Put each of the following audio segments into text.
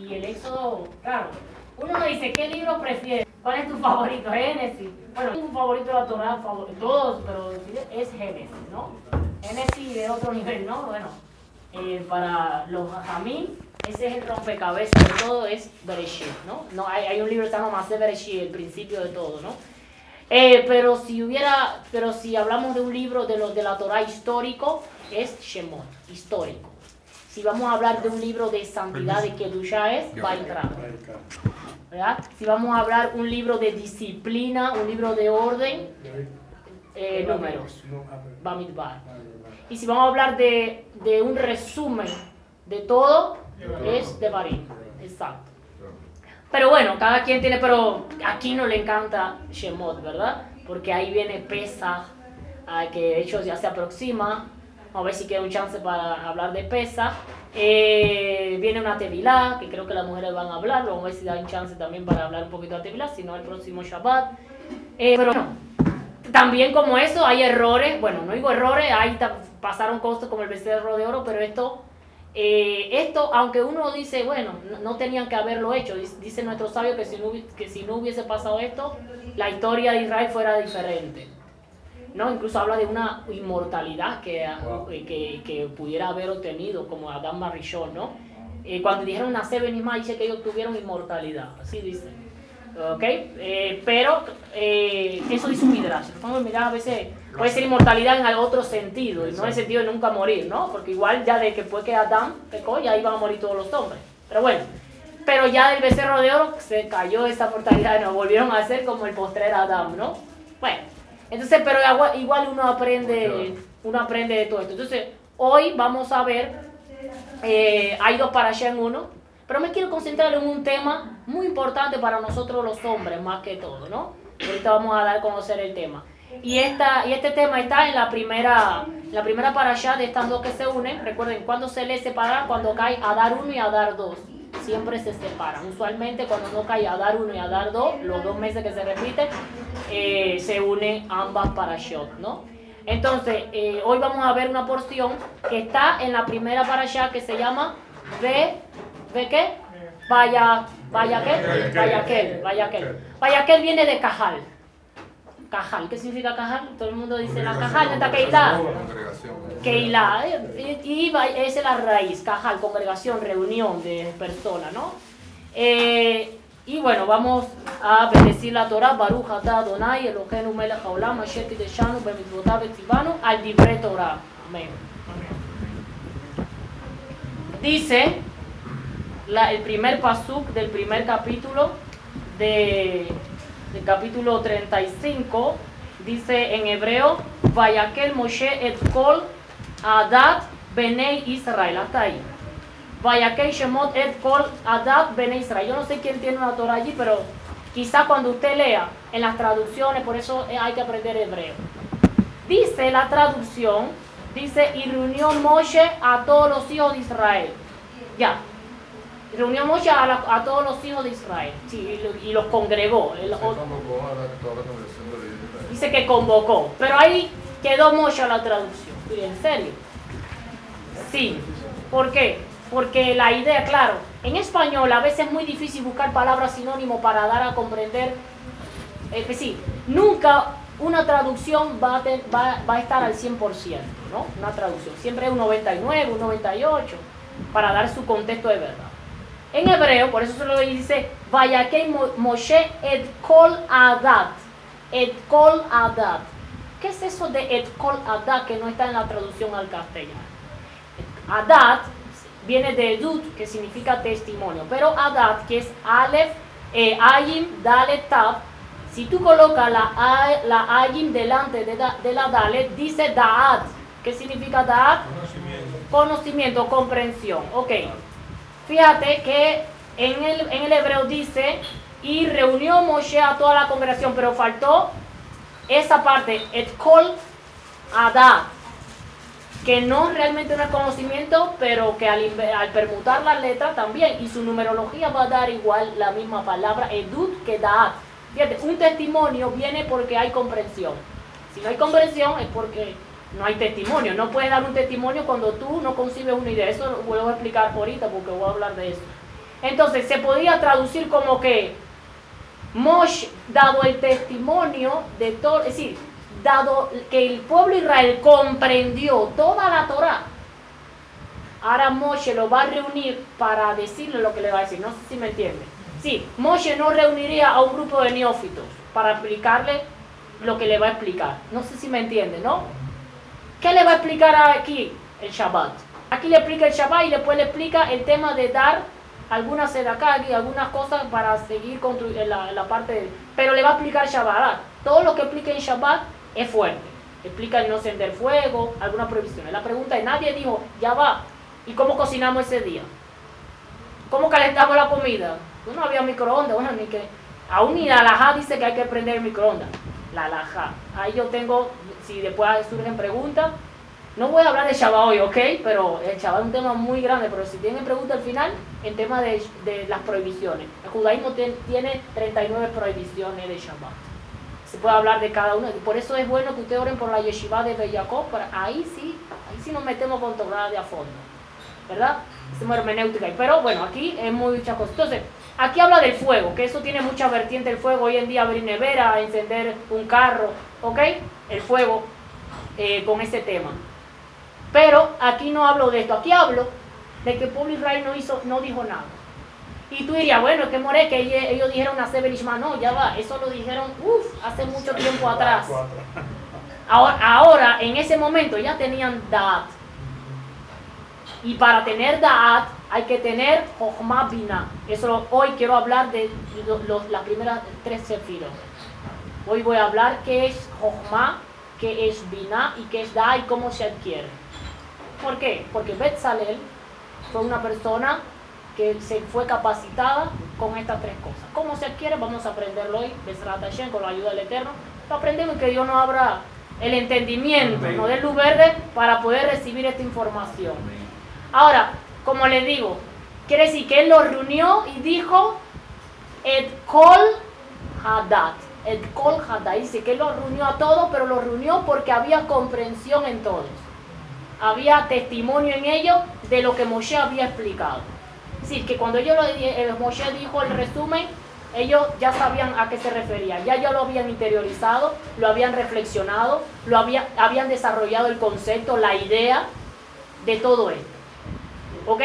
y el Éxodo, claro, uno me dice, ¿qué libro prefieres? ¿Cuál es tu favorito? Génesis. Bueno, un favorito de la Torah, todos, pero es Génesis, ¿no? Génesis de otro nivel, ¿no? Bueno, eh, para los Jamín, ese es el rompecabezas de todo, es Bereshit, ¿no? no hay, hay un libro que se llama Masé Bereshit, el principio de todo, ¿no? Eh, pero si hubiera, pero si hablamos de un libro de, los de la Torah histórico, es Shemot, histórico. Si vamos a hablar de un libro de santidad de Kedusha es Baikra. ¿verdad? Si vamos a hablar un libro de disciplina, un libro de orden, eh, números, Bamidbar. Y si vamos a hablar de, de un resumen de todo, es de Barim. Exacto. Pero bueno, cada quien tiene, pero aquí no le encanta Shemot, ¿verdad? Porque ahí viene Pesa, que de hecho ya se aproxima. Vamos a ver si queda un chance para hablar de Pesa. Eh, viene una Tevilá, que creo que las mujeres van a hablar. Vamos a ver si da un chance también para hablar un poquito de Tevilá, si no el próximo Shabbat. Eh, pero no. También como eso hay errores, bueno, no digo errores, ahí pasaron cosas como el becerro de oro, pero esto eh, esto, aunque uno dice, bueno, no, tenían que haberlo hecho, dice nuestro sabio que si, no, que si no hubiese pasado esto, la historia de Israel fuera diferente. ¿No? Incluso habla de una inmortalidad que, que, que pudiera haber obtenido, como Adán Marishon, ¿no? Eh, cuando dijeron nacer Benimá, dice que ellos tuvieron inmortalidad, así dice. ¿Ok? Eh, pero eso dice un midrash. a veces Puede ser inmortalidad en otro sentido, y no en el sentido de nunca morir, ¿no? Porque igual ya de que fue que Adán pecó, ya iban a morir todos los hombres. Pero bueno, pero ya del becerro de oro se cayó esa mortalidad y nos volvieron a ser como el postrer Adán, ¿no? Bueno, entonces, pero igual uno aprende, uno aprende de todo esto. Entonces, hoy vamos a ver, eh, hay dos para allá en uno, pero me quiero concentrar en un tema muy importante para nosotros los hombres, más que todo, ¿no? Ahorita vamos a dar a conocer el tema. Y, esta, y este tema está en la primera, la primera para allá de estas dos que se unen. Recuerden, cuando se les separa, cuando cae a dar uno y a dar dos. Siempre se separan. Usualmente cuando no cae a dar uno y a dar dos, los dos meses que se repiten, eh, se unen ambas parashot, ¿no? Entonces, eh, hoy vamos a ver una porción que está en la primera para allá que se llama Ve, ¿Ve qué? Vaya, vaya qué? Vaya qué, vaya qué. Vaya qué viene de Cajal. Cajal. ¿Qué significa Cajal? Todo el mundo dice la Cajal, está Keilah. Keilah. Y esa es la raíz, Cajal, congregación, reunión de personas, ¿no? Eh, y bueno, vamos a bendecir la Torah, Baruch Atah Adonai, Eloheinu melech haolam, asher kideshanu bemitzvotav etzivanu, al libre Torah. Amén. Dice la, el primer pasuk del primer capítulo de del capítulo 35, dice en hebreo, Vayakel Moshe et kol adat benei Israel. Hasta ahí. Vayakel Shemot et kol adat benei Israel. Yo no sé quién tiene una Torah allí, pero quizá cuando usted lea en las traducciones, por eso hay que aprender hebreo. Dice la traducción, dice, y reunió Moshe a todos los hijos de Israel. Ya, reunió mucho a, todos los hijos de Israel y, los congregó. dice que convocó, pero ahí quedó mucho la traducción. ¿En serio? Sí. ¿Por qué? Porque la idea, claro, en español a veces es muy difícil buscar palabras sinónimos para dar a comprender. Es decir, nunca una traducción va a, va, va a estar al 100%, ¿no? Una traducción. Siempre es un 99, un 98, para dar su contexto de verdad. En hebreo, por eso se lo dice, que Moshe et kol adat. Et kol adat. ¿Qué es eso de et kol adat que no está en la traducción al castellano? Adat viene de edut, que significa testimonio, pero adat, que es alef, eh, ayim, dalet, tab, si tú colocas la, la ayim delante de, de la dalet, dice daat. ¿Qué significa daat? Conocimiento. Conocimiento, comprensión. Ok. Fíjate que en el, en el hebreo dice, y reunió Moshe a toda la congregación, pero faltó esa parte, et kol que no realmente un conocimiento, pero que al, al, permutar la letra también, y su numerología va a dar igual la misma palabra, edut que daat. Fíjate, un testimonio viene porque hay comprensión. Si no hay comprensión es porque no hay testimonio. No puedes dar un testimonio cuando tú no concibes una idea. Eso lo vuelvo a explicar ahorita porque voy a hablar de eso. Entonces se podría traducir como que Moshe, dado el testimonio de todo, es decir, dado que el pueblo Israel comprendió toda la Torah, ahora Moshe lo va a reunir para decirle lo que le va a decir. No sé si me entiende. Sí, Moshe no reuniría a un grupo de neófitos para explicarle lo que le va a explicar. No sé si me entiende, ¿no? ¿Qué le va a explicar aquí? El Shabbat. Aquí le explica el Shabbat y después le explica el tema de dar algunas acá y algunas cosas para seguir construyendo la, la parte de... Pero le va a explicar Shabbat. Todo lo que explica en Shabbat es fuerte. Explica el no encender fuego, algunas prohibiciones. La pregunta es, nadie dijo, ya va, ¿y cómo cocinamos ese día? ¿Cómo calentamos la comida? Pues no había microondas, bueno, ni que... Aún ni la alajá dice que hay que prender el microondas. La alajá. Ahí yo tengo, si después surgen preguntas, no voy a hablar de Shabbat hoy, ¿ok? Pero el Shabbat es un tema muy grande, pero si tienen preguntas al final, en tema de, de las prohibiciones. El judaísmo tiene 39 prohibiciones de Shabbat. Se puede hablar de cada una. Por eso es bueno que ustedes oren por la yeshiva de Bellacó, ahí sí, ahí sí nos metemos con Torah de a fondo. ¿Verdad? Hacemos hermenéutica. Pero bueno, aquí es muchas cosas. Entonces, aquí habla del fuego, que eso tiene mucha vertiente el fuego. Hoy en día abrir nevera, encender un carro, ¿ok? El fuego eh, con ese tema. Pero aquí no hablo de esto, aquí hablo de que el pueblo Israel no, hizo, no dijo nada. Y tú dirías, bueno, que more que ellos dijeron a Severishma, no, ya va, eso lo dijeron hace mucho tiempo atrás. Ahora, ahora, en ese momento ya tenían Da'at. Y para tener Da'at hay que tener Jochma Bina. Eso hoy quiero hablar de las primeras tres sefiros. Hoy voy a hablar qué es Jochma, qué es Bina y qué es Da'at y cómo se adquiere. ¿Por qué? Porque Betzalel fue una persona que se fue capacitada con estas tres cosas. ¿Cómo se adquiere? Vamos a aprenderlo hoy, con la ayuda del Eterno. Lo aprendemos que Dios nos abra el entendimiento, nos dé luz verde para poder recibir esta información. Ahora, como les digo, quiere decir que él lo reunió y dijo, et kol hadat. Et kol hadat. Dice que él lo reunió a todos, pero lo reunió porque había comprensión en todos había testimonio en ellos de lo que Moshe había explicado. Es decir, que cuando ellos lo, eh, Moshe dijo el resumen, ellos ya sabían a qué se refería, ya ya lo habían interiorizado, lo habían reflexionado, lo había, habían desarrollado el concepto, la idea de todo esto. ¿Ok?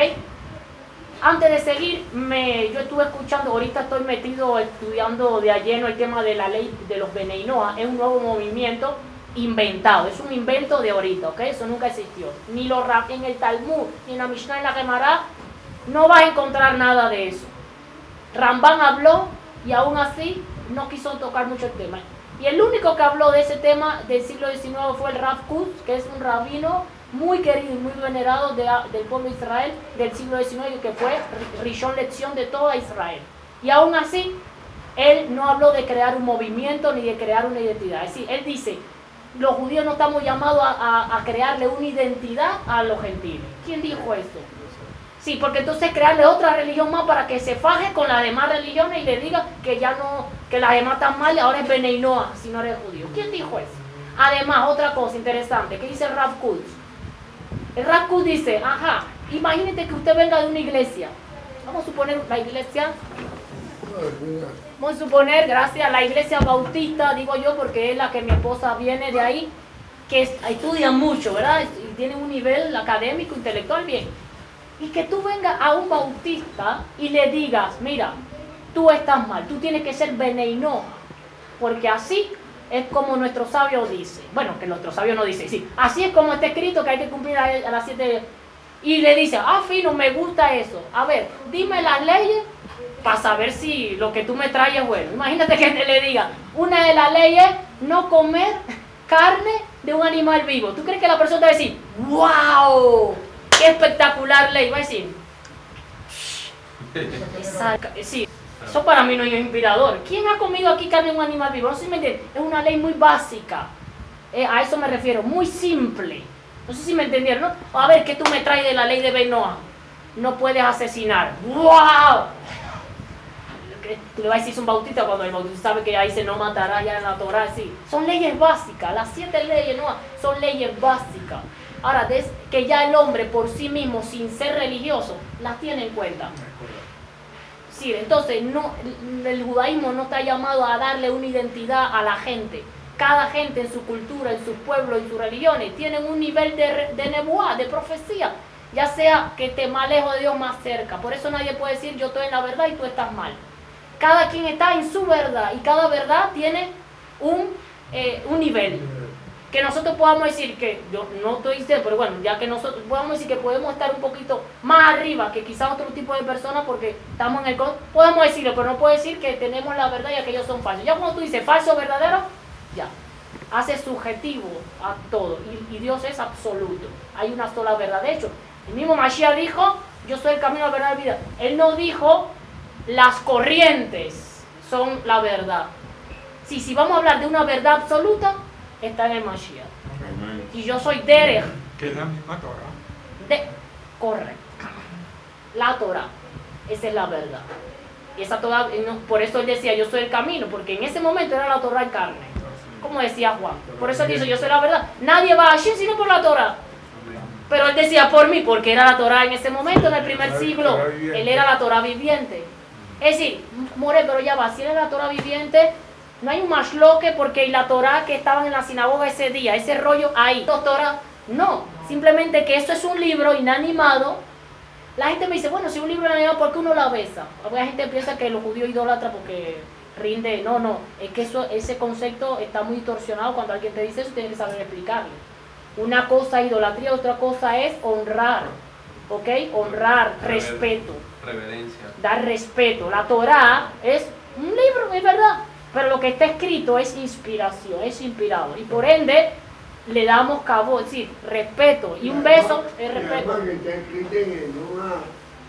Antes de seguir, me, yo estuve escuchando, ahorita estoy metido estudiando de lleno el tema de la ley de los Beneinoa, es un nuevo movimiento inventado, es un invento de ahorita, ¿ok? Eso nunca existió. Ni lo en el Talmud, ni en la Mishnah, en la Gemara, no vas a encontrar nada de eso. Ramban habló y aún así no quiso tocar mucho el tema. Y el único que habló de ese tema del siglo XIX fue el Rav Kuz, que es un rabino muy querido y muy venerado del pueblo de Israel del siglo XIX, que fue Rishon Lección de toda Israel. Y aún así, él no habló de crear un movimiento ni de crear una identidad. Es decir, él dice, los judíos no estamos llamados a, crearle una identidad a los gentiles. ¿Quién dijo eso? Sí, porque entonces crearle otra religión más para que se faje con las demás religiones y le diga que ya no, que las demás están mal y ahora es Beneinoa si no eres judío. ¿Quién dijo eso? Además, otra cosa interesante, ¿qué dice Rav El Rav dice, ajá, imagínate que usted venga de una iglesia. Vamos a suponer la iglesia Vamos a suponer, gracias la iglesia bautista, digo yo, porque es la que mi esposa viene de ahí, que estudia mucho, ¿verdad? Y tiene un nivel académico, intelectual bien. Y que tú vengas a un bautista y le digas, mira, tú estás mal, tú tienes que ser beneino, porque así es como nuestro sabio dice. Bueno, que nuestro sabio no dice, sí, así es como está escrito que hay que cumplir a, a las siete. Y le dice, ah, fino, me gusta eso. A ver, dime las leyes para saber si lo que tú me traes es bueno. Imagínate que te le diga, una de las leyes es no comer carne de un animal vivo. ¿Tú crees que la persona te va a decir, wow, qué espectacular ley? Va a decir, sí, eso para mí no es inspirador. ¿Quién ha comido aquí carne de un animal vivo? No sé si me entiendes. Es una ley muy básica. Eh, a eso me refiero, muy simple. No sé si me entendieron, ¿no? A ver, ¿qué tú me traes de la ley de Benoa? No puedes asesinar. ¡Wow! le va a decir un bautista cuando el bautista sabe que ahí se no matará ya en la Torah, sí. Son leyes básicas, las siete leyes no, son leyes básicas. Ahora, que ya el hombre por sí mismo, sin ser religioso, las tiene en cuenta. Decir, entonces no, el judaísmo no está llamado a darle una identidad a la gente. Cada gente en su cultura, en su pueblo, en sus religiones, tienen un nivel de, de nebuá, de profecía. Ya sea que te más de Dios, más cerca. Por eso nadie puede decir yo estoy en la verdad y tú estás mal. Cada quien está en su verdad y cada verdad tiene un, eh, un nivel que nosotros podamos decir que yo no estoy diciendo, pero bueno, ya que nosotros podemos decir que podemos estar un poquito más arriba que quizás otro tipo de personas porque estamos en el podemos decirlo, pero no puedo decir que tenemos la verdad y aquellos son falsos. Ya cuando tú dices falso verdadero, ya hace subjetivo a todo y, Dios es absoluto. Hay una sola verdad. De hecho, el mismo Mashiach dijo, yo soy el camino, la verdad y la vida. Él no dijo las corrientes son la verdad. Si, si vamos a hablar de una verdad absoluta, está en el Mashiach. Y yo soy Derech. Que es la misma Torah. De, correcto. La Torah. Esa es la verdad. Y esa Torah, por eso él decía, yo soy el camino, porque en ese momento era la Torah en carne. Como decía Juan. Por eso él dice, yo soy la verdad. Nadie va a allí sino por la Torah. Pero él decía por mí, porque era la Torah en ese momento, en el primer siglo. Él era la Torah viviente. Es decir, more, pero ya va, si era la Torah viviente, no hay un mashloque porque la Torah que estaban en la sinagoga ese día, ese rollo ahí. Doctora, no, simplemente que esto es un libro inanimado. La gente me dice, bueno, si un libro inanimado, ¿por qué uno la besa? La gente piensa que los judíos idolatra porque rinde. No, no, es que eso, ese concepto está muy distorsionado. Cuando alguien te dice eso, tienes que saber explicarlo. Una cosa es idolatría, otra cosa es honrar. ¿Ok? Honrar, respeto. Reverencia. Dar respeto. La Torah es un libro, es verdad pero lo que está escrito es inspiración, es inspirado. Y por ende, le damos cabo, es decir, respeto. Y un beso es respeto.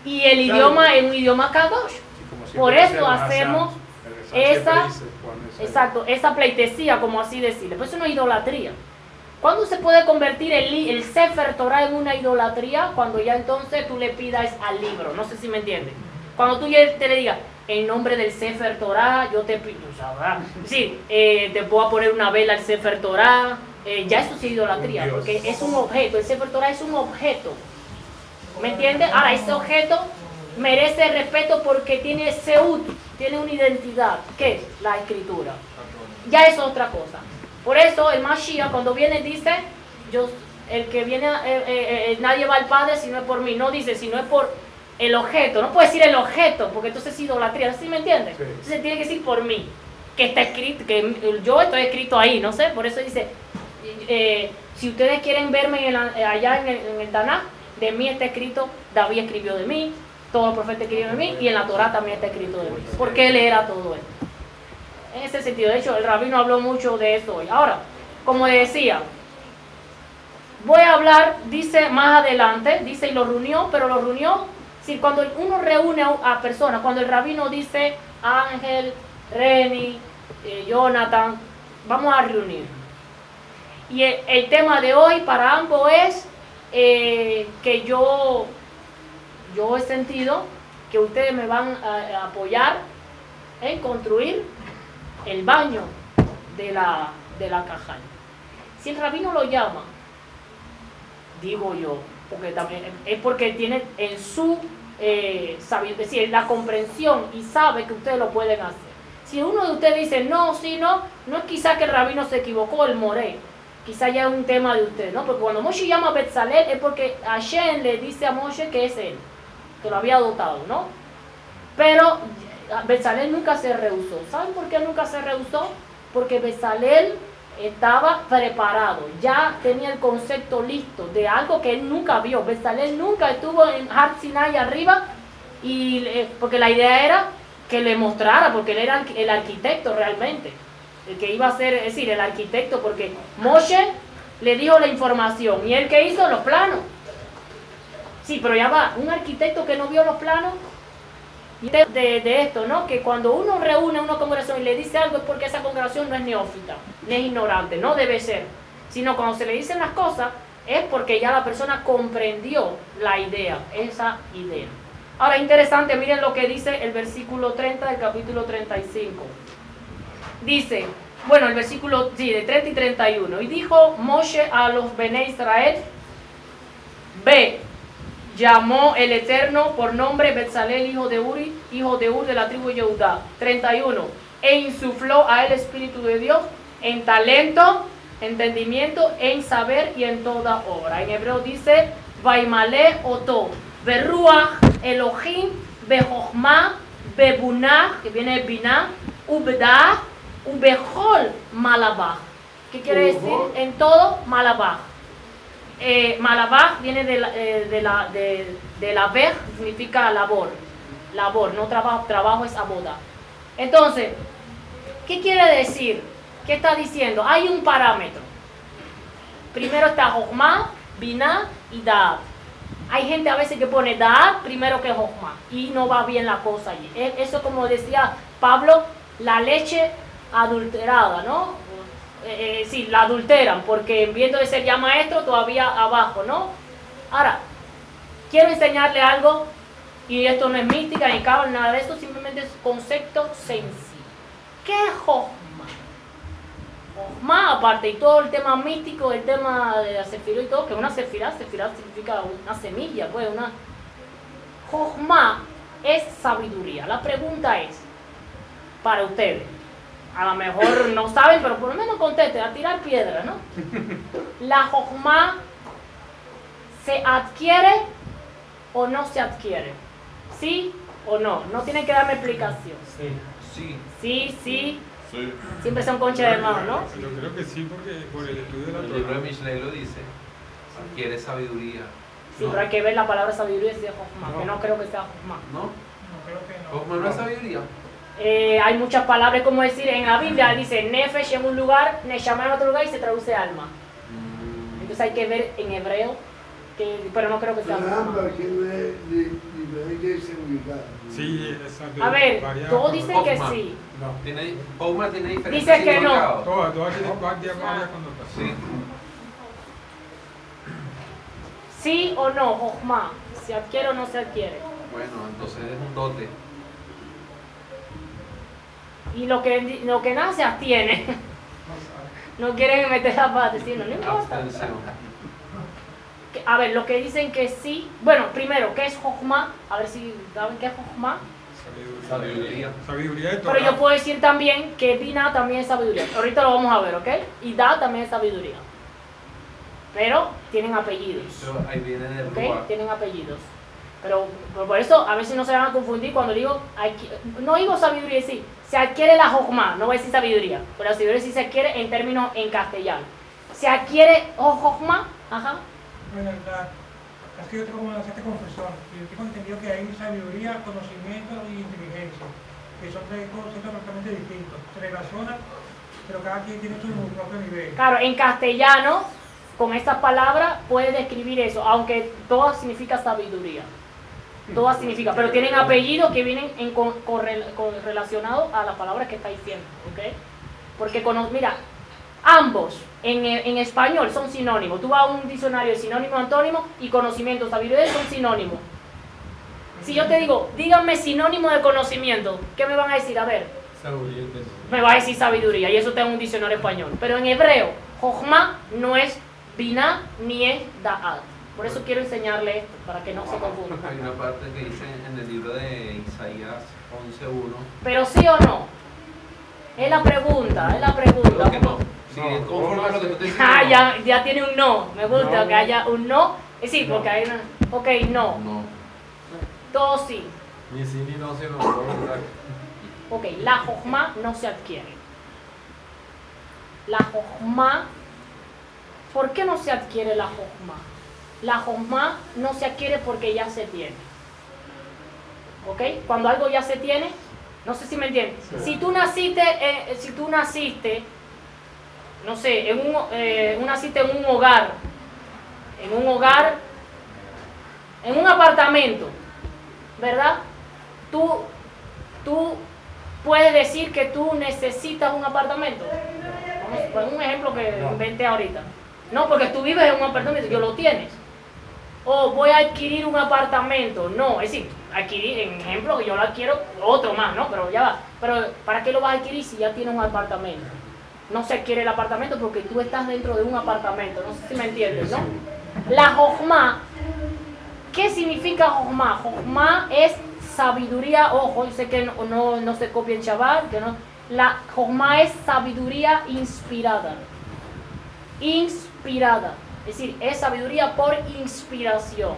Y el idioma es un idioma kadosh. Por eso hacemos esa, exacto, esa pleitesía, como así decirle. Por eso no es idolatría. ¿Cuándo se puede convertir el, el Sefer Torah en una idolatría? Cuando ya entonces tú le pidas al libro. No sé si me entiendes. Cuando tú ya te le digas, en nombre del Sefer Torah, yo te pido, sí, eh, te puedo poner una vela al Sefer Torah, eh, ya eso es idolatría, porque es un objeto, el Sefer Torah es un objeto, ¿me entiendes? Ahora, ese objeto merece respeto porque tiene seud, tiene una identidad, ¿qué es? La escritura. Ya es otra cosa. Por eso el Mashiach cuando viene dice, yo, el que viene, eh, nadie va al Padre si no es por mí, no dice, si no es por el objeto, no puede decir el objeto, porque entonces es idolatría, ¿sí me entiendes? Entonces tiene que decir por mí, que está escrito, que yo estoy escrito ahí, no sé, por eso dice, eh, si ustedes quieren verme allá en el, en de mí está escrito, David escribió de mí, todos los profetas escribieron de mí, y en la Torah también está escrito de mí. ¿Por qué leer a todo esto? En ese sentido, de hecho, el rabino habló mucho de eso hoy. Ahora, como decía, voy a hablar, dice más adelante, dice y lo reunió, pero lo reunió cuando uno reúne a personas, cuando el rabino dice Ángel, Reni, eh, Jonathan, vamos a reunir. Y el, tema de hoy para ambos es eh, que yo, yo he sentido que ustedes me van a, apoyar en construir el baño de la, de la caja. Si el rabino lo llama, digo yo, porque también es porque tiene en su eh, decir, la comprensión y sabe que ustedes lo pueden hacer. Si uno de ustedes dice no, sí, no, no es quizá que el rabino se equivocó, el moré, quizá ya es un tema de ustedes, ¿no? Porque cuando Moshe llama a Betzalel es porque Hashem le dice a Moshe que es él, que lo había dotado, ¿no? Pero Betzalel nunca se rehusó. ¿Saben por qué nunca se rehusó? Porque Betzalel estaba preparado, ya tenía el concepto listo de algo que él nunca vio. Besalel nunca estuvo en Har Sinai arriba, y, porque la idea era que le mostrara, porque él era el arquitecto realmente, el que iba a ser, es decir, el arquitecto, porque Moshe le dijo la información y él que hizo los planos. Sí, pero ya va, un arquitecto que no vio los planos de, de, esto, ¿no? Que cuando uno reúne a una congregación y le dice algo es porque esa congregación no es neófita, no es ignorante, no debe ser. Sino cuando se le dicen las cosas es porque ya la persona comprendió la idea, esa idea. Ahora, interesante, miren lo que dice el versículo 30 del capítulo 35. Dice, bueno, el versículo, sí, de 30 y 31. Y dijo Moshe a los Bene Israel, ve, llamó el Eterno por nombre Betzalel, hijo de Uri, hijo de Ur de la tribu de Judá. 31. E insufló a él Espíritu de Dios en talento, entendimiento, en saber y en toda obra. En hebreo dice, Vaimale oto, Berruach, Elohim, Bejochma, Bebunah, que viene de Binah, Ubda, Ubehol, Malabah. ¿Qué quiere decir? En todo, Malabah. Eh, Malabah viene de la, eh, de la, de, la ver, significa labor. Labor, no trabajo, trabajo es aboda. Entonces, ¿qué quiere decir? ¿Qué está diciendo? Hay un parámetro. Primero está Jochma, Binah y Da'at. Hay gente a veces que pone Da'at primero que Jochma y no va bien la cosa allí. E- Eso como decía Pablo, la leche adulterada, ¿no? Eh, eh, sí, la adulteran porque en viendo de ser ya maestro todavía abajo, ¿no? Ahora, quiero enseñarle algo y esto no es mística ni cabal, nada de eso, simplemente es concepto sencillo. ¿Qué es Jochma? Jochma, aparte, y todo el tema místico, el tema de la sefirá y todo, que una sefirá, sefirá significa una semilla, pues una... Jochma es sabiduría. La pregunta es, para ustedes, a lo mejor no saben, pero por lo menos contesten, a tirar piedra, ¿no? La Jochma se adquiere o no se adquiere. ¿Sí o no? No tienen que darme explicación. Sí. Sí. Sí, sí, Sí. siempre son conchas de mano, ¿no? Yo creo que sí, porque por el estudio de la El libro de. Mishlei lo dice. Adquiere sabiduría. Sí, pero hay que ver la palabra sabiduría y si es Jochma, que no creo que sea Jochma. ¿No? No, creo que no. ¿Cómo no es sabiduría? Eh, hay muchas palabras, como decir, en la Biblia dice Nefesh en un lugar, Neshama en otro lugar y se traduce alma. Entonces hay que ver en hebreo, que, pero no creo que sea. Caramba, que. Sí, exacto. A ver, todos dicen que sí. No. Tiene, Pogma tiene diferentes Dice que no. Todas, todas tienen varias, varias connotaciones. Sí. ¿Sí o no, Jochma? ¿Se adquiere o no se adquiere? Bueno, entonces es un dote. Y lo que, lo que nace abstiene. No quieren meter la pata, no, importa. A ver, lo que dicen que sí. Bueno, primero, ¿qué es Jochma? A ver si saben qué es Jochma. Sabiduría. Sabiduría. De Pero yo puedo decir también que Bina también es sabiduría. Ahorita lo vamos a ver, ¿ok? Y Da también es sabiduría. Pero tienen apellidos. Pero ahí viene del ¿Ok? Ruach. Tienen apellidos. Pero pero por eso a veces no se van a confundir cuando digo, no digo sabiduría, sí, se adquiere la jojma, no voy a decir sabiduría, pero la sabiduría sí se adquiere en términos en castellano. Se adquiere oh, jojma, ajá, Bueno, la, es que yo tengo una cierta confesión. Yo tengo entendido que hay sabiduría, conocimiento y inteligencia, que son tres conceptos totalmente distintos. Se relacionan, pero cada quien tiene su propio nivel. Claro, en castellano, con esta palabra puede describir eso, aunque toda significa sabiduría. Toda significa, pero tienen apellidos que vienen en con, correl- correlacionados a las palabras que está diciendo, ¿ok? Porque, mira, ambos en, en español son sinónimos. Tú vas a un diccionario de sinónimo, antónimo y conocimiento, sabiduría son sinónimos. Si yo te digo, díganme sinónimo de conocimiento, ¿qué me van a decir? A ver, Sabiduría me va a decir sabiduría, y eso está en un diccionario español. Pero en hebreo, Jochma no es Binah ni es Da'at. Por eso quiero enseñarle esto, para que no se confunda. Hay una parte que dice en el libro de Isaías 11.1. Pero sí o no. Es la pregunta, es la pregunta. Que no. Sí, No, conforme a lo que tú te dices. Ah, no. ya, ya tiene un no. Me gusta No. que haya un no. Eh, Sí, No. porque hay una. Ok, no. No. Todo sí. Ni sí ni no, sino todo, ¿verdad? Ok, la Jochma no se adquiere. La Jochma, ¿por qué no se adquiere la Jochma? La Jochma no se adquiere porque ya se tiene. ¿Ok? Cuando algo ya se tiene, no sé si me entiendes. Sí. Si tú naciste, eh, si tú naciste, no sé, en un, eh, naciste en un hogar, en un hogar, en un apartamento, ¿verdad? Tú, tú puedes decir que tú necesitas un apartamento. Vamos un ejemplo que inventé ahorita. No, porque tú vives en un apartamento, yo lo tienes. O voy a adquirir un apartamento. No, es decir, adquirir, en ejemplo, que yo lo adquiero, otro más, ¿no? Pero ya va. Pero ¿para qué lo vas a adquirir si ya tienes un apartamento? No se adquiere el apartamento porque tú estás dentro de un apartamento. No sé si me entiendes, ¿no? La Jochma, ¿Qué significa Jochma? Jochma es sabiduría, ojo, yo sé que no, no, no se copia en Shabbat, que no. La Jochma es sabiduría inspirada. Inspirada. Es decir, es sabiduría por inspiración.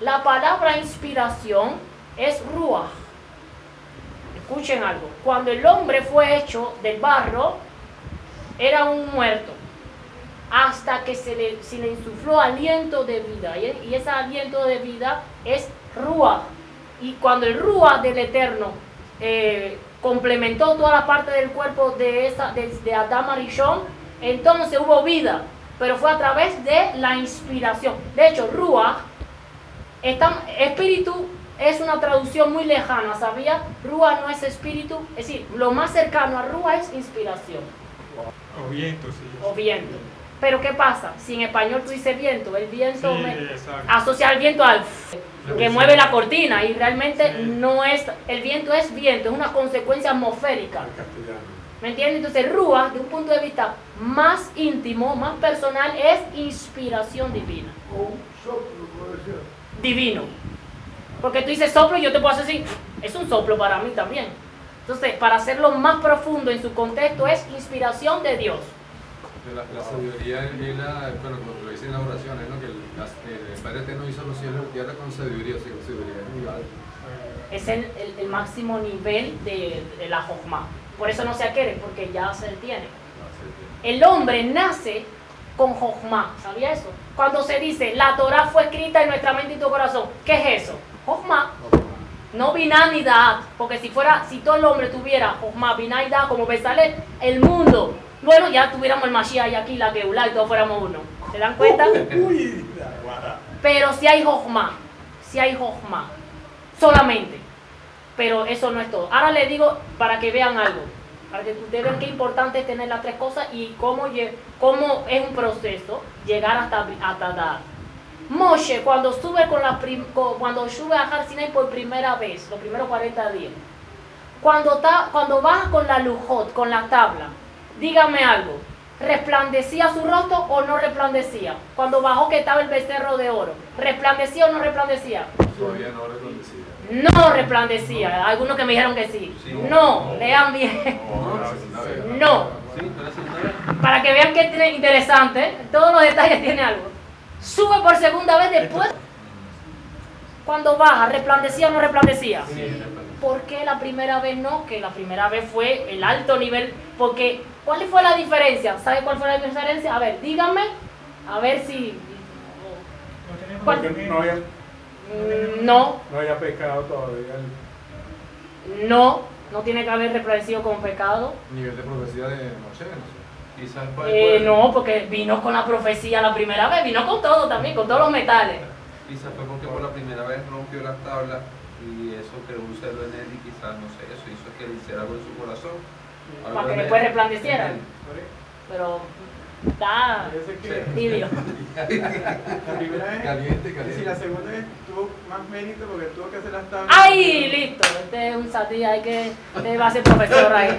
La palabra inspiración es Ruach. Escuchen algo. Cuando el hombre fue hecho del barro, era un muerto. Hasta que se le, le insufló aliento de vida. Y, ese aliento de vida es Ruach. Y cuando el Ruach del Eterno eh, complementó toda la parte del cuerpo de, esa, de, de Adán Arishon, entonces hubo vida. Pero fue a través de la inspiración. De hecho, Ruach, está, espíritu es una traducción muy lejana, ¿sabía? Ruach no es espíritu, es decir, lo más cercano a Ruach es inspiración O viento, sí. o viento. Pero ¿qué pasa? Si en español tú dices viento, el viento Sí, me- asocia el viento al que mueve la cortina y realmente Sí. no es, el viento es viento, es una consecuencia atmosférica. ¿Me entiendes? Entonces, Rúa, de un punto de vista más íntimo, más personal, es inspiración divina. O un soplo, puede ser. Divino. Porque tú dices soplo y yo te puedo hacer así. Es un soplo para mí también. Entonces, para hacerlo más profundo en su contexto, es inspiración de Dios. La, la sabiduría es la, bueno, como lo dice en la oración, es lo que el, las- eh, el Padre Eterno hizo los cielos y la tierra con sabiduría, o sea, con sabiduría es muy alto. Es el, el- el máximo nivel de, de la Jochma. Por eso no se adquiere, porque ya se tiene. El hombre nace con Jochma. ¿Sabía eso? Cuando se dice, la Torah fue escrita en nuestra mente y tu corazón, ¿qué es eso? Jochma. No Binah ni Da'at, porque si fuera, si todo el hombre tuviera Jochma, Binah y Da'at como Besalel, el mundo, bueno, ya tuviéramos el Mashiach y aquí la Geulah y todos fuéramos uno. ¿Se dan cuenta? Pero si hay Jochma, si hay Jochma, solamente. Pero eso no es todo. Ahora les digo para que vean algo, para que ustedes vean qué importante es tener las tres cosas y cómo, cómo es un proceso llegar hasta, hasta dar. Moshe, cuando sube con la prim- cuando sube a Har por primera vez, los primeros 40 días, cuando, ta- cuando baja con la lujot, con la tabla, dígame algo, ¿resplandecía su rostro o no resplandecía? Cuando bajó que estaba el becerro de oro, ¿resplandecía o no resplandecía? Todavía no resplandecía. No resplandecía. Algunos que me dijeron que sí. Sí. No, lean bien. No, vez. No. Para que vean que es interesante, todos los detalles tiene algo. Sube por segunda vez después. Cuando baja, ¿resplandecía o no resplandecía? ¿Por qué la primera vez no? Que la primera vez fue el alto nivel. Porque, ¿cuál fue la diferencia? ¿Sabe cuál fue la diferencia? A ver, díganme. A ver si. ¿Cuál? No Mm, No, no había pecado todavía. no. No tiene que haber resplandecido con pecado. Nivel de profecía de sé. Quizás Eh, fue- no, porque vino con la profecía la primera vez, vino con todo también, con todos los metales. Quizás fue porque por la primera vez rompió las tablas y eso creó un celo en él y quizás, no sé, eso hizo que le hiciera algo en su corazón. Algo Para que después resplandeciera. Pero está tibio. la primera vez. Caliente, Y caliente. si la segunda vez tuvo más mérito porque tuvo que hacer las tablas. ¡Ay, listo! Este es un satí, hay que, este va a ser profesor ahí.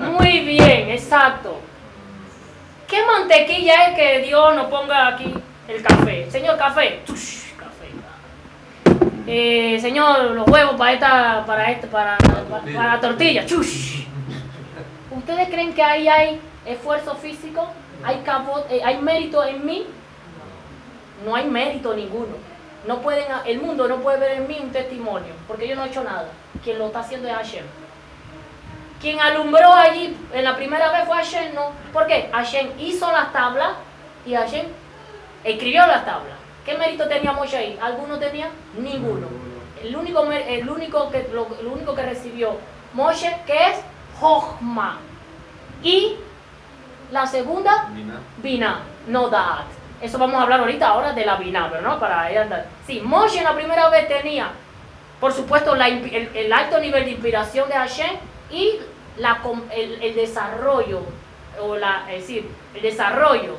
Muy bien, exacto. ¿Qué mantequilla es que Dios nos ponga aquí el café? Señor, café. Tush, café. Eh, señor, los huevos para esta, para esta, para, para, para la tortilla. Chush. ¿Ustedes creen que ahí hay esfuerzo físico? ¿Hay, eh, ¿Hay mérito en mí? No hay mérito ninguno. No pueden, el mundo no puede ver en mí un testimonio, porque yo no he hecho nada. Quien lo está haciendo es Hashem. Quien alumbró allí en la primera vez fue Hashem, no. ¿Por qué? Hashem hizo las tablas y Hashem escribió las tablas. ¿Qué mérito tenía Moshe ahí? ¿Alguno tenía? Ninguno. El único, el único, que, lo, lo único que recibió Moshe, que es Jochma. Y la segunda. Bina, no Da'at. Eso vamos a hablar ahorita ahora de la Bina, pero no para ahí andar. Sí, Moshe la primera vez tenía, por supuesto, la el, el alto nivel de inspiración de Hashem y la, el, el desarrollo, o la, es decir, el desarrollo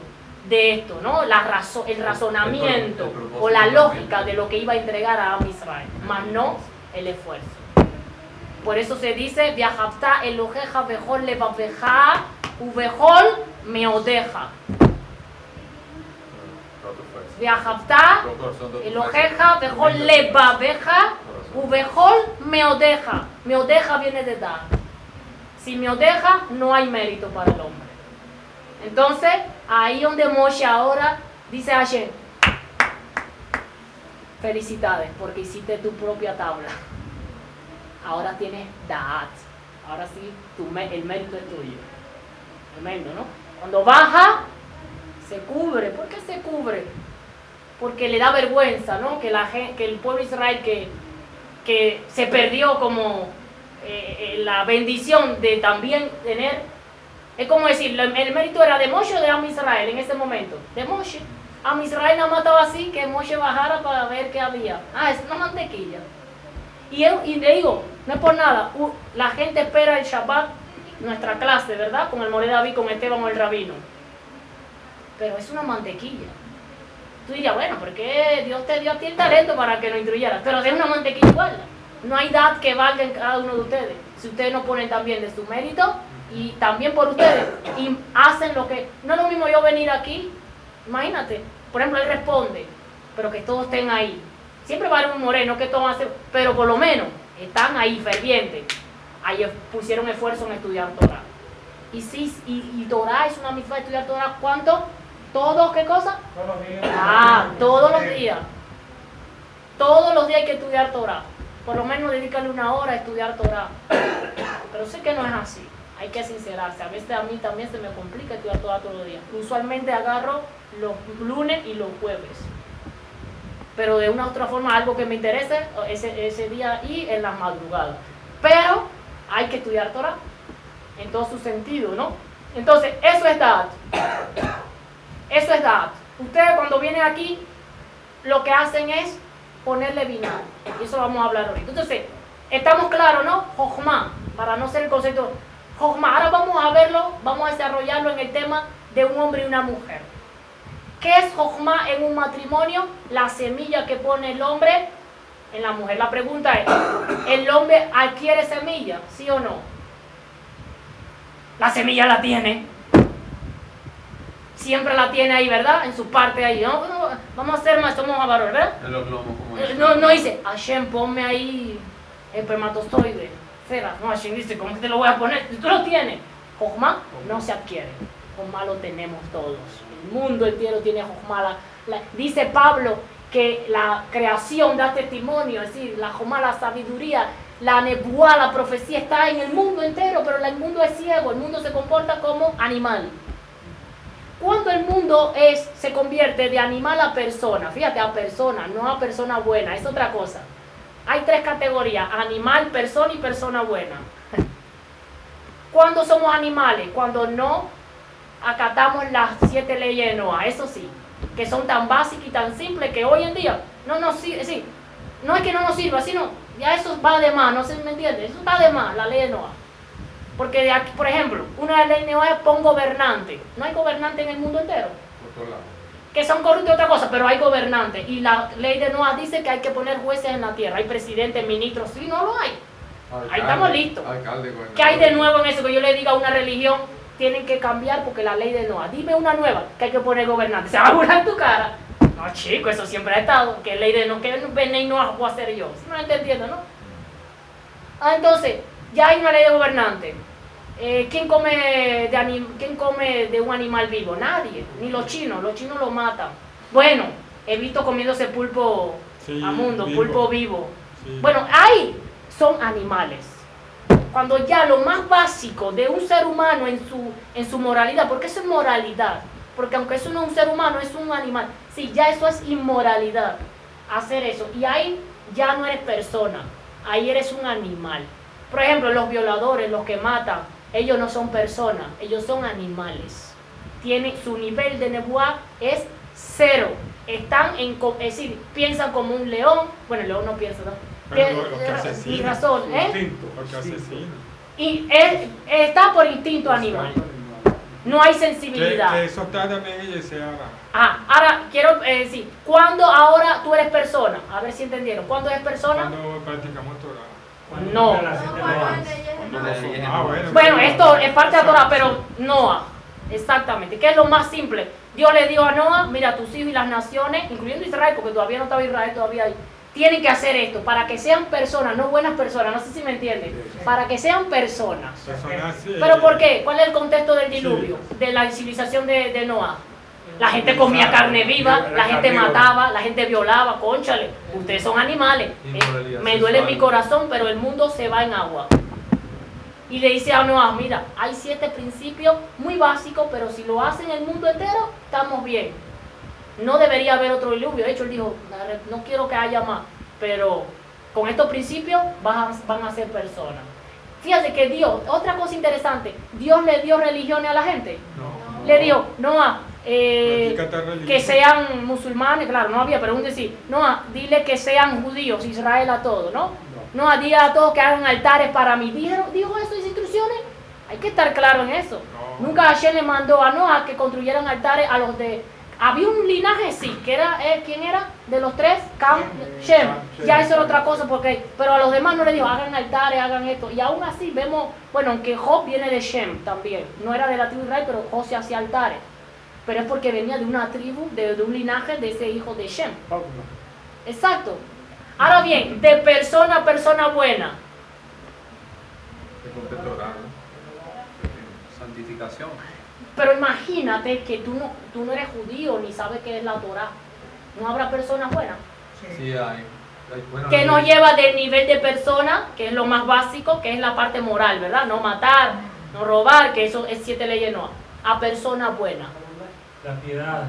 de esto, ¿no? La razo- el razonamiento el o la lógica de lo que iba a entregar a Am Israel, más no el esfuerzo. Por eso se dice, Viajapta Elojeja Bejol Levaveja Corazón, tu fuerza. Eloheja, Bejol levabeja, Ubejol meodeja. Meodeja viene de dar. Sin meodeja no hay mérito para el hombre. Entonces, ahí donde Moshe ahora dice a Hashem, felicidades porque hiciste tu propia tabla. Ahora tienes Da'at. Ahora sí, tu me- el mérito es tuyo. Tremendo, ¿no? Cuando baja, se cubre. ¿Por qué se cubre? Porque le da vergüenza, ¿no? Que, la, gen- que el pueblo de Israel que, que se perdió como eh, eh, la bendición de también tener, es como decir, el, mérito era de Moshe o de Am Israel en ese momento. De Moshe. Am Israel nada más estaba así, que Moshe bajara para ver qué había. Ah, es una mantequilla. Y, él- y le digo, no es por nada, la gente espera el Shabbat, nuestra clase, ¿verdad? Con el More David, con Esteban o el Rabino. Pero es una mantequilla. Tú dirías, bueno, porque Dios te dio a ti el talento para que lo instruyeras. Pero es una mantequilla igual. No hay edad que valga en cada uno de ustedes. Si ustedes no ponen también de su mérito y también por ustedes y hacen lo que... No es lo mismo yo venir aquí, imagínate. Por ejemplo, él responde, pero que todos estén ahí. Siempre va a haber un moreno que todos hacen, pero por lo menos están ahí fervientes. Ahí pusieron esfuerzo en estudiar Torah. Y sí, y, y Torah es una misma estudiar Torah. ¿Cuánto? ¿Todos qué cosa? Todos los días. Ah, todos los días. Todos los días hay que estudiar Torah. Por lo menos dedicarle una hora a estudiar Torah. Pero sé que no es así. Hay que sincerarse. A veces a mí también se me complica estudiar Torah todos los días. Usualmente agarro los lunes y los jueves. Pero de una u otra forma, algo que me interese ese, ese día y en las madrugadas. Pero hay que estudiar Torah en todo su sentido, ¿no? Entonces, eso es Da'at. Eso es Da'at. Ustedes cuando vienen aquí, lo que hacen es ponerle vinagre. Y eso vamos a hablar ahorita. Entonces, estamos claros, ¿no? Jochma, para no ser el concepto. Jochma, ahora vamos a verlo, vamos a desarrollarlo en el tema de un hombre y una mujer. ¿Qué es Jochma en un matrimonio? La semilla que pone el hombre en la mujer. La pregunta es, ¿el hombre adquiere semilla? ¿Sí o no? La semilla la tiene. Siempre la tiene ahí, ¿verdad? En su parte ahí. ¿no? No, vamos a hacer más, somos avaros, ¿verdad? En los como Eh, dice. No, no dice, Hashem, ponme ahí espermatozoide. Cera. No, Hashem dice, ¿cómo que te lo voy a poner? Tú lo tienes. Jojma no se adquiere. Jojma lo tenemos todos. El mundo entero tiene Jojma. La- la- dice Pablo que la creación da testimonio, es decir, la Jojma, la sabiduría, la nebuá, la profecía está en el mundo entero, pero el mundo es ciego, el mundo se comporta como animal. Cuando el mundo es, se convierte de animal a persona, fíjate, a persona, no a persona buena, es otra cosa. Hay tres categorías, animal, persona y persona buena. ¿Cuándo somos animales? Cuando no acatamos las siete leyes de Noah, eso sí, que son tan básicas y tan simples que hoy en día no nos sirve, sí, no es que no nos sirva, sino ya eso va de más, no sé si me entiende, eso está de más, la ley de Noah. Porque de aquí, por ejemplo, una de las leyes de Noah es pon gobernante. No hay gobernante en el mundo entero. Que son corruptos otra cosa, pero hay gobernantes. Y la ley de Noah dice que hay que poner jueces en la tierra. Hay presidentes, ministros, sí, no lo hay. Alcalde, estamos listos. Alcalde. ¿Qué hay de nuevo en eso? Que yo le diga a una religión, tienen que cambiar porque la ley de Noah. Dime una nueva que hay que poner gobernante. Se va a burlar en tu cara. No, chico, eso siempre ha estado. Que ley de Noah, que Bené y Noah voy a hacer yo. ¿Sí me lo entendiendo, no? Ah, entonces, ya hay una ley de gobernante. Eh, ¿quién, come de anim- ¿Quién come de un animal vivo? Nadie, ni los chinos, los chinos lo matan. Bueno, he visto comiéndose pulpo Sí, a mundo, vivo. pulpo vivo. Sí. Bueno, ahí son animales. Cuando ya lo más básico de un ser humano en su, en su moralidad, porque eso es moralidad, porque aunque eso no es un ser humano, es un animal, sí, ya eso es inmoralidad, hacer eso. Y ahí ya no eres persona, ahí eres un animal. Por ejemplo, los violadores, los que matan, ellos no son personas, ellos son animales. Tienen, su nivel de nebuá es cero. Están en, es decir, piensan como un león, bueno, el león no piensa, ¿no? Pero Tien- porque eh, asesina. y razón, ¿eh? Instinto. Porque asesino. Y es- está por instinto animal. No hay Que, sensibilidad. que eso está también en Yeseara. Ah, ahora quiero eh, decir, ¿cuándo ahora tú eres persona? A ver si entendieron. ¿Cuándo eres persona? Cuando practicamos Torah. No. Normas. Ah, bueno. Bueno, esto es parte de Torah, pero Noah. Exactamente. ¿Qué es lo más simple? Dios le dijo a Noah, mira, tus hijos y las naciones, incluyendo Israel, porque todavía no estaba Israel todavía ahí, tienen que hacer esto para que sean personas, no buenas personas, no sé si me entienden, para que sean personas. Personas, eh, ¿Pero por qué? ¿Cuál es el contexto del diluvio, de la civilización de, de Noah? La gente comía carne viva, la gente mataba, la gente violaba, conchale, ustedes son animales. Eh, me duele mi corazón, pero el mundo se va en agua. Y le dice a Noah, mira, hay siete principios muy básicos, pero si lo hacen el mundo entero, estamos bien. No debería haber otro diluvio. De hecho, él dijo, no quiero que haya más, pero con estos principios van a, van a ser personas. Fíjate que Dios, otra cosa interesante, Dios le dio religiones a la gente. No. Le dio, Noah, eh, que sean musulmanes, claro, no había, pero un decir, Noah, dile que sean judíos, Israel a todos, ¿no? Noah, dile a todos que hagan altares para mí. ¿Dijeron, ¿Dijo eso esas instrucciones? Hay que estar claro en eso. No. Nunca Hashem le mandó a Noah que construyeran altares a los de... Había un linaje, sí, que era, eh, ¿quién era? De los tres, Cam, Shem. Ya eso era otra cosa, porque, pero a los demás no le dijo, hagan altares, hagan esto. Y aún así vemos, bueno, aunque Job viene de Shem también. No era de la tribu de Israel, pero Job se hacía altares. Pero es porque venía de una tribu, de, de un linaje de ese hijo de Shem. Exacto. Ahora bien, de persona a persona buena. Santificación. Pero imagínate que tú no, tú no eres judío ni sabes qué es la Torah. No habrá personas buenas. Sí. Sí, hay. hay- bueno, que nos lleva del nivel de persona, que es lo más básico, que es la parte moral, ¿verdad? No matar, no robar, que eso es siete leyes no. A persona buena. La piedad.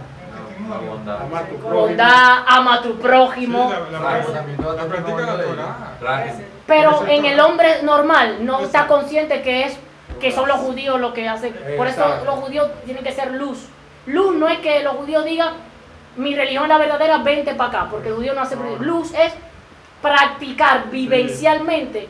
No, la bondad. Amar tu prójimo. Bondad, ama a tu prójimo. la, la la. Traje. Pero en el hombre normal no está consciente que es que son los judíos los que hacen. Por eso los judíos tienen que ser luz. Luz no es que los judíos digan mi religión es la verdadera, vente para acá, porque el judío no hace luz es practicar vivencialmente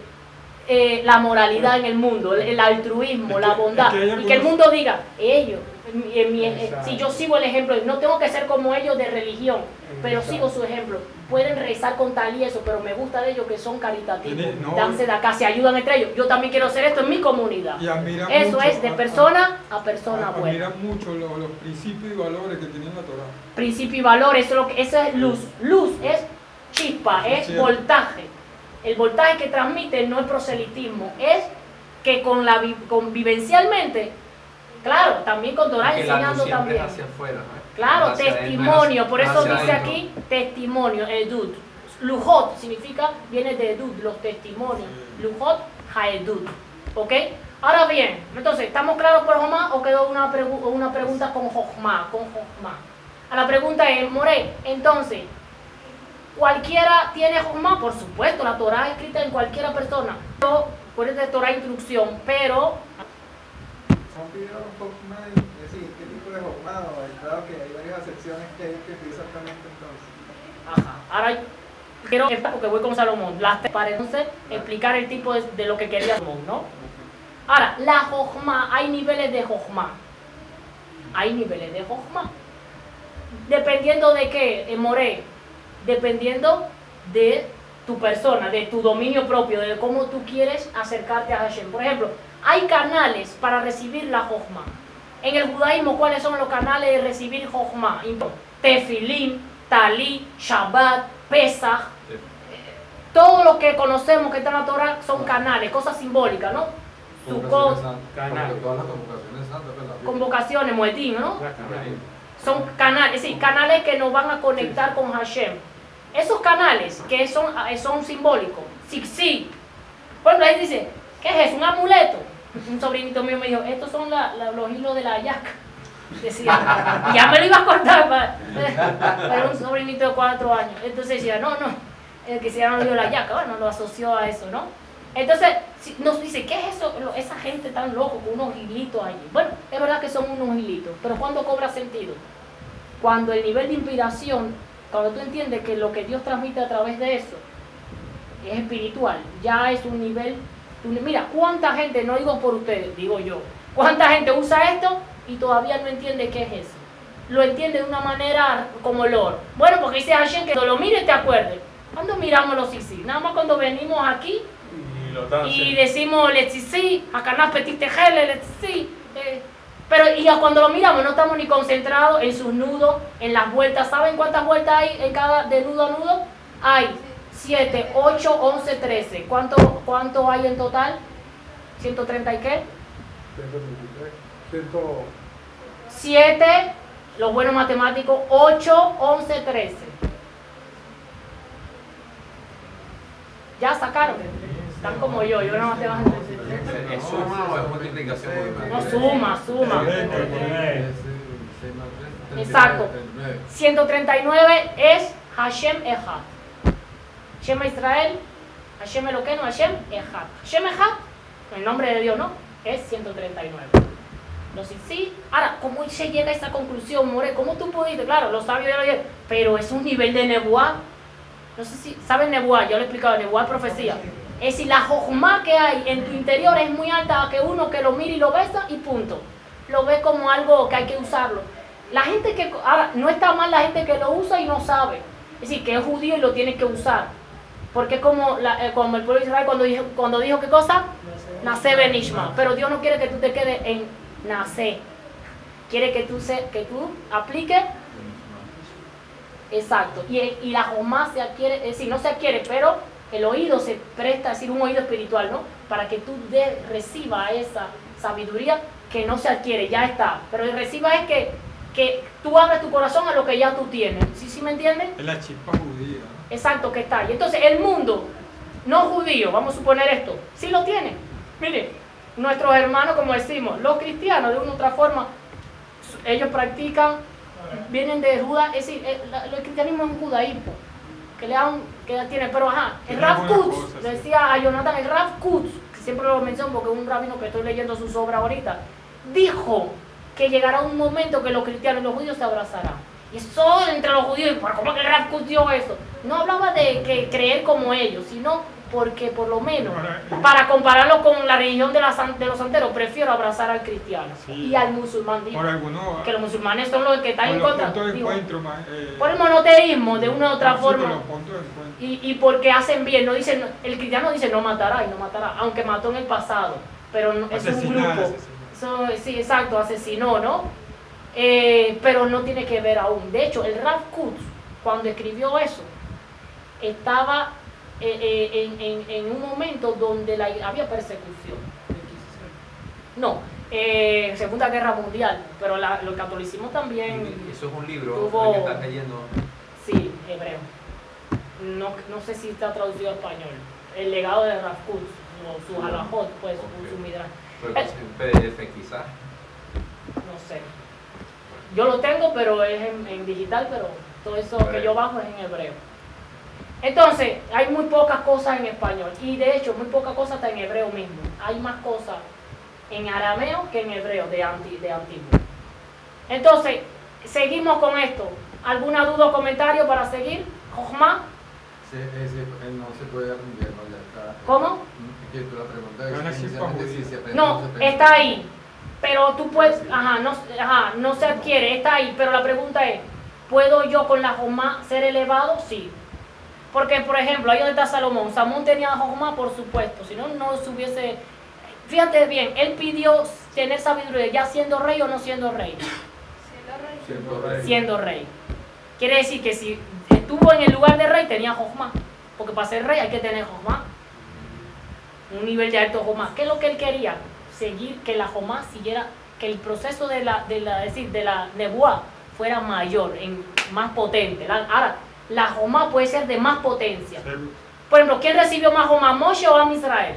eh, la moralidad en el mundo, el, el altruismo, Es la bondad, es que hay y que el mundo diga, ellos, mi- si yo sigo el ejemplo, no tengo que ser como ellos de religión, pero sigo su ejemplo. Pueden rezar con tal y eso, pero me gusta de ellos que son caritativos, no. danse de acá, se ayudan entre ellos. Yo también quiero hacer esto en mi comunidad. Eso mucho, es de a- persona a persona a- buena. Admira mucho los, los principios y valores que tiene la Torah. Principio y valor, eso es, lo que, eso es luz. Luz es chispa, es Sí. voltaje. El voltaje que transmite no es proselitismo, es que con la vi- con vivencialmente, claro, también con Torah que la luz enseñando también. hacia afuera, ¿no? Claro, Hacia testimonio, hacia- por eso dice adentro. aquí testimonio, edut. Lujot significa, viene de edut, los testimonios. Lujot, haedut. ¿Ok? Ahora bien, entonces, ¿estamos claros por Jomá o quedó una, pregu- una pregunta con Jojma? Con. A la pregunta es, More, entonces, ¿cualquiera tiene Jojma? Por supuesto, la Torah es escrita en cualquiera persona. Pero, por eso es Torah instrucción, pero Son videos un poco más de decir qué dado que hay varias acepciones que hay que exactamente entonces. Ajá. Ahora quiero porque voy con Salomón, para entonces explicar el tipo de, de lo que quería Salomón, ¿no? Ahora, la jojma, hay niveles de jojma. Hay niveles de jojma. Dependiendo de qué, eh, More, dependiendo de tu persona, de tu dominio propio, de cómo tú quieres acercarte a Hashem. Por ejemplo, hay canales para recibir la jojma. En el judaísmo, ¿cuáles son los canales de recibir jojma? Tefilín, Talí, Shabbat, Pesach, todo lo que conocemos que está en la Torah son canales, cosas simbólicas, ¿no? Sukkot, Convocaciones Moedim, ¿no? Amén. Son canales, sí, canales que nos van a conectar con Hashem. Esos canales que son, son simbólicos, sí, sí. Por ejemplo, ahí dice, ¿qué es eso? Un amuleto. Un sobrinito mío me dijo, estos son los hilos de la yaca. Decía, ya me lo iba a cortar para, para un sobrinito de cuatro años. Entonces decía, no, no, el que se llama de la yaca, bueno, lo asoció a eso, ¿no? Entonces nos dice, ¿qué es eso? Esa gente tan loco con unos hilitos allí. Bueno, es verdad que son unos hilitos, pero ¿cuándo cobra sentido? Cuando el nivel de inspiración, cuando tú entiendes que lo que Dios transmite a través de eso es espiritual, ya es un nivel. Mira, ¿cuánta gente, no digo por ustedes, digo yo, cuánta gente usa esto y todavía no entiende qué es eso? Lo entiende de una manera como el oro. Bueno, porque dice Hashem que cuando lo mires te acuerdes. ¿Cuándo miramos los sisi? Nada más cuando venimos aquí Y y decimos letzisi, akanás petit tejele, letzisi. Eh, Pero y ya cuando lo miramos no estamos ni concentrados en sus nudos, en las vueltas. ¿Saben cuántas vueltas hay en cada de nudo a nudo? Hay 7, 8, 11, 13. ¿Cuánto, cuánto hay en total? ¿130 y qué? 133. Ciento- 7, los buenos matemáticos, 8, 11, 13. ¿Ya sacaron? Están como yo, yo no más te vas a ¿Es- ¿Es suma o es multiplicación? No, suma, suma. Exacto. 39. 139 es Hashem Echad. Shema Israel, Hashem Eloqueno, Hashem Echad. Hashem Echad, el nombre de Dios, ¿no? Es 139. No sé sí. Ahora, ¿cómo se llega a esa conclusión, More? ¿Cómo tú pudiste? Claro, los sabios de ayer, pero es un nivel de Nebuá. No sé si saben Nebuá, yo le he explicado, Nebuá es profecía. Es decir, la jojma que hay en tu interior es muy alta que uno que lo mire y lo besa y punto. Lo ve como algo que hay que usarlo. La gente que, ahora, no está mal la gente que lo usa y no sabe. Es decir, que es judío y lo tiene que usar. Porque como, la- eh, como el pueblo de Israel cuando dijo, qué cosa, nace benishma. Pero Dios no quiere que tú te quedes en nace. Quiere que tú, se, que tú apliques Exacto. Y, y la jomá se adquiere, es decir, no se adquiere, pero el oído se presta, es decir, un oído espiritual, ¿no? Para que tú de, reciba esa sabiduría que no se adquiere, ya está. Pero el reciba es que, que tú abres tu corazón a lo que ya tú tienes. ¿Sí, sí me entienden? Es la chispa judía. Exacto, que está. Y entonces el mundo no judío, vamos a suponer esto, sí lo tiene. Mire, nuestros hermanos, como decimos, los cristianos de una u otra forma, ellos practican, vienen de Judá, es decir, el, la- el cristianismo es un judaísmo, que le dan, que tiene, pero ajá, el Rav Kutz, sí. decía a Jonathan, el Rav Kutz, que siempre lo menciono porque es un rabino que estoy leyendo sus obras ahorita, dijo que llegará un momento que los cristianos y los judíos se abrazarán. Entre los judíos, ¿por cómo que Kutz dijo eso? No hablaba de que creer como ellos, sino porque por lo menos, para compararlo con la religión de, la de los santeros, prefiero abrazar al cristiano Sí. y al musulmán. Por algunos. que los musulmanes son los que están en contra. digo, eh, por el monoteísmo, de una u otra forma. Y, y porque hacen bien, no dicen, el cristiano dice no matará y no matará, aunque mató en el pasado, pero no, es un grupo. Eso, sí, exacto, asesinó, ¿no? Eh, pero no tiene que ver aún. De hecho, el Rav Kutz, cuando escribió eso, estaba eh, eh, en, en- en un momento donde la- había persecución. No, eh, Segunda Guerra Mundial, pero la, catolicismo también, Eso es un libro Tuvo- que estás leyendo. sí, hebreo. No, no sé si está traducido a español. El legado de Rav Kutz, o su halajot, pues, su, su midrash. Pero Eh. es en PDF quizás. No sé. Yo lo tengo, pero es en, en digital, pero todo eso que yo bajo es en hebreo. Entonces, hay muy pocas cosas en español. Y de hecho, muy pocas cosas está en hebreo mismo. Hay más cosas en arameo que en hebreo de, anti, de antiguo. Entonces, seguimos con esto. ¿Alguna duda o comentario para seguir? Jojma, Sí, ese, él no se puede aprender, ¿no? Ya está. ¿Cómo? La pregunta Es si se aprende No, está ahí. Pero tú puedes, ajá, no, ajá, no se adquiere, está ahí. Pero la pregunta es, ¿puedo yo con la jomá ser elevado? Sí. Porque, por ejemplo, ahí donde está Salomón. Salomón tenía jomá, por supuesto. Si no, no se hubiese... Fíjate bien, él pidió tener sabiduría, ya siendo rey o no siendo rey. Siendo rey. Siendo rey. Quiere decir que si estuvo en el lugar de rey, tenía jojma. Porque para ser rey hay que tener jojma. Un nivel de alto jojma. ¿Qué es lo que él quería? Seguir que la jojma siguiera, que el proceso de la, de la, decir, de la nebuá fuera mayor, en, más potente. La- ahora, la jojma puede ser de más potencia. Por ejemplo, ¿quién recibió más jojma, Moshe o Am Israel?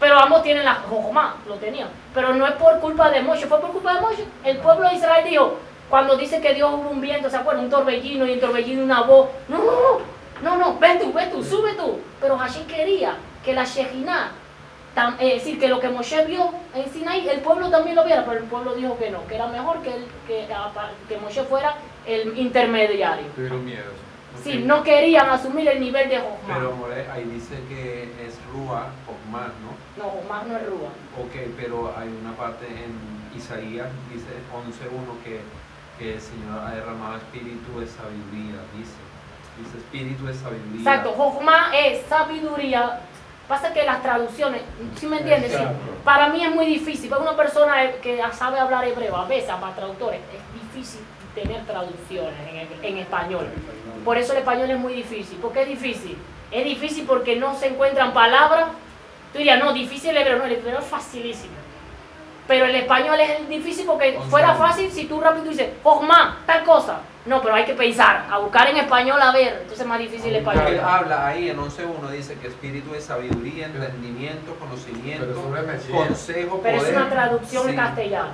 Pero ambos tienen la jojma, lo tenían. Pero no es por culpa de Moshe, fue por culpa de Moshe. El pueblo de Israel dijo, cuando dice que Dios hubo un viento, ¿se acuerdan? Un torbellino y un torbellino una voz. No, no, no, no, no, ven tú, ven tú, sube tú. Pero Hashem quería que la Shejinah, tam- eh, es decir, que lo que Moshe vio en Sinaí, el pueblo también lo viera, pero el pueblo dijo que no, que era mejor que, él, que, que Moshe fuera el intermediario. Tuvieron miedo. Sí, no querían asumir el nivel de Jojma. Pero More, ahí dice que es Rúa más, ¿no? No, Jojma no es Rúa. Ok, pero hay una parte en Isaías, dice 11.1 que, que el Señor ha derramado espíritu de sabiduría, dice. Dice espíritu de sabiduría. Exacto, Jojma es sabiduría, Pasa que las traducciones, ¿sí me entiendes? Sí. Para mí es muy difícil, para una persona que sabe hablar hebreo, a veces para traductores, es difícil tener traducciones en, en español. Por eso el español es muy difícil. ¿Por qué es difícil? Es difícil porque no se encuentran palabras. Tú dirías, no, difícil el hebreo, no, el hebreo es facilísimo. Pero el español es difícil porque fuera fácil si tú rápido dices, Ojma, tal cosa. No, pero hay que pensar, a buscar en español a ver, entonces es más difícil el Él español. habla ahí en 11.1, dice que espíritu es sabiduría, entendimiento, conocimiento, Pero consejo, Pero es una traducción Sí. castellana.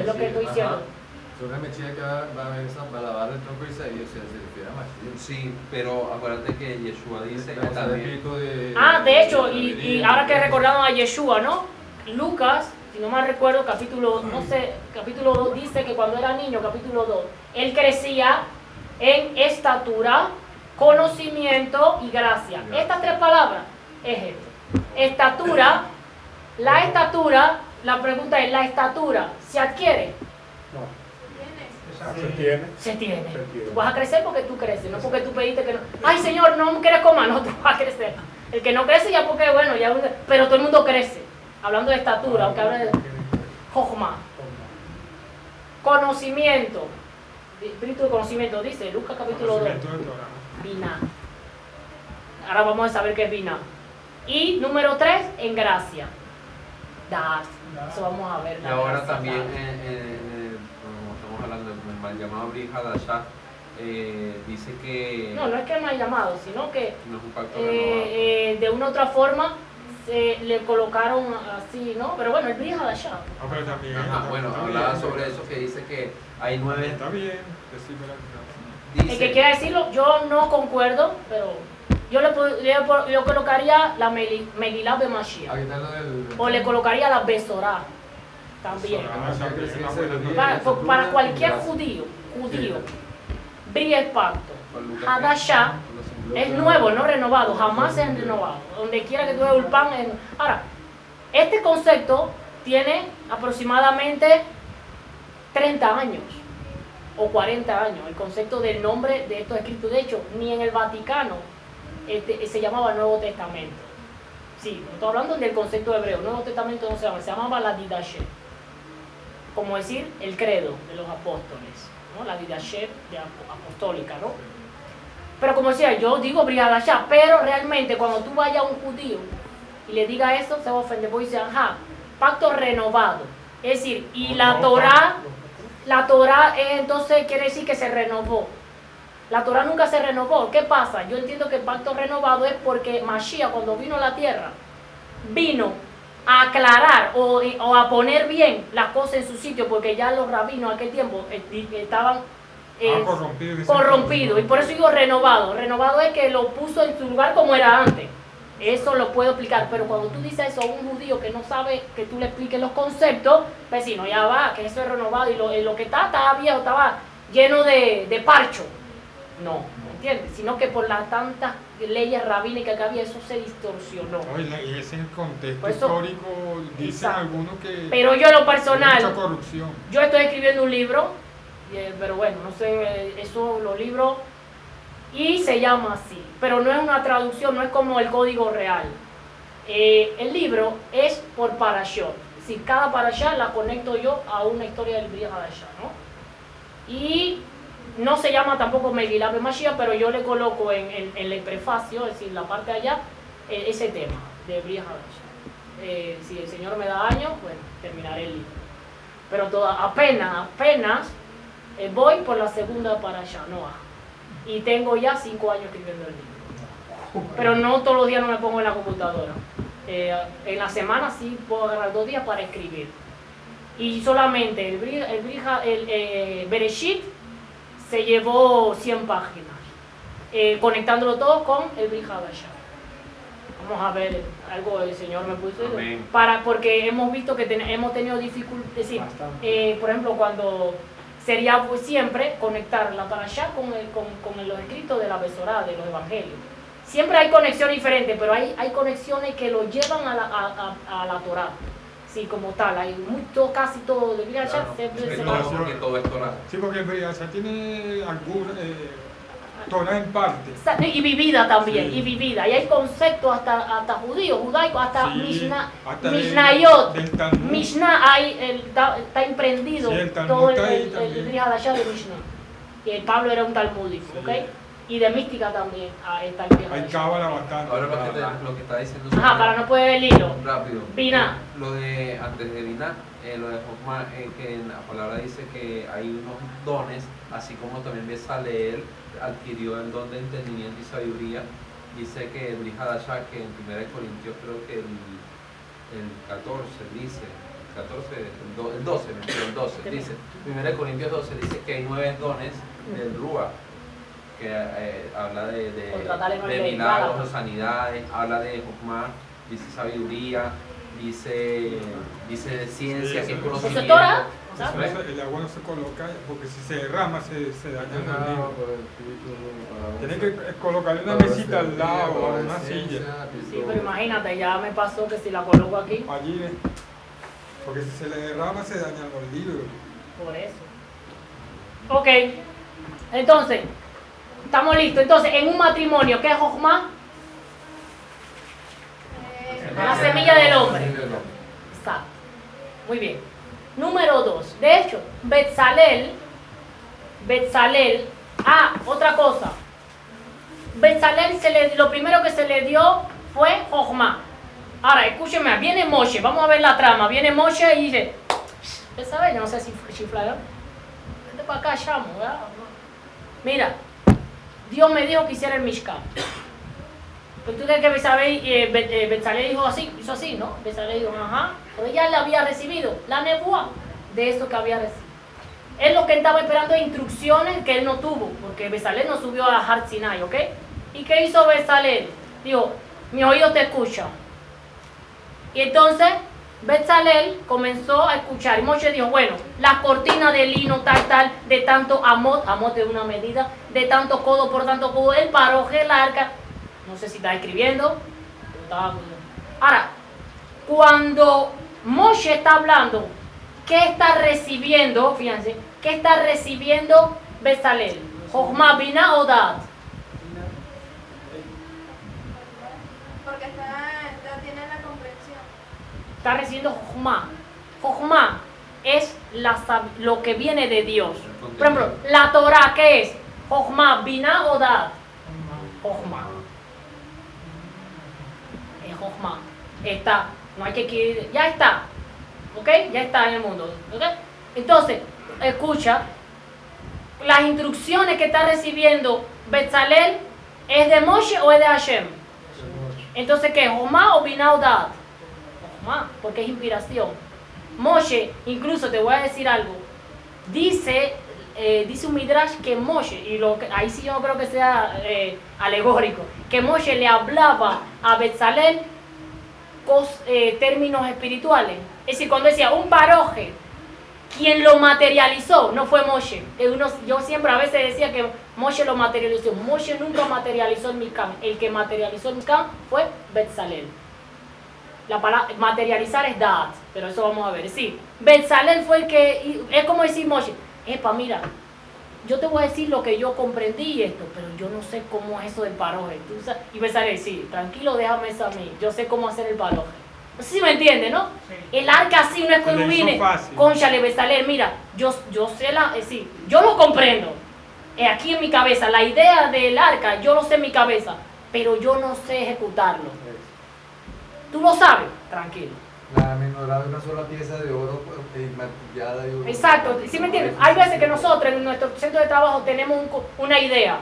Es lo que estoy diciendo. ajá. Sobre el Mesías que va, va a va lavar el tronco de Isaías, o sea, se refiere a Mesías. Sí, pero acuérdate que Yeshua dice el también. de- Ah, de hecho, y, y sabiduría, ahora que de- recordamos a Yeshua, ¿no? Lucas, si no mal recuerdo, capítulo, no sé, capítulo 2 dice que cuando era niño, capítulo 2, él crecía en estatura, conocimiento y gracia. Estas tres palabras es esto. Estatura, la estatura, la pregunta es, ¿la estatura se adquiere? No, se tiene. Se tiene. Se tiene. Tú vas a crecer porque tú creces, no porque tú pediste que no. Ay, Señor, no me quieres comer, no, tú vas a crecer. El que no crece ya porque, bueno, ya. Pero todo el mundo crece. Hablando de estatura, aunque hable de. Jojma. Conocimiento. Espíritu de conocimiento, dice Lucas capítulo 2. Conocimiento del Torah. Vina. Ahora vamos a saber qué es Vina. Y número 3, en gracia. Das. Eso vamos a ver. Y ahora gracia, también, en- en- como estamos hablando del mal llamado eh, dice que No, no es que ha llamado, sino que no es un pacto eh, eh, de una u otra forma se le colocaron así, ¿no? Pero bueno, el de allá. Ah, pero también. Ajá, bueno, está hablaba bien. sobre eso que dice que hay nueve. Está bien, decime la verdad. El Dice, que quiera decirlo, yo no concuerdo, pero yo le, le yo colocaría la Meli- Megilá de Mashiach. Del. O le colocaría la Besorá también. Para, cualquier judío, judío, brilla el pacto. Hadashah es nuevo, no renovado, jamás se han renovado. Donde quiera que tú veas Ulpan. en- Ahora, este concepto tiene aproximadamente 30 años o 40 años, el concepto del nombre de estos escritos. De hecho, ni en el Vaticano este, se llamaba Nuevo Testamento. Sí, estoy hablando del concepto hebreo. Nuevo Testamento no se llama, se llamaba la Didashe. Como decir el credo de los apóstoles, ¿no? la Didashe de apo- apostólica, ¿no? Pero como decía, yo digo Brihadashah, pero realmente cuando tú vayas a un judío y le digas eso, se va a ofender, porque dice, ajá, pacto renovado. Es decir, y la Torah, la Torah eh, entonces quiere decir que se renovó. La Torah nunca se renovó. ¿Qué pasa? Yo entiendo que el pacto renovado es porque Mashiach cuando vino a la tierra, vino a aclarar o, o a poner bien las cosas en su sitio, porque ya los rabinos en aquel tiempo eh, estaban eh, Ah, corrompido. corrompido. Y por eso digo renovado. Renovado es que lo puso en su lugar como era antes. Eso lo puedo explicar. Pero cuando tú dices eso a un judío que no sabe que tú le expliques los conceptos, pues si no, ya va, que eso es renovado. Y lo, que está, estaba viejo, estaba lleno de, de parcho. No, ¿entiendes? Sino que por las tantas leyes rabínicas que había, eso se distorsionó. No, y ese es el contexto eso- histórico. Dicen Exacto. algunos que. Pero yo en lo mucha personal, corrupción. yo estoy escribiendo un libro, eh, pero bueno, no sé, eso, los libros, y se llama así, pero no es una traducción, no es como el código real. Eh, el libro es por parashot, si cada parashá la conecto yo a una historia del Bria Hadashah, ¿no? Y no se llama tampoco Megillah Mashiach, pero yo le coloco en, el prefacio, es decir, la parte de allá, eh, ese tema de Bria Hadashah. Eh, si el Señor me da años, bueno, terminaré el libro pero toda, apenas, apenas eh, voy por la segunda para allá, Noah. Y tengo ya cinco años escribiendo el libro. Pero no todos los días no me pongo en la computadora. Eh, en la semana sí puedo agarrar dos días para escribir. Y solamente el, el, Brija- el eh, Bereshit se llevó 100 páginas, eh, conectándolo todo con el Brihadashah. Vamos a ver, algo el Señor me puso. Para, porque hemos visto que ten- hemos tenido dificultades, decir, eh, por ejemplo, cuando sería pues, siempre conectar la parashá con, el, con, con los escritos de la Besorá, de los evangelios. Siempre hay conexiones diferentes, pero hay, hay conexiones que lo llevan a la, a, a- a la Torah. Sí, como tal, hay mucho, casi todo de Bria Claro, se- que se- todo- porque todo es Torah. Sí, porque Brigasa tiene alguna. eh, Torah en parte. Y vivida también, Sí. y vivida. Y hay conceptos hasta, hasta judíos, judaicos, hasta Sí, Mishnah, Mishnayot. Mishnah hay, el- está, está emprendido Sí, el todo el, el, el, de Mishnah. Y el Pablo era un talmúdico, Sí. ¿ok? Y de mística también ah, está el Hay cábala bastante. Ahora lo que, te- lo que está diciendo Ajá, para no poder el hilo. rápido. Lo de antes de Binah, eh, lo de Jochma, eh, que en la palabra dice que hay unos dones, así como también Besaleel adquirió el don de entendimiento y sabiduría. Dice que Hadashah, que en 1 Corintios creo que el, el 14 dice, 14, el, do- el 12, mentira, el 12, dice, 1 Corintios 12 dice que hay nueve dones del Rúa, que eh, habla de, de, de milagros, sanidades, habla de Jochma, dice sabiduría, dice, dice ciencia, que es conocimiento. No se- el agua no se coloca porque si se derrama se, se daña el Ah, libro. por el título, para Tiene ver- que colocarle una mesita al lado o para una silla. Sí, pero imagínate, ya me pasó que si la coloco aquí, Allí, ¿eh? porque si se le derrama se dañan los libros. por eso. Ok, entonces, estamos listos. Entonces, en un matrimonio, ¿qué es Jochma? La semilla del hombre. Exacto. Muy bien. Número dos. De hecho, Betzalel, Betzalel, ah, otra cosa. Betzalel se le, lo primero que se le dio fue Jochma. Ahora, escúcheme, viene Moshe, vamos a ver la trama. Viene Moshe y dice, ¿usted no sé si chiflaron. Vente para acá, llamo, ¿verdad? Mira, Dios me dijo que hiciera el Mishkan. Pero tú crees que eh, eh, Bezalel dijo así, hizo así, ¿no? Bezalel dijo, ajá, ella le había recibido la nebúa de eso que había recibido. Él lo que estaba esperando es instrucciones que él no tuvo, porque Bezalel no subió a Har Sinai, ¿ok? ¿Y qué hizo Bezalel? Dijo, mis oídos te escuchan. Y entonces Bezalel comenzó a escuchar. Y Moshe dijo, bueno, la cortina de lino tal, tal, de tanto amot, amot de una medida, de tanto codo por tanto codo, el paroje, el arca. No sé si está escribiendo. Ahora, cuando Moshe está hablando, ¿qué está recibiendo? Fíjense, ¿qué está recibiendo Bezalel? Jochma, Binah o Dad. Porque está, está- tiene la comprensión. está recibiendo Jochma. Jochma es la lo que viene de Dios. Por ejemplo, la Torah, ¿qué es? Jochma, Binah o Dad. Jochma. Es Jochma. Está. No hay que que Ya está. ¿Ok? Ya está en el mundo. ¿Ok? Entonces, escucha. Las instrucciones que está recibiendo Betzalel, ¿es de Moshe o es de Hashem? Entonces, ¿qué? ¿Jomá o Dad? Jomá, porque es inspiración. Moshe, incluso te voy a decir algo. Dice, eh, dice un midrash que Moshe, y lo que- ahí sí yo no creo que sea eh, alegórico, que Moshe le hablaba a Betzalel cos- eh, términos espirituales. Es decir, cuando decía un paroje, quien lo materializó no fue Moshe. Uno- yo siempre a veces decía que Moshe lo materializó. Moshe nunca materializó el Micam. El que materializó el Micam fue Betzalel. La palabra materializar es Da'at, pero eso vamos a ver. Sí, Betzalel fue el que, es como decir Moshe, epa, mira, yo te voy a decir lo que yo comprendí y esto, pero yo no sé cómo es eso del paroje. Y Betzalel, sí, tranquilo, déjame eso a mí, yo sé cómo hacer el paroje. No sé si me entiende, ¿no? Sí. El arca así no es le querubines. fácil. Conchale, Besalel, mira, yo, yo sé la, eh, sí, yo lo comprendo. Eh, aquí en mi cabeza, la idea del arca, yo lo sé en mi cabeza, pero yo no sé ejecutarlo. ¿Tú lo sabes? Tranquilo. La menorá de una sola pieza de oro pues, martillada y oro. Exacto, ¿sí me entiendes? Hay veces que nosotros en nuestro centro de trabajo tenemos un una idea.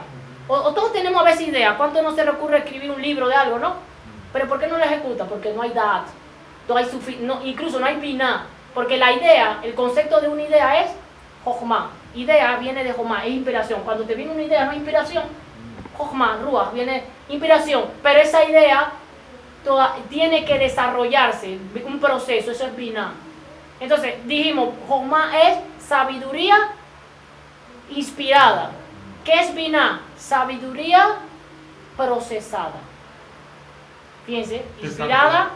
O, o todos tenemos a veces ideas. ¿Cuánto no se recurre a escribir un libro de algo, no? Pero ¿por qué no lo ejecuta? Porque no hay dat. No hay sufi- no, incluso no hay biná. Porque la idea, el concepto de una idea es Jochma. Idea viene de Jochma, es inspiración. Cuando te viene una idea, no es inspiración. Jochma, Ruach, viene inspiración. Pero esa idea toda- tiene que desarrollarse, un proceso, eso es biná. Entonces, dijimos, Jochma es sabiduría inspirada. ¿Qué es biná? Sabiduría procesada. Fíjense, inspirada,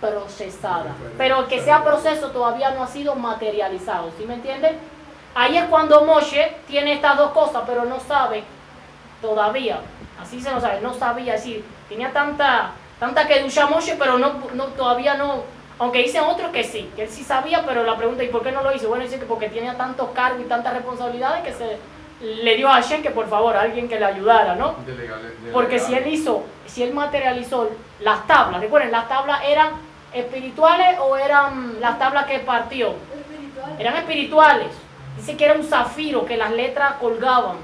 procesada. Pero que sea proceso todavía no ha sido materializado, ¿sí me entienden? Ahí es cuando Moshe tiene estas dos cosas, pero no sabe todavía, así se lo sabe, no sabía, es decir, tenía tanta, tanta que Moshe, pero no, no, todavía no, aunque dicen otros que sí, que él sí sabía, pero la pregunta, ¿y por qué no lo hizo? Bueno, dice que porque tenía tantos cargos y tantas responsabilidades que se le dio a Hashem que por favor alguien que le ayudara, ¿no? Porque si él hizo, si él materializó las tablas, recuerden, las tablas eran espirituales o eran las tablas que partió? Eran espirituales. Dice que era un zafiro, que las letras colgaban.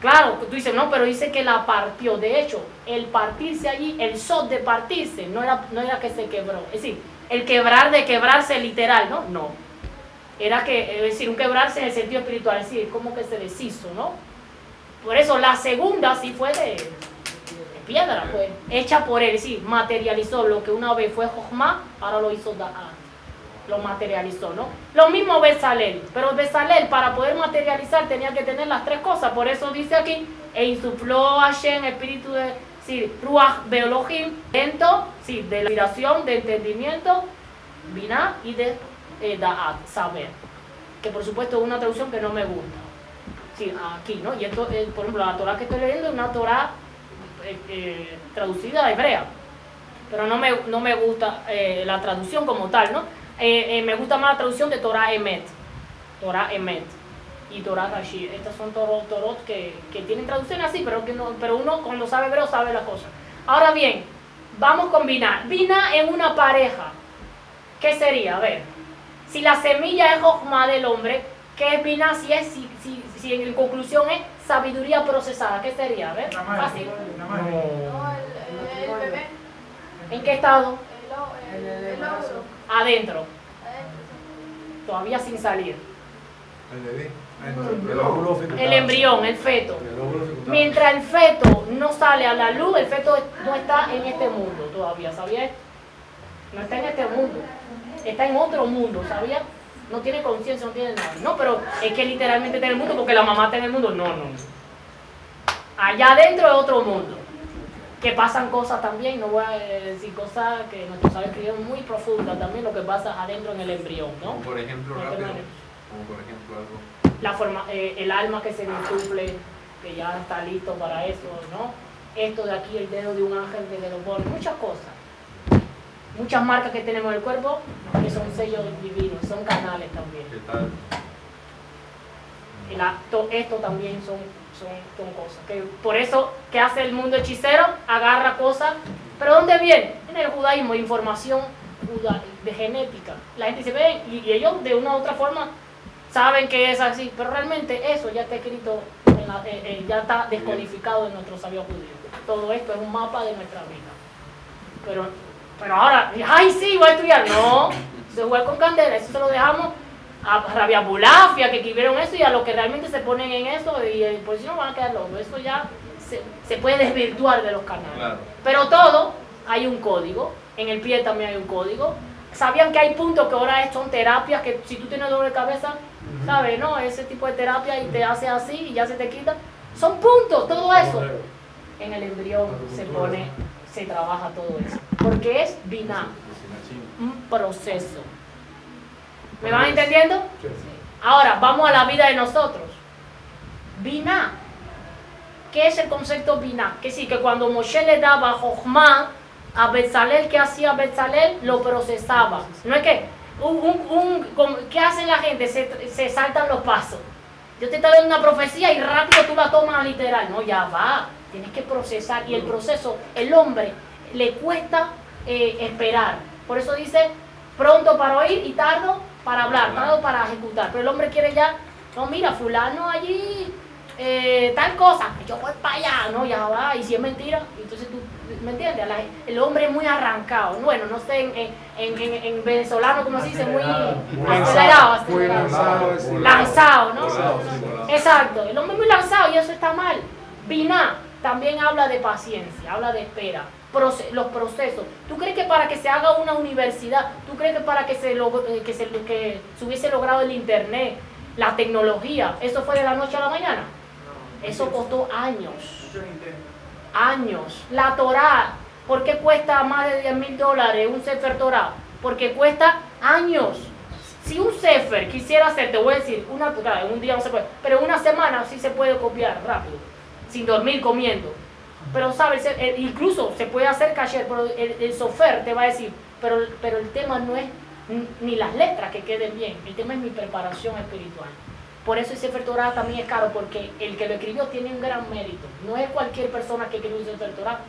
Claro, tú dices, no, pero dice que la partió. De hecho, el partirse allí, el sot de partirse, no era, no era que se quebró. Es decir, el quebrar de quebrarse literal, ¿no? No. Era que, es decir, un quebrarse en el sentido espiritual, es decir, como que se deshizo, ¿no? Por eso la segunda sí fue de, piedra, pues, hecha por él, sí, materializó lo que una vez fue Jochma, ahora lo hizo Da'at, lo materializó, ¿no? Lo mismo Besalel, pero Besalel para poder materializar tenía que tener las tres cosas, por eso dice aquí, e insufló Hashem, espíritu de, sí, Ruach Beolohim, dentro, sí, de la inspiración, de entendimiento, Binah y de eh, Da'at, saber, que por supuesto es una traducción que no me gusta, sí, aquí, ¿no? Y esto, por ejemplo, la Torah que estoy leyendo es una Torah eh, eh, traducida a hebrea, pero no me, no me gusta eh, la traducción como tal, ¿no? Me gusta más la traducción de Torah Emet, Torah Emet y Torah Rashi. Estas son torot, torot que, que, tienen traducción así, pero, que no, pero uno cuando sabe hebreo sabe la cosa. Ahora bien, vamos a combinar. Vina en una pareja. ¿Qué sería? A ver, si la semilla es Jochma del hombre, ¿qué es Vina si es, si, si, si en conclusión es sabiduría procesada? ¿Qué sería? A ver, fácil. No, el, bebé. ¿En qué estado? El, el, Adentro. Todavía sin salir. El embrión, el feto. Mientras el feto no sale a la luz, el feto no está en este mundo todavía, ¿sabía? No está en este mundo. Está en otro mundo, ¿sabía? No tiene conciencia, no tiene nada. No, pero es que literalmente está en el mundo porque la mamá está en el mundo. No, no. Allá adentro es otro mundo. Que pasan cosas también, no voy a decir cosas que nuestros sabios escribieron muy profundas también, lo que pasa adentro en el embrión, ¿no? Como por ejemplo, rápido, como por ejemplo algo. La forma, eh, el alma que se insufle, que ya está listo para eso, ¿no? Esto de aquí, el dedo de un ángel que lo pone, muchas cosas. Muchas marcas que tenemos en el cuerpo que son sellos divinos, son canales también. ¿Qué tal? El acto, esto también son son, cosas. Que por eso, ¿qué hace el mundo hechicero? Agarra cosas. ¿Pero dónde viene? En el judaísmo, información de genética. La gente se ve y, ellos de una u otra forma saben que es así, pero realmente eso ya está escrito, eh, eh, ya está descodificado en nuestro sabio judío. Todo esto es un mapa de nuestra vida. Pero, pero ahora, ay, sí, voy a estudiar. No, se juega con candela, eso se lo dejamos a Rabia Bulafia que escribieron eso y a los que realmente se ponen en eso y si no van a quedar locos. Eso ya se, se, puede desvirtuar de los canales. Pero todo hay un código, en el pie también hay un código. ¿Sabían que hay puntos que ahora son terapias que si tú tienes doble cabeza, ¿sabes? No, ese tipo de terapia y te hace así y ya se te quita. Son puntos, todo eso. En el embrión se pone, se trabaja todo eso. Porque es biná, un proceso. ¿Me van entendiendo? Ahora, vamos a la vida de nosotros. Binah. ¿Qué es el concepto Binah? Que sí, que cuando Moshe le daba Jochma a Betzalel, ¿qué hacía Betzalel? Lo procesaba. No es que, un, ¿qué hace la gente? Se, se saltan los pasos. Yo te estoy dando una profecía y rápido tú la tomas literal. No, ya va. Tienes que procesar. Y el proceso, el hombre le cuesta eh, esperar. Por eso dice, pronto para oír y tardo para hablar, tardo para ejecutar. Pero el hombre quiere ya, no, mira, fulano allí, eh, tal cosa, yo voy para allá, no, ya va, y si es mentira, entonces tú, ¿me entiendes? el hombre es muy arrancado, bueno, no sé, en, en, en, en venezolano, como se dice, muy acelerado, lanzado, ¿no? Exacto, el hombre es muy lanzado y eso está mal. Vina también habla de paciencia, habla de espera los procesos. ¿Tú crees que para que se haga una universidad, tú crees que para que se, eh, que se, que se hubiese logrado el Internet, la tecnología, eso fue de la noche a la mañana? Eso costó años. Años. La Torah, ¿por qué cuesta más de 10 mil dólares un Sefer Torah? Porque cuesta años. Si un Sefer quisiera hacer, te voy a decir, una, un día no se puede, pero una semana sí se puede copiar rápido sin dormir, comiendo. Pero, ¿sabes? Eh, incluso se puede hacer cacher, pero el, el sofer te va a decir, pero, pero el tema no es ni las letras que queden bien, el tema es mi preparación espiritual. Por eso ese Torah también es caro, porque el que lo escribió tiene un gran mérito. No es cualquier persona que escribe un Sefer Torah.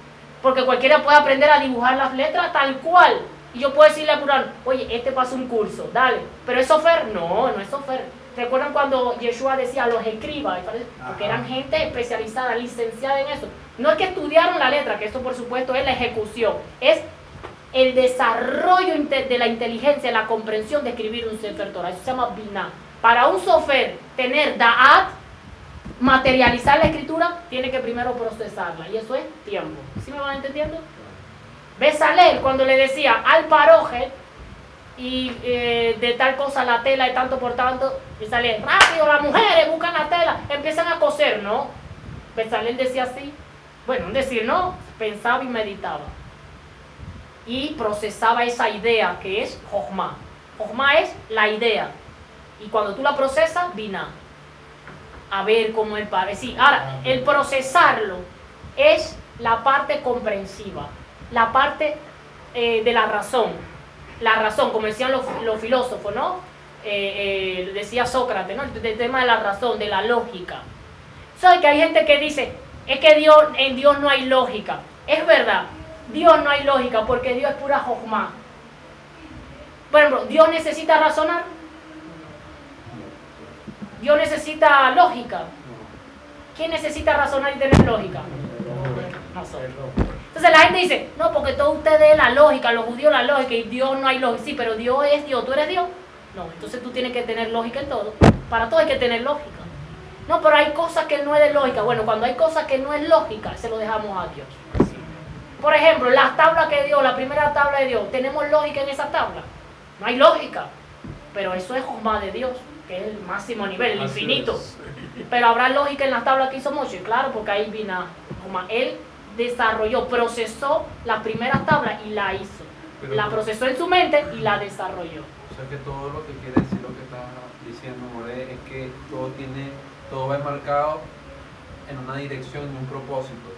Porque cualquiera puede aprender a dibujar las letras tal cual. Y yo puedo decirle a Purán, oye, este pasa un curso, dale. Pero es sofer, no, no es sofer. ¿Recuerdan cuando Yeshua decía los escribas? Porque eran gente especializada, licenciada en eso. No es que estudiaron la letra, que eso por supuesto es la ejecución. Es el desarrollo de la inteligencia, la comprensión de escribir un Sefer Torah. Eso se llama Binah. Para un sofer tener Da'at, materializar la escritura, tiene que primero procesarla. Y eso es tiempo. ¿Sí me van entendiendo? Besalel, cuando le decía al paroje y eh, de tal cosa la tela de tanto por tanto, sale rápido, las mujeres buscan la tela, empiezan a coser, ¿no? Besalel decía así. Bueno, decir, no, pensaba y meditaba. Y procesaba esa idea que es Jochma. Jochma es la idea. Y cuando tú la procesas, vina. A ver cómo él parece. ahora, el procesarlo es la parte comprensiva, la parte eh, de la razón. La razón, como decían los, filósofos, ¿no? Eh, eh, decía Sócrates, ¿no? El, tema de la razón, de la lógica. ¿Sabes que hay gente que dice, es que Dios, en Dios no hay lógica? Es verdad, Dios no hay lógica porque Dios es pura jojma. Por ejemplo, Dios necesita razonar. Dios necesita lógica. ¿Quién necesita razonar y tener lógica? Entonces la gente dice, no, porque todos ustedes la lógica, los judíos la lógica y Dios no hay lógica. Sí, pero Dios es Dios, tú eres Dios. No, entonces tú tienes que tener lógica en todo. Para todo hay que tener lógica. No, pero hay cosas que no es de lógica. Bueno, cuando hay cosas que no es lógica, se lo dejamos a Dios. Por ejemplo, las tablas que dio, la primera tabla de Dios, ¿tenemos lógica en esa tabla? No hay lógica. Pero eso es más de Dios que es el máximo nivel, el infinito. Pero habrá lógica en las tablas que hizo Moshe, claro, porque ahí vino, como él desarrolló, procesó la primera tabla y la hizo. la procesó en su mente y la desarrolló. O sea que todo lo que quiere decir lo que está diciendo More es que todo tiene, todo va enmarcado en una dirección, en un propósito.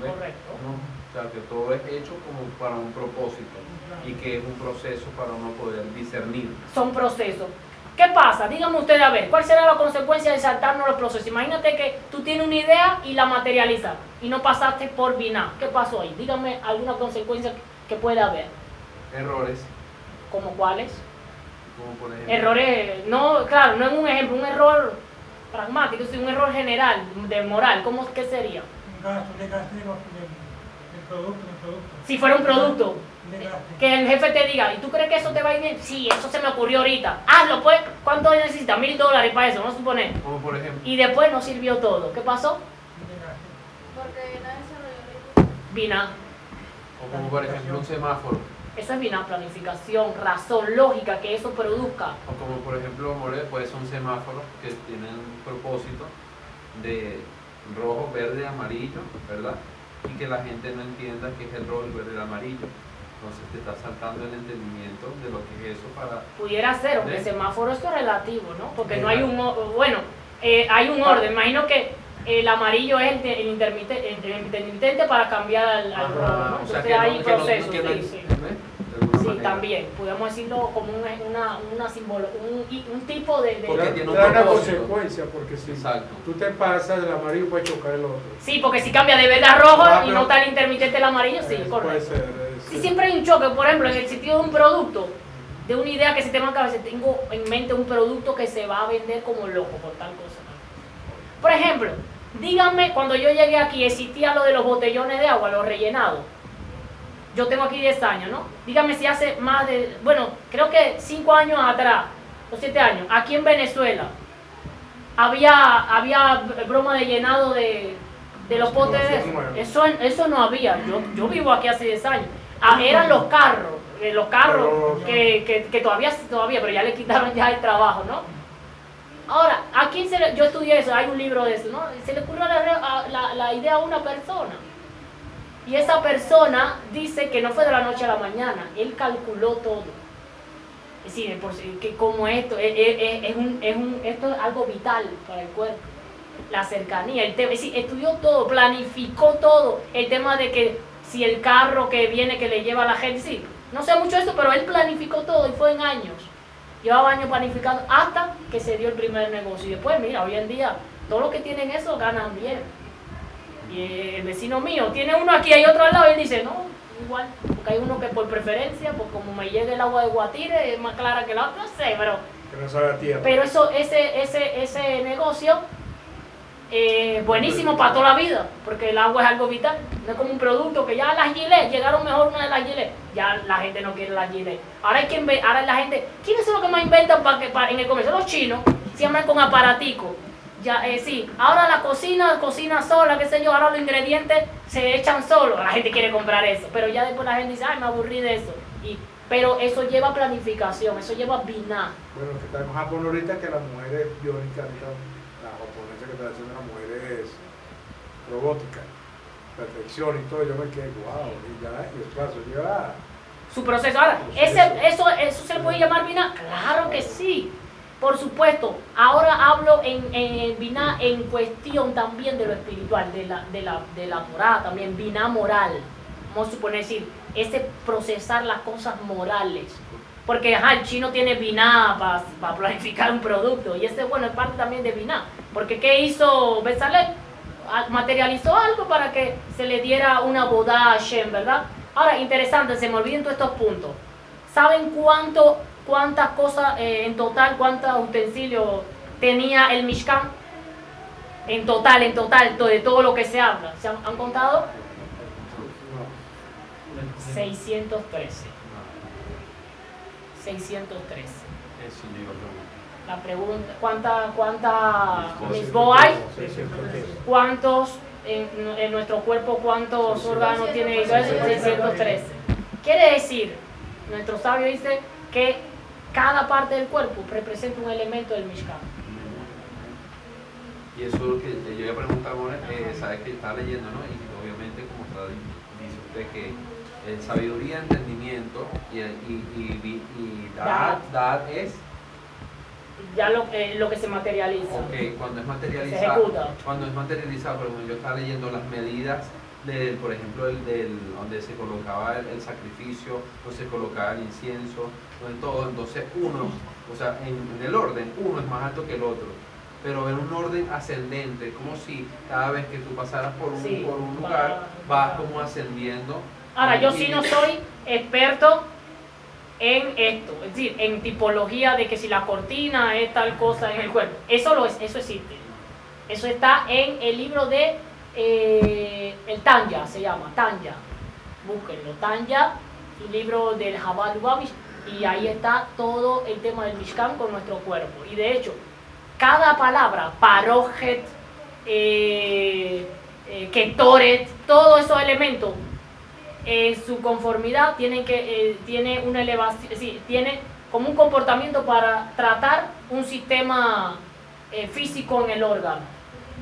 Correcto. O sea que todo es hecho como para un propósito y que es un proceso para uno poder discernir. Son procesos. ¿Qué pasa? Díganme ustedes a ver, ¿cuál será la consecuencia de saltarnos los procesos? Imagínate que tú tienes una idea y la materializas y no pasaste por BINA. ¿Qué pasó ahí? Díganme alguna consecuencia que puede haber. Errores. ¿Como cuáles? Como por ejemplo. Errores, no, claro, no es un ejemplo, un error pragmático, sino un error general, de moral. ¿Cómo qué sería? Un gasto, un desgaste del producto, producto. Si fuera un producto que el jefe te diga, ¿y tú crees que eso te va a ir bien? Sí, eso se me ocurrió ahorita. Hazlo pues. ¿Cuánto necesitas? Mil dólares para eso, vamos a suponer. Como por ejemplo. Y después no sirvió todo. ¿Qué pasó? Porque nadie desarrolló Vina. O como por ejemplo un semáforo. Eso es Vina, planificación, razón lógica que eso produzca. O como por ejemplo, More, puede ser un semáforo que tiene un propósito de rojo, verde, amarillo, ¿verdad? Y que la gente no entienda qué es el rojo, el verde y el amarillo entonces te está saltando el entendimiento de lo que es eso para... Pudiera ser, aunque el semáforo es relativo, ¿no? Porque no hay un... Bueno, eh, hay un orden. Imagino que el amarillo es el, intermitente, para cambiar al, rojo, ¿no? Entonces hay procesos, sí, sí. También, podemos decirlo como una, una símbolo, un, un, tipo de... de porque tiene una consecuencia, porque si tú te pasas del amarillo puedes chocar el otro. Sí, porque si cambia de verde a rojo y no está el intermitente el amarillo, sí, correcto. Puede ser, si siempre hay un choque, por ejemplo, en el sentido de un producto, de una idea que se te marca, a tengo en mente un producto que se va a vender como loco por tal cosa. Por ejemplo, díganme, cuando yo llegué aquí existía lo de los botellones de agua, los rellenados yo tengo aquí 10 años, ¿no? Dígame si hace más de, bueno, creo que 5 años atrás, o 7 años, aquí en Venezuela, había, había broma de llenado de, los potes de eso. Eso, no había. Yo, yo vivo aquí hace 10 años. Ah, eran los carros, eh, los carros que, que, todavía, todavía, pero ya le quitaron ya el trabajo, ¿no? Ahora, ¿a quién se le, yo estudié eso, hay un libro de eso, ¿no? Se le ocurrió la, la, la idea a una persona. Y esa persona dice que no fue de la noche a la mañana, él calculó todo. Es decir, que como esto, es, un, es un, esto es algo vital para el cuerpo. la cercanía, el tema, es decir, estudió todo, planificó todo, el tema de que si el carro que viene que le lleva a la gente, sí, no sé mucho eso, pero él planificó todo y fue en años. Llevaba años planificando hasta que se dio el primer negocio. Y después, mira, hoy en día, todos los que tienen eso ganan bien. Y el vecino mío tiene uno aquí y otro al lado y él dice, no, igual, porque hay uno que por preferencia, pues como me llega el agua de Guatire, es más clara que la otra, no sé, pero... Sabe. Pero eso, ese, ese, ese negocio eh, buenísimo para toda la vida, porque el agua es algo vital. No es como un producto que ya las giles llegaron mejor una de las giles, ya la gente no quiere las giles. Ahora hay que ahora la gente, ¿quiénes son los que más inventan para que en el comercio? Los chinos, siempre con aparatico. Ya, eh, sí, ahora la cocina, cocina sola, qué sé yo, ahora los ingredientes se echan solos. La gente quiere comprar eso, pero ya después la gente dice, ay, me aburrí de eso. Y, pero eso lleva planificación, eso lleva biná. Bueno, que está en Japón ahorita que las mujeres biónicas la de una mujer es robótica, perfección y todo, yo me quedé, wow, y ya, y después eso lleva... Su proceso. Ahora, ese, eso, ¿eso se puede llamar Vina? Claro que sí. Por supuesto, ahora hablo en, en Vina en cuestión también de lo espiritual, de la, de la, de la Torah, también Vina moral. Vamos a suponer decir, ese procesar las cosas morales. Porque el chino tiene Vina para planificar un producto y ese, bueno, es parte también de Vina. Porque ¿qué hizo Bezalel? Ah, materializó algo para que se le diera una boda a Shem, ¿verdad? Ahora, interesante, se me olviden todos estos puntos. ¿Saben cuánto, cuántas cosas eh, en total, cuántos utensilios tenía el Mishkan? En total, en total, de todo lo que se habla. ¿Se han, contado? 613. 613. La pregunta, ¿cuánta, cuánta misbo hay? ¿Cuántos en, nuestro cuerpo, cuántos órganos tiene 613. Quiere decir, nuestro sabio dice que cada parte del cuerpo representa un elemento del Mishkan. Y eso es lo que yo le preguntaba, eh, sabes que está leyendo, ¿no? Y obviamente, como dice usted, que el sabiduría, entendimiento y, y, y, y dad es ya lo, lo que se materializa. Ok, cuando es materializado. Cuando es materializado, por ejemplo, yo estaba leyendo las medidas de, por ejemplo, el del, donde se colocaba el, sacrificio, donde se colocaba el incienso, en todo. Entonces, uno, o sea, en, el orden, uno es más alto que el otro. Pero en un orden ascendente, como si cada vez que tú pasaras por un, por un lugar, vas como ascendiendo. Ahora, yo sí no soy experto en esto, es decir, en tipología de que si la cortina es tal cosa en el cuerpo. Eso, lo es, eso existe. Eso está en el libro de eh, el Tanya, se llama, Tanya. Búsquenlo, Tanya, el libro del Jabal Lubavitch, y ahí está todo el tema del Mishkan con nuestro cuerpo. Y de hecho, cada palabra, parojet, eh, eh, ketoret, todos esos elementos en su conformidad tienen que, eh, tiene una elevación, tiene como un comportamiento para tratar un sistema eh, físico en el órgano.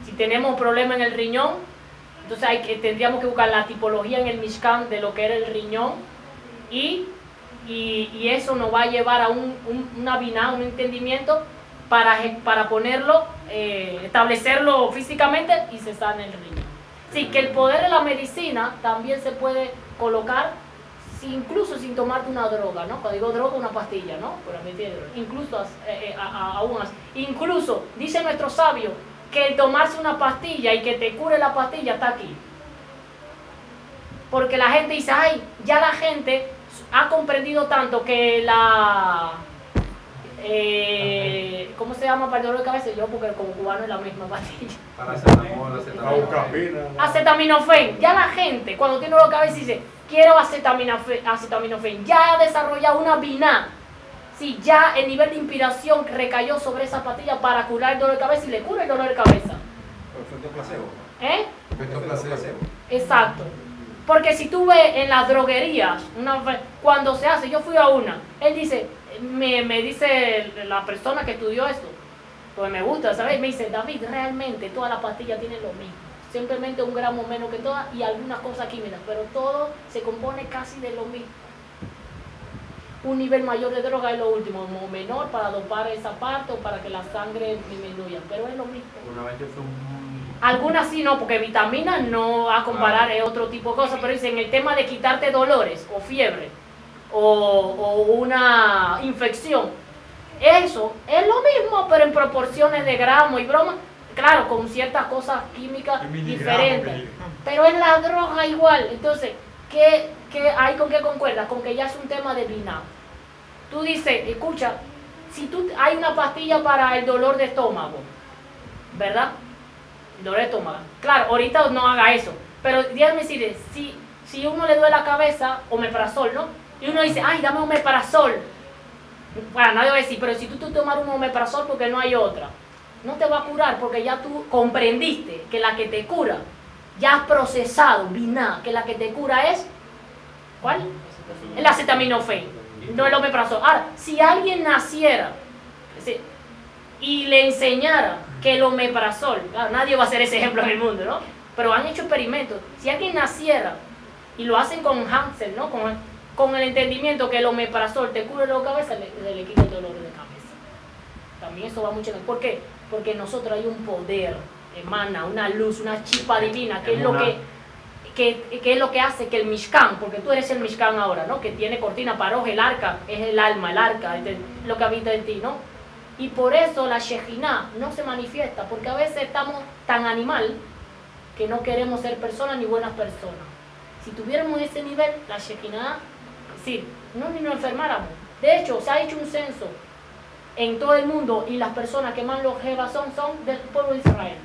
Si tenemos un problema en el riñón, entonces hay que, tendríamos que buscar la tipología en el Mishkan de lo que era el riñón y, y, eso nos va a llevar a un, un, una un entendimiento para, para ponerlo, eh, establecerlo físicamente y se sana el riñón. Sí, que el poder de la medicina también se puede colocar incluso sin tomarte una droga, ¿no? Cuando digo droga, una pastilla, ¿no? Incluso, eh, eh, aún Incluso, dice nuestro sabio, que el tomarse una pastilla y que te cure la pastilla está aquí. Porque la gente dice, ay, ya la gente ha comprendido tanto que la... Eh, ¿Cómo se llama para el dolor de cabeza? Yo, porque como cubano es la misma pastilla. Acetaminofén. Ya la gente, cuando tiene dolor de cabeza, dice, quiero acetaminofén. Ya ha desarrollado una vina. Sí, ya el nivel de inspiración recayó sobre esa pastilla para curar el dolor de cabeza y le cura el dolor de cabeza. Efecto placebo. ¿Eh? Efecto placebo. Exacto. Porque si tú ves en las droguerías, una, cuando se hace, yo fui a una, él dice, me, me dice la persona que estudió esto, pues me gusta, ¿sabes? Me dice, David, realmente todas las pastillas tienen lo mismo simplemente un gramo menos que todas y algunas cosas químicas, pero todo se compone casi de lo mismo. un nivel mayor de droga es lo último, o menor para dopar esa parte o para que la sangre disminuya, pero es lo mismo. Una vez yo fui. Algunas sí no, porque vitaminas no a comparar es otro tipo de cosas, pero dicen el tema de quitarte dolores o fiebre o, o una infección, eso es lo mismo, pero en proporciones de gramos y broma, claro, con ciertas cosas químicas diferentes, miligramos. pero es la droga igual. Entonces, ¿qué, qué hay con qué concuerda? Con que ya es un tema de vinagre. Tú dices, escucha, si tú hay una pastilla para el dolor de estómago, ¿verdad? De estómago. Claro, ahorita no haga eso. Pero dígame si, si, si uno le duele la cabeza, omeprazol, ¿no? Y uno dice, ay, dame omeprazol. Bueno, nadie va a decir, pero si tú, tú tomas un omeprazol porque no hay otra, no te va a curar porque ya tú comprendiste que la que te cura, ya has procesado, vina, que la que te cura es, ¿cuál? El acetaminofén, no el omeprazol. Ahora, si alguien naciera y le enseñara que el omeprazol, claro, nadie va a hacer ese ejemplo en el mundo, ¿no? Pero han hecho experimentos. Si alguien naciera y lo hacen con Hansel, ¿no? Con, con el entendimiento que el omeprazol te cura el dolor de cabeza, le, le quita el dolor de cabeza. También eso va mucho. ¿Por qué? Porque en nosotros hay un poder, emana, una luz, una chispa divina, que es lo que, que, que es lo que hace que el Mishkan, porque tú eres el Mishkan ahora, ¿no? Que tiene cortina, paroja, el arca, es el alma, el arca, es lo que habita en ti, ¿no? Y por eso la Shejinah no se manifiesta, porque a veces estamos tan animal que no queremos ser personas ni buenas personas. Si tuviéramos ese nivel, la Shejinah, sí, no ni nos enfermáramos. De hecho, se ha hecho un censo en todo el mundo y las personas que más longevas son, son del pueblo de Israel.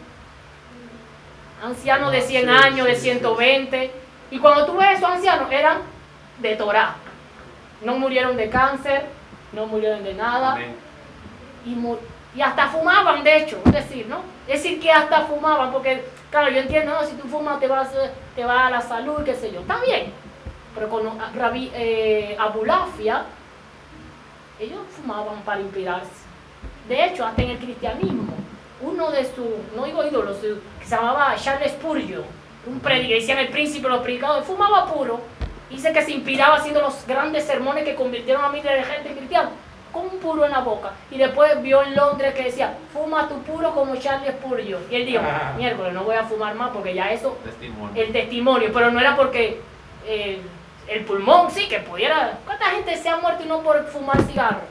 Ancianos de 100 Ah, años, de sí, sí, 120. Y cuando tú ves esos ancianos, eran de Torah. No murieron de cáncer, no murieron de nada Amén. Y, hasta fumaban, de hecho, es decir, ¿no? Es decir, que hasta fumaban, porque, claro, yo entiendo, ¿no? Si tú fumas te va a, hacer- te va a la salud, qué sé yo, está bien. Pero con a- Rabí, eh, Abulafia, ellos fumaban para inspirarse. De hecho, hasta en el cristianismo, uno de sus, no digo ídolos, que se llamaba Charles Spurgeon, un predicador, decían el príncipe de los predicadores, fumaba puro, dice que se inspiraba haciendo los grandes sermones que convirtieron a miles de gente en cristianos, con un puro en la boca. Y después vio en Londres que decía, fuma tu puro como Charles Spurgeon. Y él dijo, Ah. miércoles, no voy a fumar más porque ya eso Testimonio. el testimonio, pero no era porque eh, el pulmón, sí, que pudiera. ¿Cuánta gente se ha muerto y no por fumar cigarro?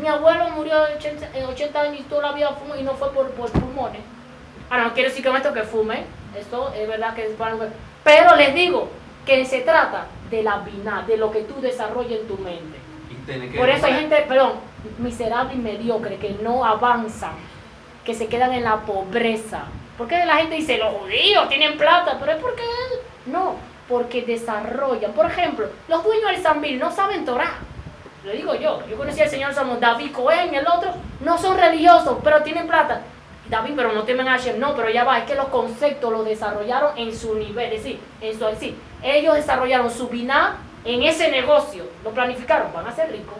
Mi abuelo murió de 80, eh, 80 años y toda la vida fumó y no fue por, por pulmones. Ahora, no quiero decir con esto que fume, esto es verdad que es para... Pero les digo que se trata de la vina, de lo que tú desarrollas en tu mente. Que Por eso hay gente, perdón, miserable y mediocre que no avanzan, que se quedan en la pobreza. Porque la gente dice, los judíos tienen plata, pero es porque no, porque desarrollan. Por ejemplo, los dueños del Sambil no saben Torah. Lo digo yo, yo conocí al Señor, somos David Cohen, el otro, no son religiosos, pero tienen plata. David, pero no temen a Hashem, no, pero ya va, es que los conceptos los desarrollaron en su nivel, es decir, en su, es decir, ellos desarrollaron su biná en ese negocio, lo planificaron, van a ser ricos.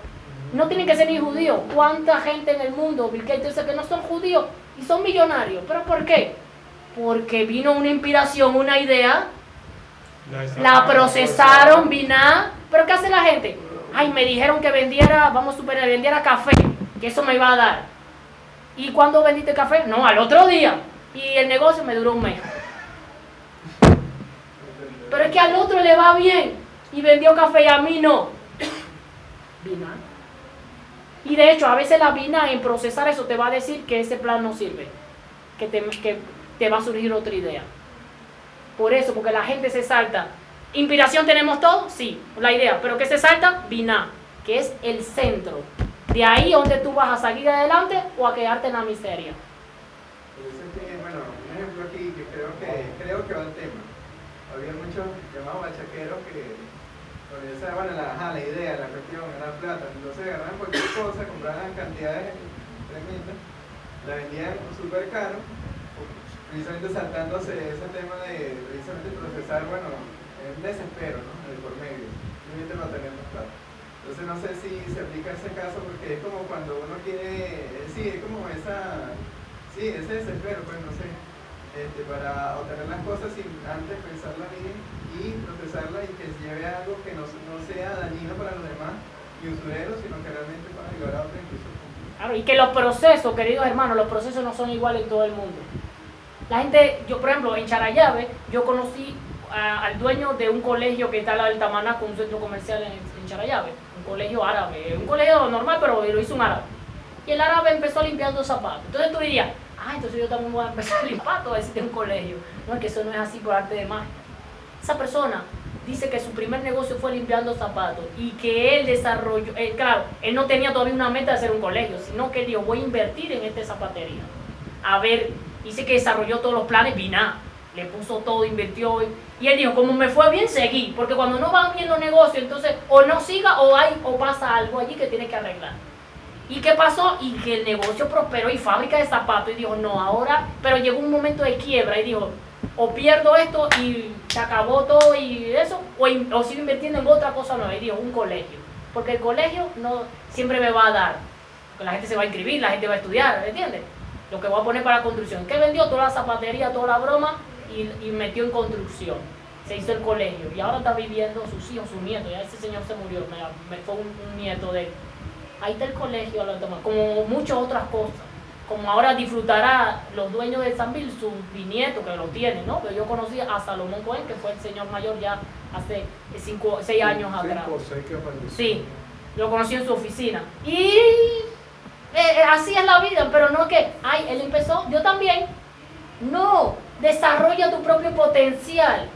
No tienen que ser ni judíos. ¿Cuánta gente en el mundo, Bill Gates dice que no son judíos y son millonarios? ¿Pero por qué? Porque vino una inspiración, una idea, la procesaron, biná. ¿Pero qué hace la gente? Ay, me dijeron que vendiera, vamos a superar, vendiera café, que eso me iba a dar. ¿Y cuándo vendiste café? No, al otro día. Y el negocio me duró un mes. Pero es que al otro le va bien y vendió café y a mí no. Vina. Y de hecho, a veces la vina en procesar eso te va a decir que ese plan no sirve, que te, que te va a surgir otra idea. Por eso, porque la gente se salta. ¿Inspiración tenemos todos? Sí, la idea. Pero ¿qué se salta? Vina, que es el centro. De ahí donde tú vas a salir adelante o a quedarte en la miseria. Bueno, un ejemplo aquí que creo que, creo que va al tema. Había muchos llamados bachaqueros que, bueno, la, la idea, la cuestión, ganar plata, entonces agarraban cualquier cosa, compraban cantidades tremendas, la vendían súper caro, precisamente saltándose ese tema de precisamente procesar, bueno, es un desespero, ¿no? De por medio, simplemente no tenemos plata. Entonces no sé si se aplica ese caso porque es como cuando uno quiere, eh, sí, es como esa, sí, ese desespero, pues no sé, este, para obtener las cosas sin antes pensarla bien y procesarla y que lleve algo que no, no sea dañino para los demás, y usureros, sino que realmente para ayudar a otros incluso Claro, y que los procesos, queridos hermanos, los procesos no son iguales en todo el mundo. La gente, yo por ejemplo, en Charayave, yo conocí a- al dueño de un colegio que está al lado del Tamanaco, un centro comercial en, en un colegio árabe, un colegio normal, pero lo hizo un árabe. Y el árabe empezó limpiando zapatos. Entonces tú dirías, ah, entonces yo también voy a empezar a limpiar todo ese un colegio. No, es que eso no es así por arte de magia. Esa persona dice que su primer negocio fue limpiando zapatos y que él desarrolló, eh, claro, él no tenía todavía una meta de hacer un colegio, sino que él dijo, voy a invertir en esta zapatería. A ver, dice que desarrolló todos los planes, Biná, le puso todo, invirtió. Y él dijo, como me fue bien, seguí, porque cuando no van bien los negocios, entonces o no siga o hay o pasa algo allí que tiene que arreglar. ¿Y qué pasó? Y que el negocio prosperó y fábrica de zapatos. Y dijo, no, ahora, pero llegó un momento de quiebra y dijo, o pierdo esto y se acabó todo y eso, o, in- o sigo invirtiendo en otra cosa nueva. Y dijo, un colegio. Porque el colegio no siempre me va a dar. Porque la gente se va a inscribir, la gente va a estudiar, ¿entiendes? Lo que voy a poner para construcción. ¿Qué vendió? Toda la zapatería, toda la broma y, metió en construcción. Se hizo el colegio y ahora está viviendo sus hijos, sus nietos. Ya ese señor se murió, me, me fue un, un nieto de él. Ahí está el colegio, como muchas otras cosas. Como ahora disfrutará los dueños de San Bill, sus bisnietos que lo tienen, ¿no? Pero yo conocí a Salomón Cohen, que fue el señor mayor ya hace cinco, seis años atrás. Cinco o seis que falleció. Sí, lo conocí en su oficina. Y eh, eh, así es la vida, pero no que, ay, él empezó, yo también. No, desarrolla tu propio potencial.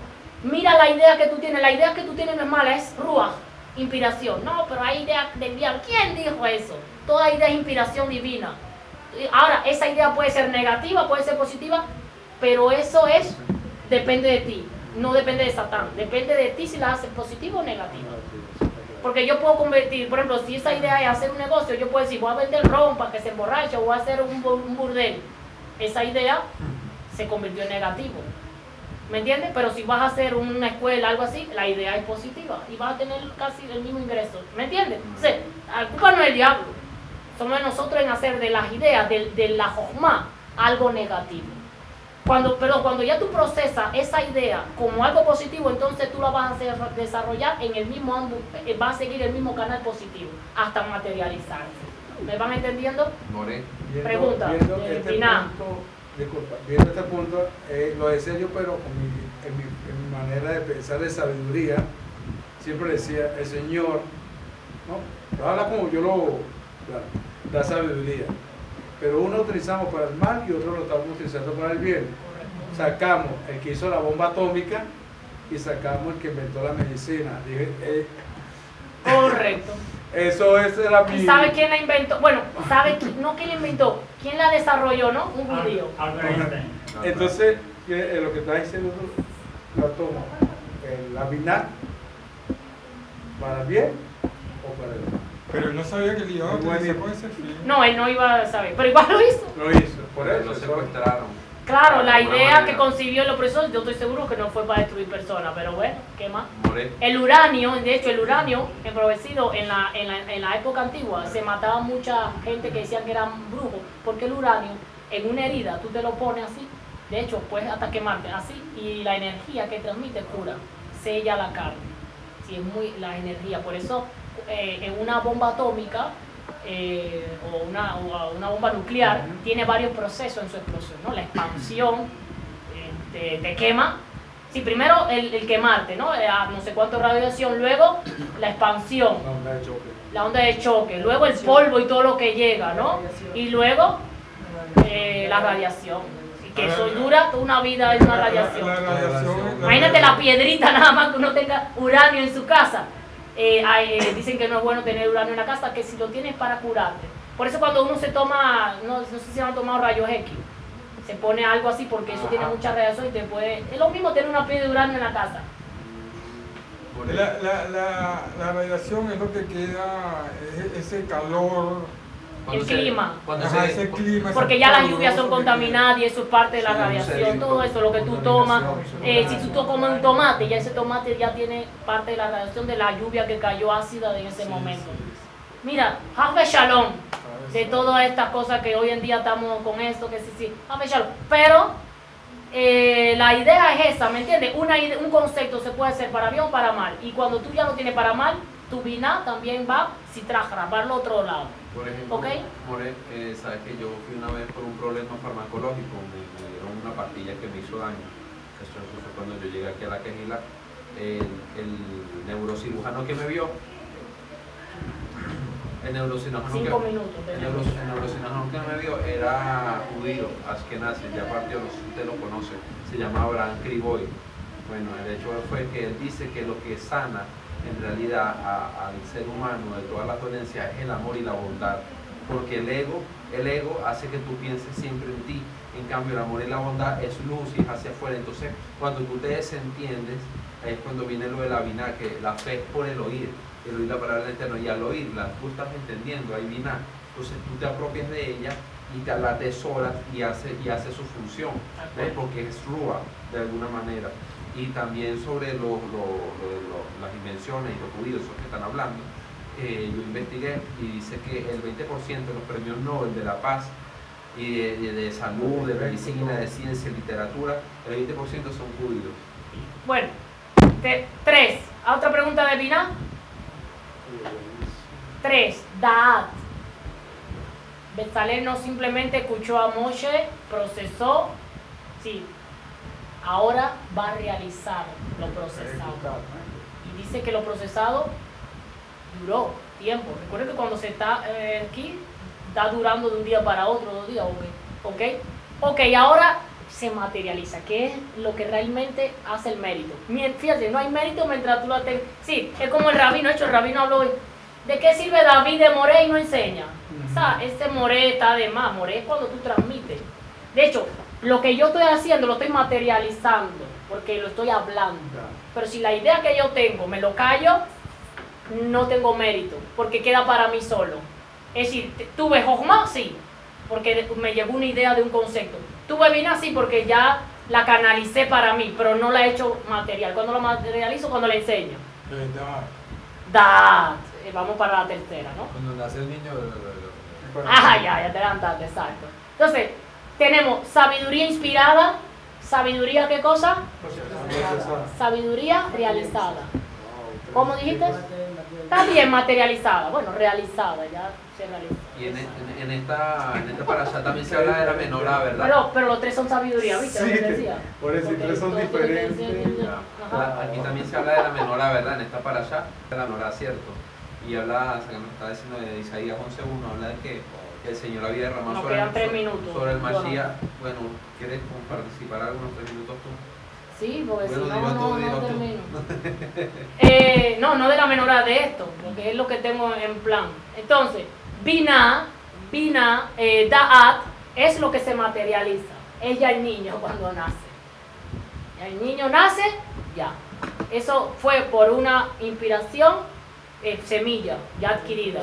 Mira la idea que tú tienes. La idea que tú tienes no es mala, es ruaj, inspiración. No, pero hay idea del diablo. ¿Quién dijo eso? Toda idea es inspiración divina. Ahora, esa idea puede ser negativa, puede ser positiva, pero eso es, depende de ti. No depende de Satán. Depende de ti si la haces positiva o negativa. Porque yo puedo convertir, por ejemplo, si esa idea es hacer un negocio, yo puedo decir, voy a vender ron para que se emborrache, o voy a hacer un, bu- un burdel. Esa idea se convirtió en negativo. ¿Me entiendes? Pero si vas a hacer una escuela, algo así, la idea es positiva y vas a tener casi el mismo ingreso. ¿Me entiendes? Entonces, la culpa no es el diablo. Somos nosotros en hacer de las ideas, de, de la jojma, algo negativo. Cuando, pero cuando ya tú procesas esa idea como algo positivo, entonces tú la vas a hacer desarrollar en el mismo ámbito, eh, va a seguir el mismo canal positivo hasta materializarse. ¿Me van entendiendo? More. Viendo- Pregunta, Viendo eh, este punto, disculpa, viendo este punto, eh, lo decía yo, pero con mi- en, mi, en mi manera de pensar de sabiduría, siempre decía, el Señor, ¿no? Habla como yo lo, claro, da sabiduría. Pero uno lo utilizamos para el mal y otro lo estamos utilizando para el bien. Sacamos el que hizo la bomba atómica y sacamos el que inventó la medicina. Dije, eh, Correcto. eso es era mi... ¿Y sabe quién la inventó? Bueno, ¿sabe qui- no quién la inventó? ¿Quién la desarrolló, no? Un judío. Entonces, lo que está diciendo la toma, la binar, para el bien o para el mal. Pero él no sabía que le iban a Muy utilizar bonito. con ese fin. No, él no iba a saber, pero igual lo hizo. Lo hizo, por eso. lo secuestraron. Claro, la idea manera. que concibió el opresor, yo estoy seguro que no fue para destruir personas, pero bueno, ¿qué más? El uranio, de hecho, el uranio empobrecido en la, en la, en la época antigua, se mataba mucha gente que decían que eran brujos, porque el uranio en una herida tú te lo pones así, de hecho, puedes hasta quemarte así, y la energía que transmite cura, sella la carne. Sí, es muy la energía, por eso eh, en una bomba atómica eh, o, una, o una bomba nuclear tiene varios procesos en su explosión, ¿no? La expansión eh, te, te quema. Sí, primero el, el quemarte, ¿no? Eh, a no sé cuánto radiación, luego la expansión, La onda de choque. la onda de choque, luego el polvo y todo lo que llega, ¿no? Y luego eh, la radiación. Y que eso dura toda una vida, es una radiación. La, la radiación. Imagínate la piedrita nada más que uno tenga uranio en su casa. Eh, eh, dicen que no es bueno tener uranio en la casa, que si lo tienes para curarte. Por eso cuando uno se toma, no, no sé si han tomado rayos X, se pone algo así porque eso tiene mucha radiación y te puede... Es lo mismo tener una piedra de uranio en la casa. La, la, la, la radiación es lo que queda, es ese calor. El se- clima. Cuando Ajá, se- ese clima. ese Porque ya las lluvias son contaminadas y eso es parte de la Sí, radiación, todo eso, lo que tú tomas. Eh, si tú comes un tomate, ya ese tomate ya tiene parte de la radiación de la lluvia que cayó ácida en ese momento. Mira, Jaffe Shalom, de todas estas cosas que hoy en día estamos con esto, que sí, sí, Jaffe Shalom. Pero eh, la idea es esa, ¿me entiendes? Una un concepto se puede hacer para bien o para mal. Y cuando tú ya lo tienes para mal, tu vina también va si trabajar para el otro lado. Por ejemplo, Ok. More, eh, sabes que yo fui una vez por un problema farmacológico, me, me dieron una pastilla que me hizo daño. Eso fue cuando yo llegué aquí a la Quejila. El, el neurocirujano que me vio, el neurocirujano que, minutos. el neuro- el neurocirujano que me vio era judío, askenazi, ya si usted lo conoce, se llama Abraham Krivoy. Bueno, el hecho fue que él dice que lo que sana en realidad al ser humano de todas las dolencias es el amor y la bondad. Porque el ego, el ego hace que tú pienses siempre en ti. En cambio, el amor y la bondad es luz y es hacia afuera. Entonces, cuando tú te desentiendes, es cuando viene lo de la vina, que la fe es por el oír, el oír la palabra del Eterno. Y al oírla, tú estás entendiendo, hay vina. Entonces, tú te apropias de ella y te la atesoras y hace, y hace su función. ¿ves? Porque es rúa, de alguna manera. Y también sobre lo- lo- las invenciones y los judíos esos que están hablando, eh, yo investigué y dice que el 20% de los premios Nobel de la paz y de, de- de salud, de medicina, de ciencia, literatura, el 20% son judíos. Bueno, te- tres. ¿A otra pregunta de vina? Tres. Daat. Betzalel no simplemente escuchó a Moshe, procesó, sí, ahora va a realizar lo procesado. Y dice que lo procesado duró tiempo. Recuerden que cuando se está eh, aquí, está durando de un día para otro, dos días, ok. Ok, ok, ahora se materializa, que es lo que realmente hace el mérito. Fíjate, no hay mérito mientras tú lo tengas. Sí, es como el rabino, hecho el rabino habló hoy. ¿De qué sirve David de Moré y no enseña? O sea, este Moré está de más. Moré es cuando tú transmites. De hecho, lo que yo estoy haciendo lo estoy materializando, porque lo estoy hablando. Pero si la idea que yo tengo me lo callo, no tengo mérito, porque queda para mí solo. Es decir, tuve Jojma, sí, porque me llegó una idea de un concepto. Tuve Vina, sí, porque ya la canalicé para mí, pero no la he hecho material. ¿Cuándo lo materializo? Cuando le enseño. ¿Verdad? Eh, vamos para la tercera, ¿no? Cuando nace el niño, lo- Ah, ya, ya te adelantaste, exacto. Entonces, tenemos sabiduría inspirada, sabiduría, ¿qué cosa? Sabiduría realizada. ¿Cómo dijiste? Bien materializada, bueno, realizada, ya se realizó. Y en, en- en esta, en esta parasha también se habla de la menorá, ¿verdad? Pero, pero los tres son sabiduría, ¿viste? Lo que Sí, te decía. por eso, tres son diferentes. Ajá. Aquí también se habla de la menorá, ¿verdad? En esta parasha, de la menorá, ¿cierto? Y habla, o sea, que está diciendo de Isaías 11.1, habla de que el Señor había derramado sobre, tres sobre- el. Mashiach. Bueno, ¿quieres participar algunos tres minutos tú? Sí, porque Bueno, si no, tú, no, termino. Eh, no, no de la menorá, de esto, porque es lo que tengo en plan. Entonces, Bina, Bina, eh, Da'at, es lo que se materializa. Es ya el niño cuando nace. Ya el niño nace, ya. Eso fue por una inspiración, eh, semilla, ya adquirida.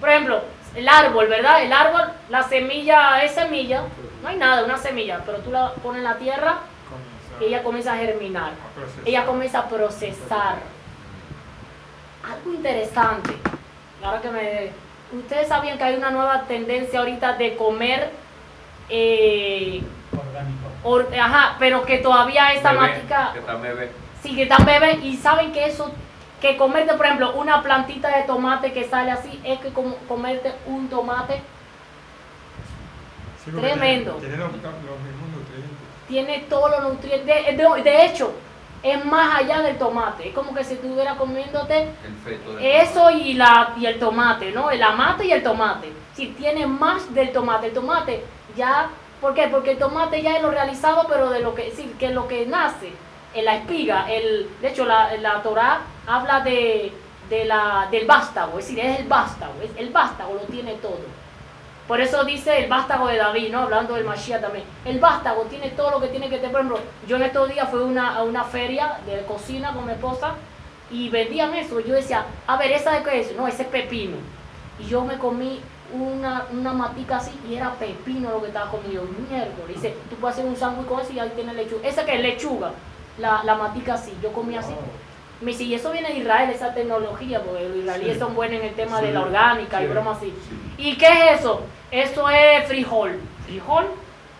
Por ejemplo, el árbol, ¿verdad? El árbol, la semilla es semilla, no hay nada, una semilla, pero tú la pones en la tierra y ella comienza a germinar. Ella comienza a procesar. Algo interesante. Ahora que me. Ustedes sabían que hay una nueva tendencia ahorita de comer. eh, or- ajá, pero que todavía esa Bebé, matica. Que está bebé. Sí, que están bebés y saben que eso, que comerte, por ejemplo, una plantita de tomate que sale así, es que como comerte un tomate Sí, Tremendo. Tiene los, los mismos nutrientes. tiene todos los nutrientes. De, de- de hecho, es más allá del tomate. Es como que si estuviera comiéndote eso y, la, y el tomate, ¿no? El amate y el tomate. Si tiene más del tomate. El tomate ya, ¿por qué? Porque el tomate ya es lo realizado, pero de lo que, sí, que lo que nace en la espiga. El, de hecho, la, la Torah habla de, de la, del vástago, es decir, es el vástago. el vástago lo tiene todo. Por eso dice el vástago de David, ¿no? Hablando del Mashiach también. El vástago tiene todo lo que tiene que tener. Por ejemplo, yo en estos días fui a una, una feria de cocina con mi esposa y vendían eso. Yo decía, a ver, ¿esa de qué es? No, ese es pepino. Y yo me comí una, una matica así y era pepino lo que estaba comiendo. Miércoles. Dice, tú puedes hacer un sándwich con eso y ahí tiene lechuga. Esa que es lechuga, la, la matica así. Yo comí así. Me dice, y eso viene de Israel, esa tecnología, porque los israelíes son buenos en el tema de la orgánica y broma así. ¿Y qué es eso? Eso es frijol. Frijol,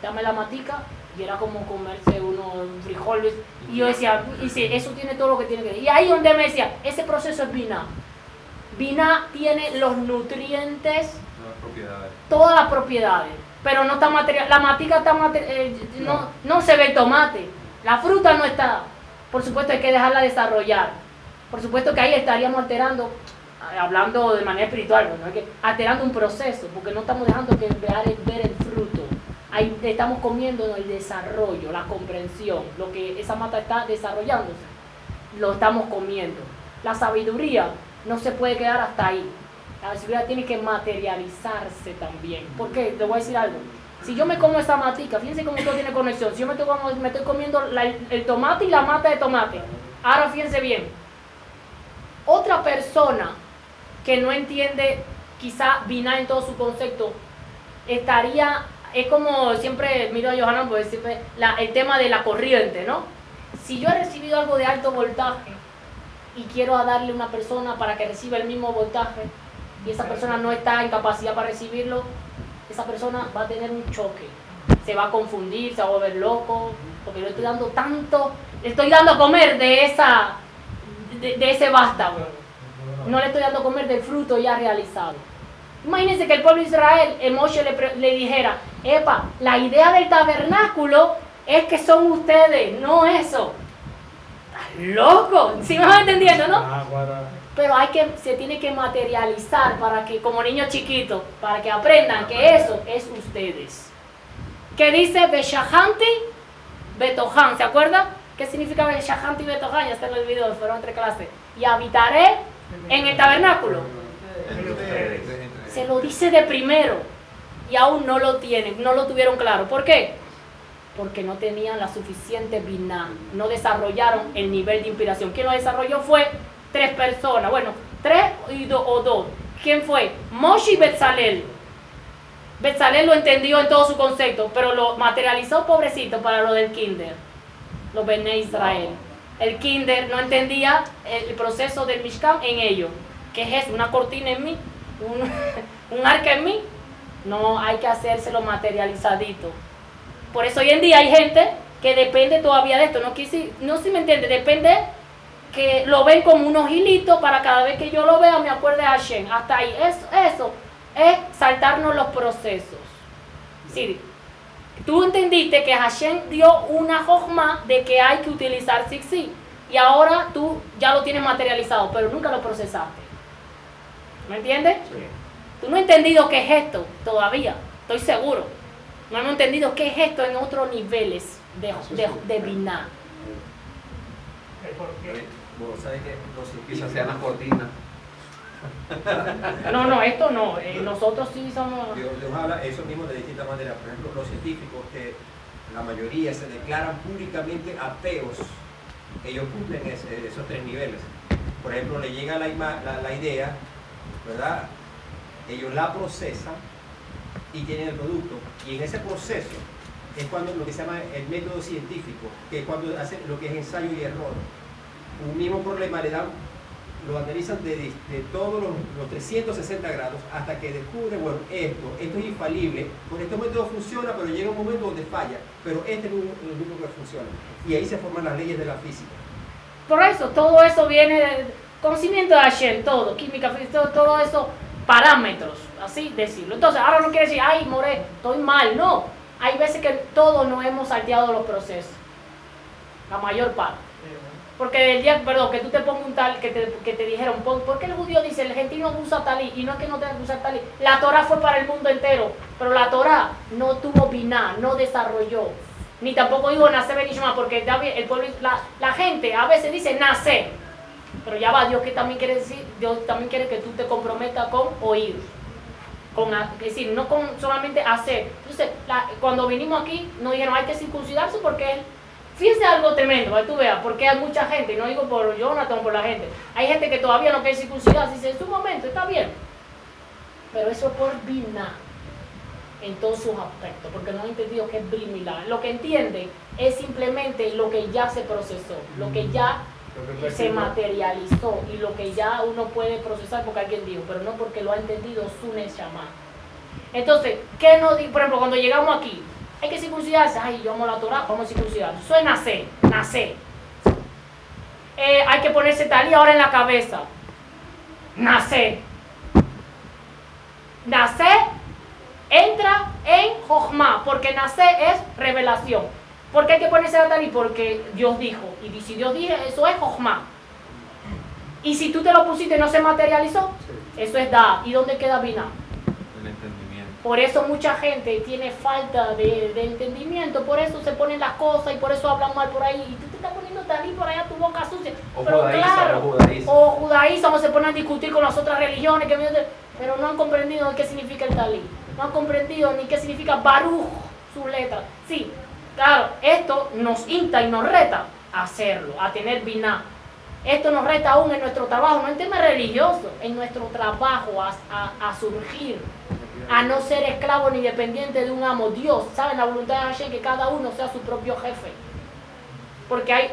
dame la matica, y era como comerse uno un frijol. Y yo decía, y sí, eso tiene todo lo que tiene que Y ahí donde me decía, ese proceso es vina. Binah tiene los nutrientes, Las todas las propiedades, pero no está material. La matica está eh, no, no se ve el tomate, la fruta no está. Por supuesto hay que dejarla desarrollar. Por supuesto que ahí estaríamos alterando, eh, hablando de manera espiritual, alterando un proceso, porque no estamos dejando que ver el fruto. Ahí estamos comiendo el desarrollo, la comprensión, lo que esa mata está desarrollándose, lo estamos comiendo. La sabiduría no se puede quedar hasta ahí. La sabiduría tiene que materializarse también. ¿Por qué? Te voy a decir algo. Si yo me como esa matica, fíjense cómo esto tiene conexión. Si yo me estoy, me comiendo el tomate y la mata de tomate. Ahora fíjense bien. Otra persona que no entiende quizá Binah en todo su concepto, estaría, es como siempre miro a Johanna, pues siempre el tema de la corriente, ¿no? Si yo he recibido algo de alto voltaje y quiero darle a una persona para que reciba el mismo voltaje y esa persona no está en capacidad para recibirlo, esa persona va a tener un choque. Se va a confundir, se va a volver loco, porque le estoy dando tanto, le estoy dando a comer de esa, de, ese vástago. No le estoy dando a comer del fruto ya realizado. Imagínense que el pueblo de Israel, el Moshe le, dijera, epa, la idea del tabernáculo es que son ustedes, no eso. ¿Estás loco? ¿Sí me van entendiendo, no? Pero hay que, se tiene que materializar para que, como niños chiquitos, para que aprendan que eso es ustedes. ¿Qué dice Beshahanti Betohan? ¿Se acuerda? ¿Qué significa Beshahanti Betohan? Ya en el video, fueron entre clases. Y habitaré en el tabernáculo. Se lo dice de primero y aún no lo tienen, no lo tuvieron claro. ¿Por qué? Porque no tenían la suficiente binah, no desarrollaron el nivel de inspiración. ¿Quién lo desarrolló? Fue tres personas, bueno, tres y do- o dos. ¿Quién fue? Moshe y Betzalel. Betzalel lo entendió en todo su concepto, pero lo materializó pobrecito para lo del kinder, los Bene Israel. El kinder no entendía el proceso del Mishkan en ello. ¿Qué es eso? ¿Una cortina en mí? ¿Un, un arca en mí? No, hay que hacérselo materializadito. Por eso hoy en día hay gente que depende todavía de esto. No, quisi- no si me entiende, depende que lo ven como unos hilitos para cada vez que yo lo vea me acuerde de Hashem. Hasta ahí. Eso, eso es saltarnos los procesos. Sí, tú entendiste que Hashem dio una jojma de que hay que utilizar Sixi y ahora tú ya lo tienes materializado, pero nunca lo procesaste. ¿Me entiendes? Tú no has entendido qué es esto todavía, estoy seguro. No hemos entendido qué es esto en otros niveles de, de, de qué. Vos sabés que los Quizás sean las cortinas. No, no, esto no. eh, nosotros sí somos. Dios, Dios habla eso mismo de distintas maneras. Por ejemplo, los científicos que la mayoría se declaran públicamente ateos, ellos cumplen ese- esos tres niveles. Por ejemplo, le llega la, ima- la, la idea, ¿verdad? Ellos la procesan y tienen el producto. Y en ese proceso es cuando lo que se llama el método científico, que es cuando hacen lo que es ensayo y error. Un mismo problema le dan, lo analizan de, todos los, los 360 grados hasta que descubren, bueno, esto, esto es infalible, con este método funciona, pero llega un momento donde falla, pero este es el único que funciona. Y ahí se forman las leyes de la física. Por eso, todo eso viene del conocimiento de Hashem, todo, química, física, todo, todo eso, parámetros, así decirlo. Entonces, ahora no quiere decir, ay, more, estoy mal, no. Hay veces que todos nos hemos salteado los procesos, la mayor parte. Porque el día, perdón, que tú te pongas un tal, que te, que te dijeron, ¿por, por qué el judío dice, el gentil no usa talí? Y no es que no tenga que usar talí. La Torah fue para el mundo entero, pero la Torah no tuvo biná, no desarrolló. Ni tampoco dijo nacer Benishma, porque el pueblo, la, la gente a veces dice nacer. Pero ya va, Dios que también quiere decir, Dios también quiere que tú te comprometas con oír. Con, es decir, no con solamente hacer. Entonces, cuando vinimos aquí, nos dijeron hay que circuncidarse porque Fíjense algo tremendo, para que tú veas, porque hay mucha gente, y no digo por Jonathan, por la gente, hay gente que todavía no quiere circuncidar, dice, en su momento, está bien. Pero eso es por Bina, en todos sus aspectos, porque no han entendido qué es Brimila. Lo que entienden es simplemente lo que ya se procesó, lo que ya Lo que se materializó y lo que ya uno puede procesar porque alguien dijo, pero no porque lo ha entendido su Neshama. Entonces, ¿qué nos di- Por ejemplo, cuando llegamos aquí, hay que circuncidarse. Ay, yo amo la Torah, vamos a circuncidarnos. Eso es nacer, nacer. Eh, hay que ponerse talí ahora en la cabeza. nacer. Nacer entra en Jochma, porque nacer es revelación. ¿Por qué hay que ponerse a tal? Y porque Dios dijo. Y si Dios dijo, eso es Jochma. Y si tú te lo pusiste y no se materializó, eso es da. ¿Y dónde queda Binah? Por eso mucha gente tiene falta de, de entendimiento, por eso se ponen las cosas y por eso hablan mal por ahí. Y tú te estás poniendo talí por allá tu boca sucia. O Pero claro, o judaísmo se ponen a discutir con las otras religiones, que pero no han comprendido qué significa el talí. No han comprendido ni qué significa baruch, sus letras. Sí, claro, esto nos insta y nos reta a hacerlo, a tener biná. Esto nos reta aún en nuestro trabajo, no en temas religiosos, en nuestro trabajo a, a- a surgir, a no ser esclavo ni dependiente de un amo. Dios, ¿saben? La voluntad de Hashem que cada uno sea su propio jefe. Porque hay,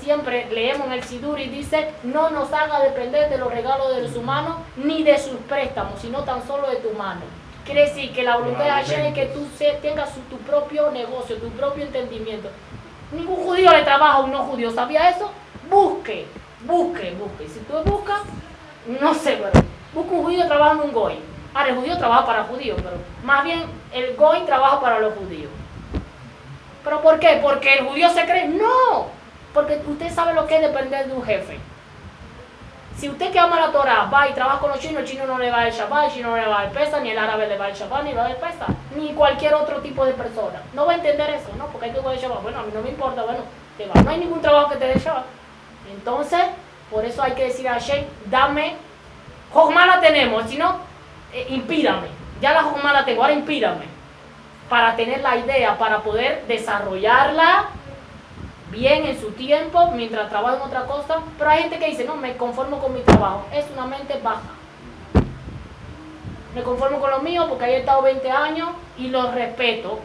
siempre leemos en el Sidur y dice, no nos haga depender de los regalos de los humanos ni de sus préstamos, sino tan solo de tu mano. Quiere decir que la voluntad de Hashem es que tú se- tengas tu propio negocio, tu propio entendimiento. Ningún judío le trabaja a un no judío, ¿sabía eso? Busque, busque, busque. Si tú buscas, no sé, pero busca un judío trabajando un goy. Ahora, el judío trabaja para judíos, pero más bien el goy trabaja para los judíos. ¿Pero por qué? Porque el judío se cree. No, porque usted sabe lo que es depender de un jefe. Si usted que ama la Torah va y trabaja con los chinos, el chino no le va el Shabbat, el chino no le va el Pesa, ni el árabe le va el Shabbat, ni le va el Pesa, ni cualquier otro tipo de persona. No va a entender eso, ¿no? Porque hay que jugar el Shabbat. Bueno, a mí no me importa, bueno, te va. No hay ningún trabajo que te dé el Shabbat. Entonces, por eso hay que decir a Sheikh, dame, Jojma la tenemos, si no, eh, impídame. Ya la Jojma la tengo, ahora impídame. Para tener la idea, para poder desarrollarla bien en su tiempo, mientras trabajo en otra cosa. Pero hay gente que dice, no, me conformo con mi trabajo. Es una mente baja. Me conformo con lo mío porque ahí he estado 20 años y lo respeto.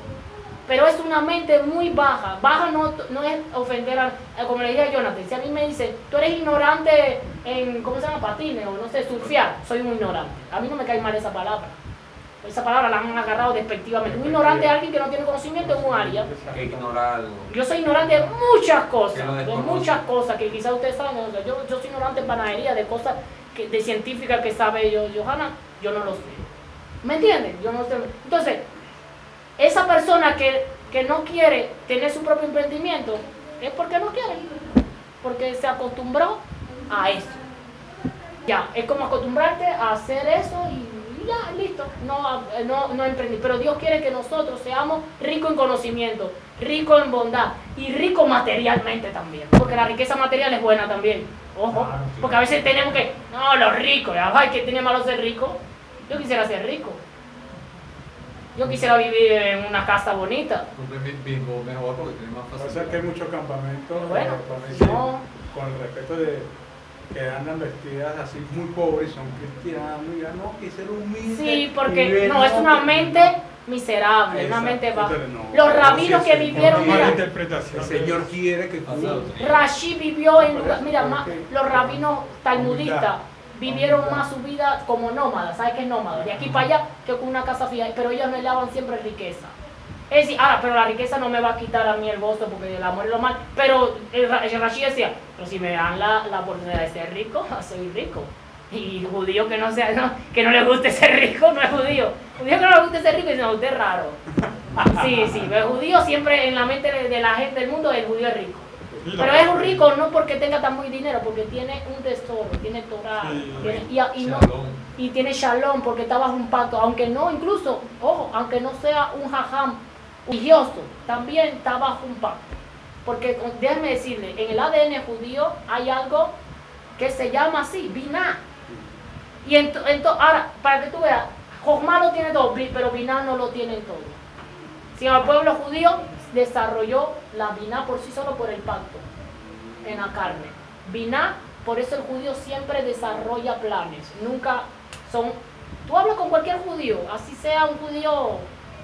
Pero es una mente muy baja. Baja no, no es ofender a, como le dije a Jonathan. Si a mí me dicen, tú eres ignorante en, ¿cómo se llama? Patines o no sé, surfear. Soy un ignorante. A mí no me cae mal esa palabra. Esa palabra la han agarrado despectivamente. Un ignorante es alguien que no tiene conocimiento en un área. Que ignora algo. Yo soy ignorante de muchas cosas, de muchas cosas que quizás ustedes saben. o sea, yo, yo soy ignorante en panadería, de cosas que, de científicas que sabe yo, Johanna, yo no lo sé. ¿Me entienden? Yo no sé. Entonces, esa persona que, que no quiere tener su propio emprendimiento es porque no quiere, porque se acostumbró a eso. Ya, es como acostumbrarte a hacer eso y ya, listo, no, no, no emprendí. Pero Dios quiere que nosotros seamos ricos en conocimiento, ricos en bondad y ricos materialmente también. Porque la riqueza material es buena también. Ojo, porque a veces tenemos que, no, los ricos, ya, ay, ¿qué tiene malo ser rico? Yo quisiera ser rico. Yo quisiera vivir en una casa bonita. Compre mi- bimbo mejor porque tiene más O sea que hay muchos campamentos Bueno, con, ese- no. con el respeto de que andan vestidas así muy pobres y son cristianos y ya no, que ser humilde. Sí, porque no, es una que- mente miserable, una mente baja. No, Los no, rabinos sí, que sí, vivieron, Una mala mira, interpretación. El Señor quiere que. Rashi vivió en lugar- mira, ma- los rabinos talmudistas Humildad. Vivieron más su vida como nómadas, ¿sabes qué es nómada? De aquí para allá que con una casa fija, pero ellos anhelaban siempre riqueza. Es decir, ahora, pero la riqueza no me va a quitar a mí el gozo porque el amor es lo mal. Pero el, Ra- el Rashi decía, pero si me dan la, la oportunidad de ser rico, soy rico. Y judío que no sea, no, que no le guste ser rico, no es judío. Judío que no le guste ser rico, dice, no, usted es raro. Sí, sí, el judío siempre en la mente de, de la gente del mundo, el judío es rico. Pero es un rico no porque tenga tan muy dinero, porque tiene un tesoro, tiene Torah, Sí. tiene- y, y no- Shalom. y tiene shalom porque está bajo un pacto, aunque no, incluso, ojo, aunque no sea un jajam religioso, también está bajo un pacto. Porque déjenme decirle, en el ADN judío hay algo que se llama así, biná. Y entonces, ahora, para que tú veas, Josma lo tiene todo, pero biná no lo tiene todo. Si el pueblo judío desarrolló la biná por sí solo por el pacto en la carne. Biná, por eso el judío siempre desarrolla planes. Nunca son. Tú hablas con cualquier judío, así sea un judío,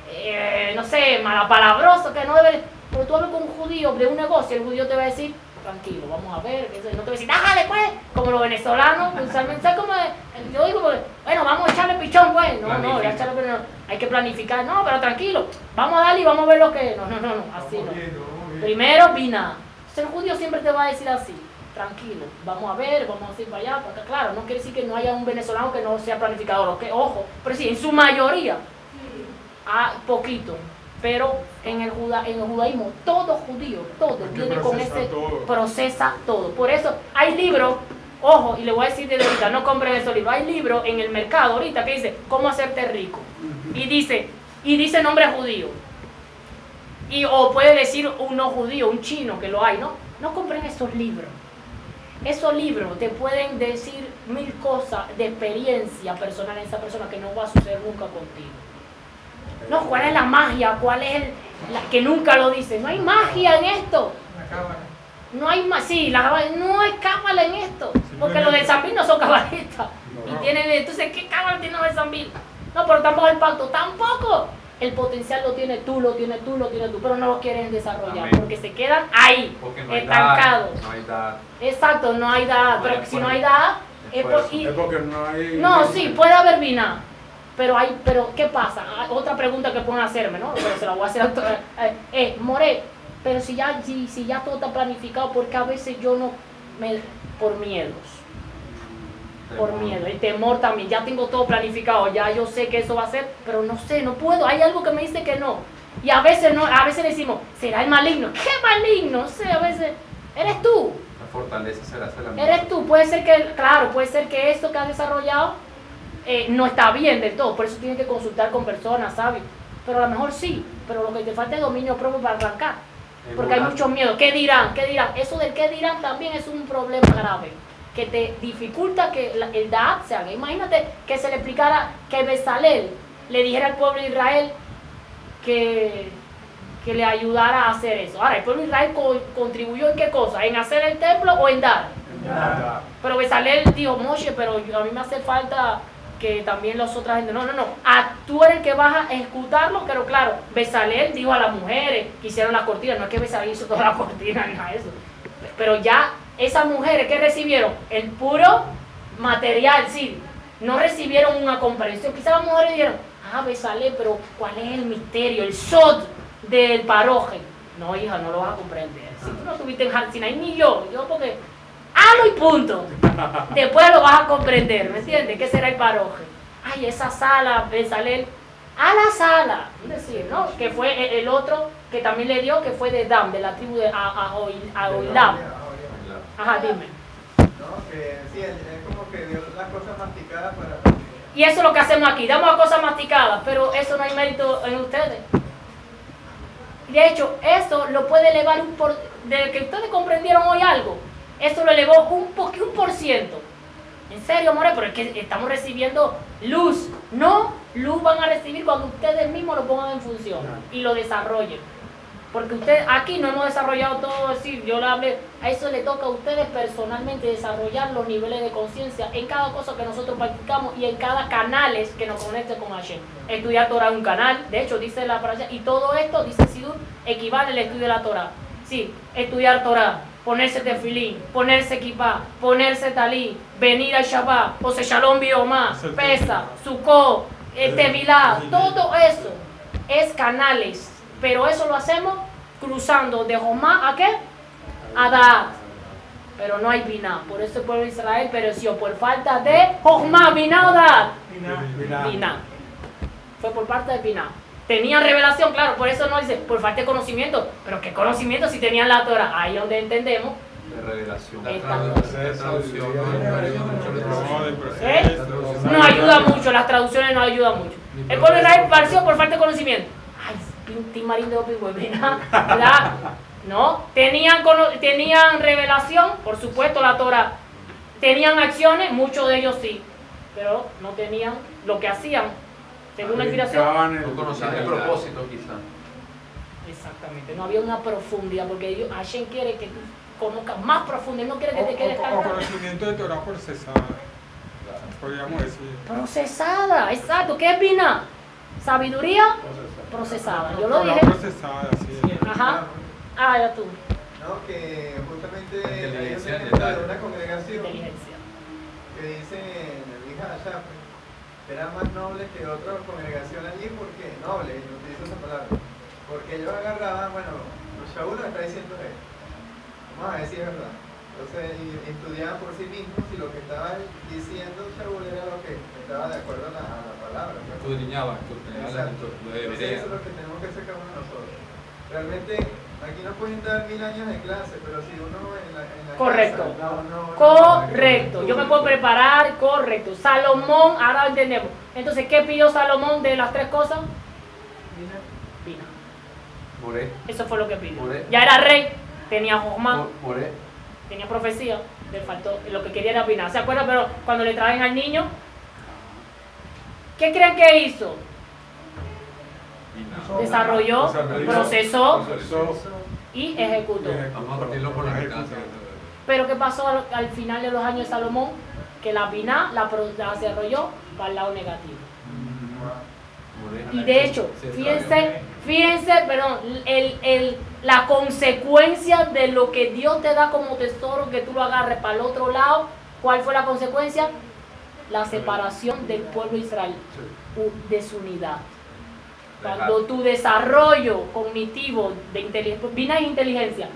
eh, no sé, malapalabroso, que no debe. Pero tú hablas con un judío de un negocio, el judío te va a decir, tranquilo, vamos a ver, qué sé, no te va a decir, déjale pues, como los venezolanos, usualmente, ¿sabes cómo es? Yo digo, pues, bueno, vamos a echarle pichón, pues, no, no, ya echarle, pero no, hay que planificar, no, pero tranquilo, vamos a darle y vamos a ver lo que, no, no, no, no, así no. Primero, Bina. El judío siempre te va a decir así. tranquilo, vamos a ver, vamos a ir para allá, para acá. Claro, no quiere decir que no haya un venezolano que no sea planificador, que, ojo, pero sí, en su mayoría, a poquito. Pero en el, juda- en el judaísmo, todo judío, todo viene con ese, todo. procesa todo. Por eso hay libros, ojo, y le voy a decir desde ahorita, no compren esos libros, hay libros en el mercado ahorita que dice, ¿cómo hacerte rico? Y dice, y dice nombre judío. Y, o puede decir un no judío, un chino, que lo hay, ¿no? No compren esos libros. Esos libros te pueden decir mil cosas de experiencia personal en esa persona que no va a suceder nunca contigo. No, ¿cuál es la magia? ¿Cuál es el, la que nunca lo dice? No hay magia en esto. La cámara. No hay más, sí, la- no hay cábala en esto. Porque los del Zambil no son cabalistas. No. Y tienen, entonces, ¿qué cábala tiene los del Zambil? No, pero tampoco el pacto, tampoco. El potencial lo tiene tú, lo tienes tú, lo tienes tú, pero no lo quieren desarrollar Amén. y se quedan ahí, Porque no estancados. edad, no hay edad. Exacto, no hay edad, No pero hay si no hay edad, es por, y- Es porque no hay. no, sí, puede haber vina, pero hay, pero ¿qué pasa? Ah, Otra pregunta que pueden hacerme, ¿no? Pero se la voy a hacer a doctora. Eh, eh, More, pero si ya, si, si ya todo está planificado, ¿por qué a veces yo no me por miedos? Por miedo, el temor también, ya tengo todo planificado, ya yo sé que eso va a ser, pero no sé, no puedo, hay algo que me dice que no. Y a veces no, a veces decimos, será el maligno, ¿qué maligno? No sé, a veces, eres tú. La fortaleza será la misma. Eres tú, puede ser que, claro, puede ser que esto que has desarrollado eh, no está bien del todo, por eso tienes que consultar con personas, ¿sabes? Pero a lo mejor sí, pero lo que te falta es dominio propio para arrancar, porque hay Emular. mucho miedo. ¿Qué dirán? ¿Qué dirán? Eso del qué dirán también es un problema grave, que te dificulta que la- el Da'at se haga. Imagínate que se le explicara que Besalel le dijera al pueblo de Israel que, que le ayudara a hacer eso. Ahora, el pueblo de Israel co- contribuyó en qué cosa? ¿En hacer el templo o en dar? Pero Besalel dijo, Moshe, pero yo- a mí me hace falta que también las otras gente. No, no, no. A, tú eres el que vas a ejecutarlo, pero claro, Besalel dijo a las mujeres que hicieron las cortinas. No es que Besalel hizo todas las cortinas nada eso. Pero ya esas mujeres que recibieron el puro material, sí, no recibieron una comprensión. Quizás las mujeres dijeron, ah, Besalel, pero ¿cuál es el misterio, el sod del paroje? No, hija, no lo vas a comprender. Si tú no estuviste en Halsinai, ni yo, yo porque hazlo y punto. Después lo vas a comprender, ¿me entiendes? ¿Qué será el paroje? Ay, esa sala, Besalel, a la sala, decir, ¿no? Que fue el, el otro que también le dio, que fue de Dan, de la tribu de Ahoilab. Ajá, dime. No, que sí, es como que dio las cosas masticadas para... Y eso es lo que hacemos aquí, damos cosas masticadas, pero eso no hay mérito en ustedes. De hecho, eso lo puede elevar un por... De que ustedes comprendieron hoy algo, eso lo elevó un, po- un por ciento. En serio, more, pero es que estamos recibiendo luz. No, luz van a recibir cuando ustedes mismos lo pongan en función y lo desarrollen. Porque ustedes aquí no hemos desarrollado todo, decir, yo le hablé, a eso le toca a ustedes personalmente desarrollar los niveles de conciencia en cada cosa que nosotros practicamos y en cada canales que nos conecte con Hashem. Estudiar Torah es un canal, de hecho dice la parasha, y todo esto, dice Sidur, equivale al estudio de la Torah. Sí, estudiar Torah, ponerse tefilín, ponerse equipá, ponerse talí, venir al Shabbat, o sea, Shalom Biomá, Pesa, Sukkot, el Tevilá, todo eso es canales, pero eso lo hacemos cruzando de Jomá a qué? A Daat. Pero no hay Binah, por eso el pueblo de Israel pereció por falta de Jomá, Binah o Daat. Binah. Fue por parte de Binah. Tenían revelación, claro, por eso no dice por falta de conocimiento, pero ¿qué conocimiento si tenían la Torah? Ahí es donde entendemos. de revelación. ¿Eh? No ayuda mucho, las traducciones no ayudan mucho. El pueblo de Israel pareció por falta de conocimiento. Ay, Tim Marín de Opi ¿verdad? No, tenían, tenían revelación, por supuesto, la Torah. Tenían acciones, muchos de ellos sí, pero no tenían lo que hacían, según la inspiración. No conocían el propósito, quizá. Exactamente, no había una profundidad, porque Dios, Hashem quiere que tú conozcas más profundidad, no quiere que O, te quedes o estancado. conocimiento de Torah procesada, podríamos decir. Procesada, exacto, ¿qué es Bina? Sabiduría procesada, yo lo dije. procesada, sí. Ajá. Ah, ya tú. No, que justamente hay un Inteligencia, ejemplo de detalle. una congregación Inteligencia. que dice la hija era más noble que otra congregación allí porque noble, y utilizo esa palabra, porque ellos agarraban, bueno, los Shaul lo está diciendo él, vamos a ver si es verdad, Entonces y- estudiaban por sí mismos y lo que estaba diciendo Shaul era lo que estaba de acuerdo a la, a la palabra. Escudriñaba, escudriñaba la Exacto. escritura, lo Entonces eso es lo que tenemos que hacer cada uno de nosotros. Realmente aquí nos pueden dar mil años de clase, pero si uno en la, en la Correcto. casa, no, no- Correcto, yo me puedo preparar, correcto. Salomón, ahora entendemos. Entonces, ¿qué pidió Salomón de las tres cosas? Vina. Moré, Eso fue lo que pidió. Ya era rey, tenía Josmán, tenía profecía, le faltó, lo que quería era vina. ¿Se acuerdan? Pero cuando le traen al niño, ¿qué creen que hizo? Desarrolló, procesó y ejecutó. Vamos a partirlo por la mitad. Pero ¿qué pasó al, al final de los años de Salomón? Que la vina la, desarrolló para el lado negativo. Y de hecho, Se fíjense, fíjense, perdón, el, el, la consecuencia de lo que Dios te da como tesoro, que tú lo agarres para el otro lado, ¿cuál fue la consecuencia? La separación del pueblo de Israel, u- desunidad. Cuando tu desarrollo cognitivo de inteligencia, vina es inteligencia,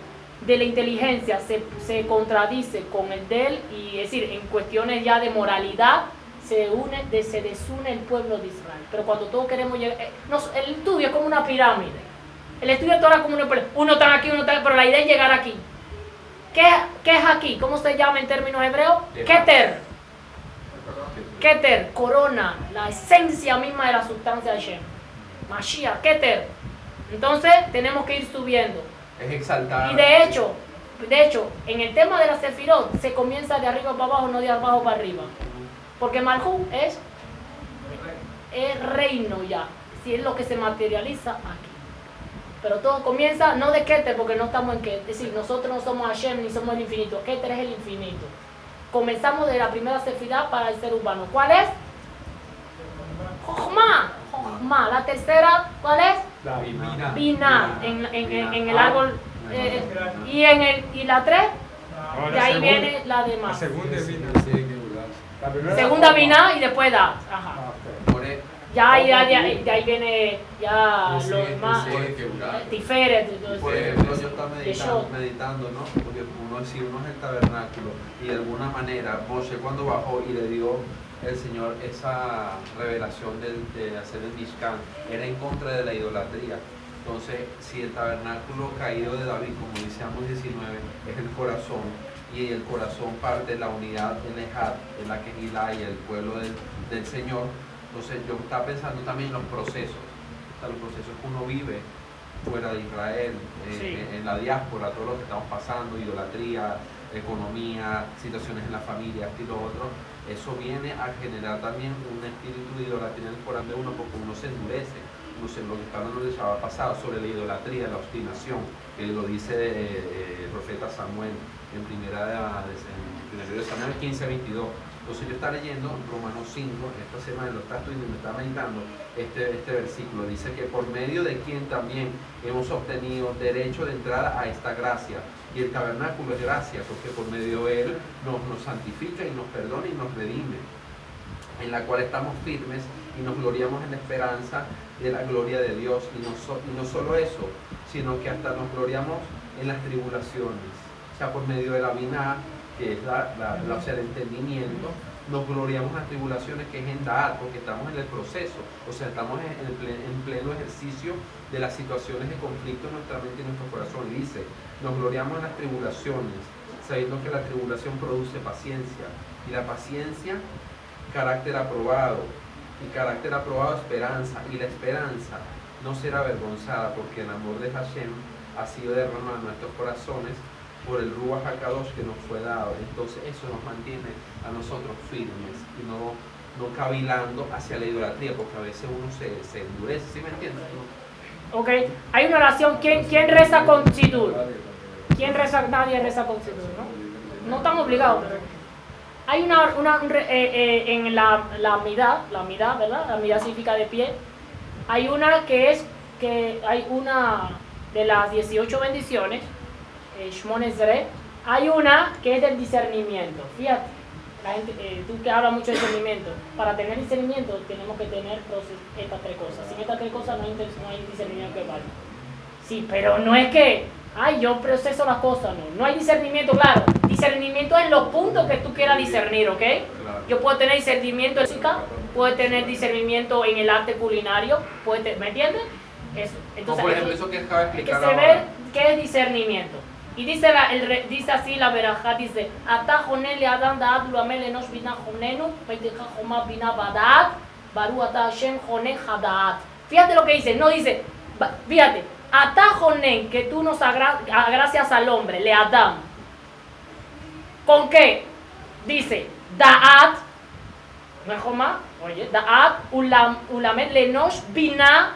de la inteligencia se, se contradice con el de él, y es decir, en cuestiones ya de moralidad, se une, de- se desune el pueblo de Israel. Pero cuando todos queremos llegar, eh, no, el estudio es como una pirámide. El estudio es como una pirámide. Uno está aquí, uno está pero la idea es llegar aquí. ¿Qué, qué es aquí? ¿Cómo se llama en términos hebreos? Keter. Keter, corona, la esencia misma de la sustancia de Shem. Mashiach, Keter. Entonces tenemos que ir subiendo. Es exaltar. Y de hecho, de hecho, en el tema de la Sefirot se comienza de arriba para abajo, no de abajo para arriba. Porque Malhú es, es reino ya, si es lo que se materializa aquí. Pero todo comienza no de Keter, porque no estamos en Keter. Es decir, nosotros no somos Hashem ni somos el infinito. Keter es el infinito. Comenzamos de la primera Sefirá para el ser humano. ¿Cuál es? Jochma. Jochma. La tercera, ¿cuál es? La Vina. Bina en, en- en- en el Ah. árbol. eh, y en el y la tres, Ahora, de ahí segunda- viene la La demás. segunda es Vina. Sí, hay que burlarse. la primera Segunda. Bina y después da. Ajá. Ah, ok. Moré. Ya ahí, ya, de ahí- de ahí viene ya Sí, lo demás. sí, Y entonces, por ejemplo, yo estaba de meditando, meditando, ¿no? Porque uno, si uno es el tabernáculo y de alguna manera Moshe cuando bajó y le dio el Señor esa revelación de, de hacer el Mishkan, era en contra de la idolatría. Entonces, si el tabernáculo caído de David, como dice Amos 19, es el corazón, y el corazón parte de la unidad en Ejad, en la que y el pueblo del, del Señor, entonces yo estaba pensando también en los procesos, o sea, los procesos que uno vive fuera de Israel, eh, Sí. en, en la diáspora, todo lo que estamos pasando, idolatría, economía, situaciones en la familia, esto y lo otro, eso viene a generar también un espíritu de idolatría en el corazón de uno porque uno se endurece. No sé, lo que está hablando de Shabbat pasado sobre la idolatría, la obstinación, que lo dice eh, el profeta Samuel en primera de, en de Samuel 15, 22. Entonces yo estaba leyendo Romanos 5, esta semana lo estaba estudiando y me estaba meditando este, este versículo. Dice que por medio de quien también hemos obtenido derecho de entrada a esta gracia. Y el tabernáculo es gracia, porque por medio de él nos, nos santifica y nos perdona y nos redime. En la cual estamos firmes y nos gloriamos en la esperanza de la gloria de Dios. Y no, so- y no solo eso, sino que hasta nos gloriamos en las tribulaciones. O sea, por medio de la vina, que es la, la- el entendimiento, nos gloriamos en las tribulaciones, que es en dar, porque estamos en el proceso. O sea, estamos en, el ple- en pleno ejercicio de las situaciones de conflicto en nuestra mente y nuestro corazón. Dice, nos gloriamos en las tribulaciones, sabiendo que la tribulación produce paciencia. Y la paciencia, carácter aprobado. Y carácter aprobado, esperanza. Y la esperanza no será avergonzada, porque el amor de Hashem ha sido derramado en nuestros corazones por el Ruach HaKadosh que nos fue dado. Entonces eso nos mantiene a nosotros firmes y no, no cavilando hacia la idolatría, porque a veces uno se, se endurece, ¿sí me entiendes? Ok, hay una oración. ¿Quién, quién reza con Sidur? ¿Quién reza? Nadie reza con Sidur, ¿no? No están obligados. Hay una, eh, eh, en la, la midá, la midá, ¿verdad? La midá significa de pie. Hay una que es, que hay una de las 18 bendiciones, eh, Shmon hay una que es del discernimiento. Fíjate, eh, tú que hablas mucho de discernimiento, para tener discernimiento tenemos que tener estas tres cosas. Sin estas tres cosas no hay, no hay discernimiento que valga. Sí, pero no es que, Ay, yo proceso las cosas, no. No hay discernimiento, claro. Discernimiento es los puntos que tú quieras discernir, ¿ok? Yo puedo tener discernimiento en música, puedo tener discernimiento en el arte culinario, puede te- ¿me entiendes? Eso. Entonces, por ejemplo eso- que acaba de hay que explicar saber qué es discernimiento. Y dice, la, el, dice así la verajá, dice, Ata jonel le adam da'at ulamel enosh bina jonenu, meiteja joma bina badat, baru ata Hashem jonen hadaat. Fíjate lo que dice, no dice, fíjate, Ata jonen, que tú nos agra- agracias al hombre, le adam. ¿Con qué? Dice, da'at, no es joma, oye, da'at ulam, ulamel enosh bina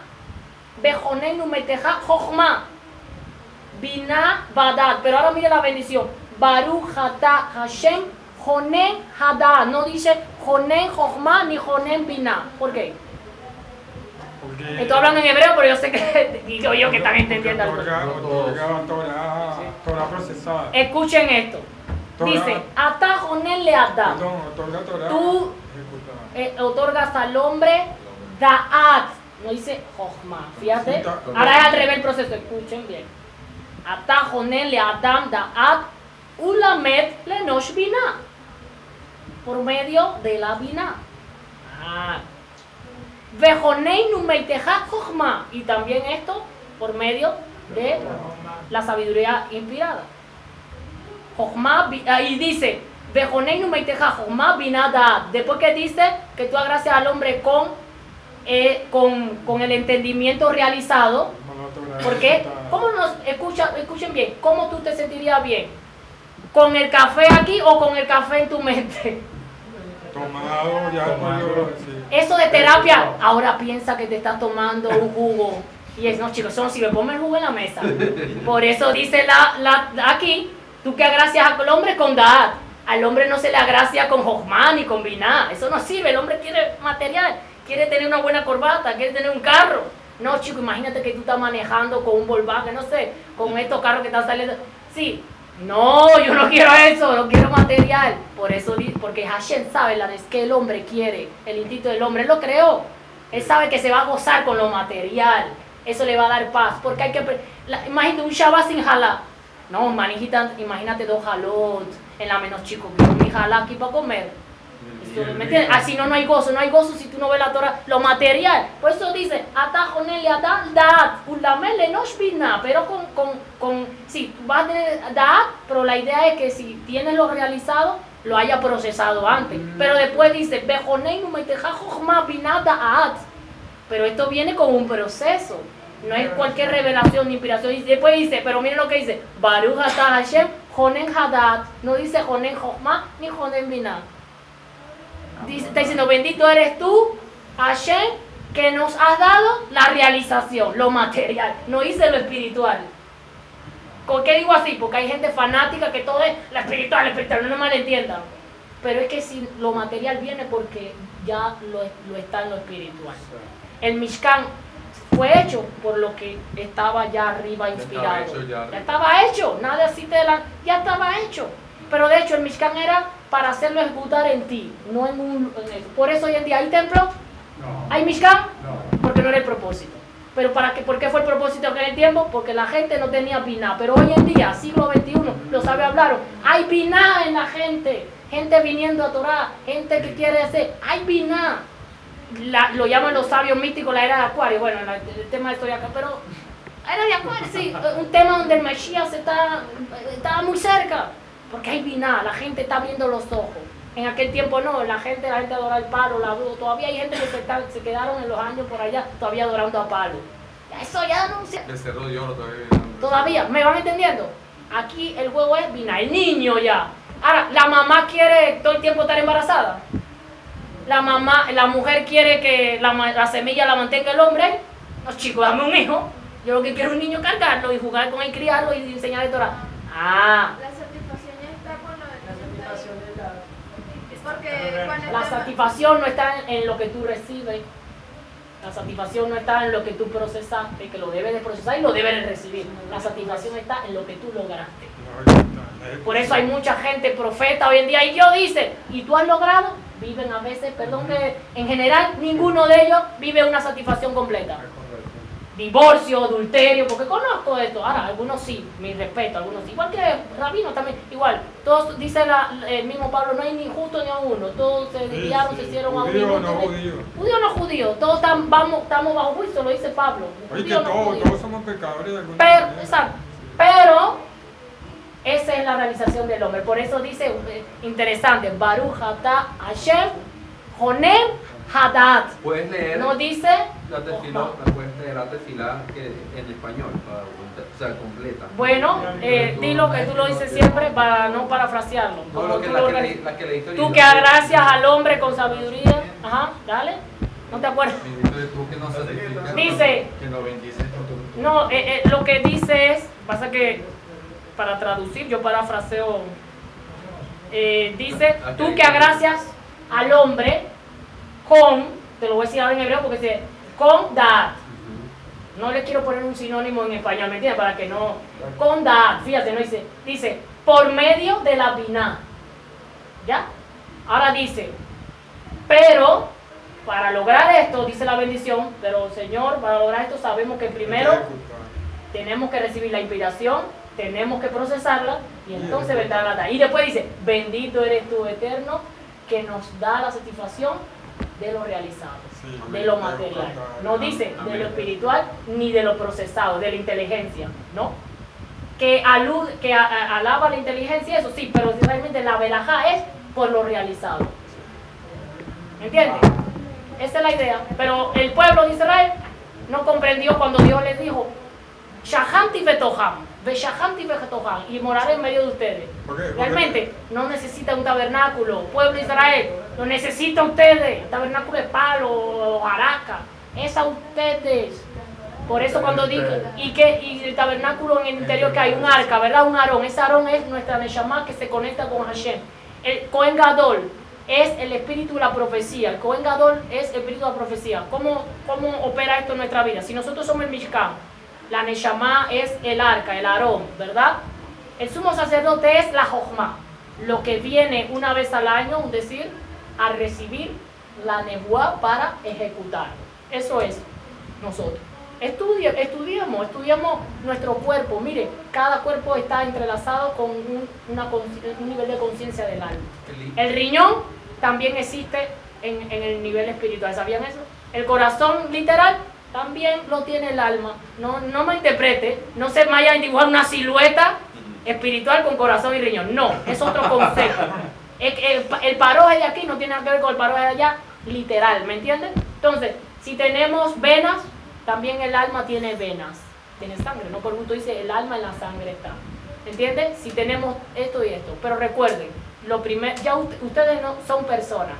Bejonenu meteja jochma. Bina badat. Pero ahora mire la bendición. Baruch hata Hashem jonen hada. No dice jonen jochma ni jonen bina. ¿Por qué? Porque Estoy hablando en hebreo, pero yo sé que digo yo que están entendiendo algo. Torah, procesada. Escuchen esto. Dice, ata jonen le ada. Perdón, otorga Torah Tú-. Eh, otorgas al hombre da'at. No dice jochma. Fíjate. Ahora es al revés el proceso. Escuchen bien. Ata jonen le adam da'at ulamet le nosh bina. Por medio de la bina. Ah. Y también esto por medio de la sabiduría inspirada. Ahí dice. Después que dice que tú agracias al hombre con, eh, con, con el entendimiento realizado. Porque. ¿cómo nos, escucha, escuchen bien, cómo tú te sentirías bien? ¿Con el café aquí o con el café en tu mente? Tomado ya Tomado. Eso de terapia, ahora piensa que te estás tomando un jugo. Y es, no chicos, eso no sirve, ponme el jugo en la mesa. Por eso dice la, la, aquí, tú que agracias al hombre con dad. Al hombre no se le agracia con jojman ni con biná. Eso no sirve, el hombre quiere material, quiere tener una buena corbata, quiere tener un carro. No, chico, imagínate que tú estás manejando con un Volkswagen, no sé, con estos carros que están saliendo. Sí, no, yo no quiero eso, no quiero material. Por eso, porque Hashem sabe la vez que el hombre quiere, el instinto del hombre, él lo creó. Él sabe que se va a gozar con lo material. Eso le va a dar paz. Porque hay que. la- imagínate un Shabbat sin jalá. No, manijita, imagínate dos jalot en la menos chico. Mi jalá aquí para comer. ¿Me entiendes? Así no, no hay gozo. No hay gozo si tú no ves la Torah. Lo material. Por eso dice, atajonele adat, dat, ulamele no shbina. Pero con, con, con. Sí, vas tener dat, pero la idea es que si tienes lo realizado, lo haya procesado antes. Pero después dice, bejoneinu meiteja jochma bina da'at. Pero esto viene con un proceso. No es cualquier revelación ni inspiración. Y después dice, pero miren lo que dice. Baruch Hashem, Jonen Hadat. No dice Jonen Jochma ni Jonen Binah. Dice, está diciendo, bendito eres tú, Hashem, que nos has dado la realización, lo material. No dice lo espiritual. ¿Por qué digo así? Porque hay gente fanática que todo es la espiritual, la espiritual, no me malentiendan. Pero es que si lo material viene porque ya lo, lo está en lo espiritual. El Mishkan fue hecho por lo que estaba ya arriba Ya inspirado. estaba hecho ya. Ya estaba hecho, nada así te la, ya estaba hecho. Pero de hecho el Mishkan era para hacerlo ejecutar en ti, no en un... en eso. Por eso hoy en día hay templo, No. hay Mishkan, No. porque no era el propósito. Pero para qué, ¿por qué fue el propósito en aquel tiempo? Porque la gente no tenía biná. Pero hoy en día, siglo XXI, lo sabe hablar. Hay biná en la gente. Gente viniendo a Torah, gente que quiere hacer. Hay biná. La- lo llaman los sabios místicos la era de Acuario. Bueno, la- el tema de estoy acá, pero. Era de Acuario, sí. Un tema donde el Mesías está, está muy cerca. Porque hay biná, la gente está abriendo los ojos. En aquel tiempo no, la gente, la gente adora el palo, la todavía hay gente que se, está- se quedaron en los años por allá todavía adorando a palo. Eso ya no se... Becerro de oro todavía. Todavía, ¿me van entendiendo? Aquí el juego es biná, el niño ya. Ahora, la mamá quiere todo el tiempo estar embarazada. La mamá, la mujer quiere que la, semilla la mantenga el hombre. No, chicos, dame un hijo. Yo lo que quiero es un niño cargarlo y jugar con él, criarlo y enseñarle Torah. Ah, La satisfacción ya está con lo de La satisfacción de la... Porque cuando la satisfacción no está en, en lo que tú recibes. La satisfacción no está en lo que tú procesaste, que lo debes de procesar y lo debes de recibir. La satisfacción está en lo que tú lograste. Por eso hay mucha gente profeta hoy en día y Dios dice, ¿y tú has logrado? Viven a veces, perdón que en general ninguno de ellos vive una satisfacción completa. Divorcio, adulterio, porque conozco esto. Ahora, algunos sí, mi respeto, algunos sí. Igual que rabinos también, igual. Todos, dice la- el mismo Pablo, no hay ni justo ni a uno. Todos se desviaron, se hicieron a Judío o uno. no judío. Judío o no judío, todos tam- vamos, estamos bajo juicio, lo dice Pablo. Oye, que Judío o no todos, judío. todos somos pecadores de alguna Pero, manera. exacto. Pero esa es la realización del hombre. Por eso dice, eh, interesante, Baruch Hashem Jonem Hadad. Puedes leer No dice la tefilá, la puedes leer la tefilá que en español, para- o sea, completa. Bueno, eh, dilo que tú lo dices siempre para no parafrasearlo. No, Como lo que, tú, la, lo que leí- la que leíste tú ahorita. que agracias al hombre con sabiduría. Ajá, dale. ¿No te acuerdas? Dice, no, eh, eh, lo que dice es, pasa que para traducir yo parafraseo, eh, dice, tú que agracias al hombre con, te lo voy a decir ahora en hebreo porque dice, con dad. No le quiero poner un sinónimo en español, ¿me entiendes? Para que no, con dad, fíjate, no dice, dice, por medio de la biná. ¿Ya? Ahora dice, pero para lograr esto, dice la bendición, pero Señor, para lograr esto sabemos que primero tenemos que recibir la inspiración, tenemos que procesarla y entonces vendrá la. Y después dice, bendito eres tú eterno que nos da la satisfacción de lo realizado, Sí, de lo material. No dice de lo espiritual ni de lo procesado, de la inteligencia, ¿no? Que, alude, que a- a- alaba la inteligencia, eso sí, pero realmente la velajá es por lo realizado. ¿Entiendes? Esa es la idea. Pero el pueblo de Israel no comprendió cuando Dios les dijo, Shahanti betoham, betoham, y moraré en medio de ustedes. Realmente no necesita un tabernáculo, pueblo de Israel, lo necesita ustedes, tabernáculo de palo o araca, es a ustedes. Por eso cuando digo, y que y el tabernáculo en el interior que hay un arca, ¿verdad? Un arón, ese arón es nuestra Neshama que se conecta con Hashem. El Cohen Gadol es el espíritu de la profecía, el Cohen Gadol es el espíritu de la profecía. ¿Cómo, ¿Cómo opera esto en nuestra vida? Si nosotros somos el Mishkan, la Neshama es el arca, el arón, ¿verdad? El sumo sacerdote es la Jochma, lo que viene una vez al año, es decir, a recibir la nebuá para ejecutar. Eso es nosotros. Estudia, estudiamos, estudiamos nuestro cuerpo. Mire, cada cuerpo está entrelazado con un, una consci- un nivel de conciencia del alma. El riñón también existe en, en el nivel espiritual. ¿Sabían eso? El corazón literal también lo tiene el alma. No, no me interprete, no se vaya a dibujar una silueta espiritual con corazón y riñón. No, es otro concepto. El, el, el paroje de aquí no tiene nada que ver con el paroje de allá, literal, ¿me entiendes? Entonces, si tenemos venas, también el alma tiene venas, tiene sangre, no por gusto dice el alma en la sangre está. ¿Entiendes? Si tenemos esto y esto. Pero recuerden, lo primero, ya ustedes no son personas.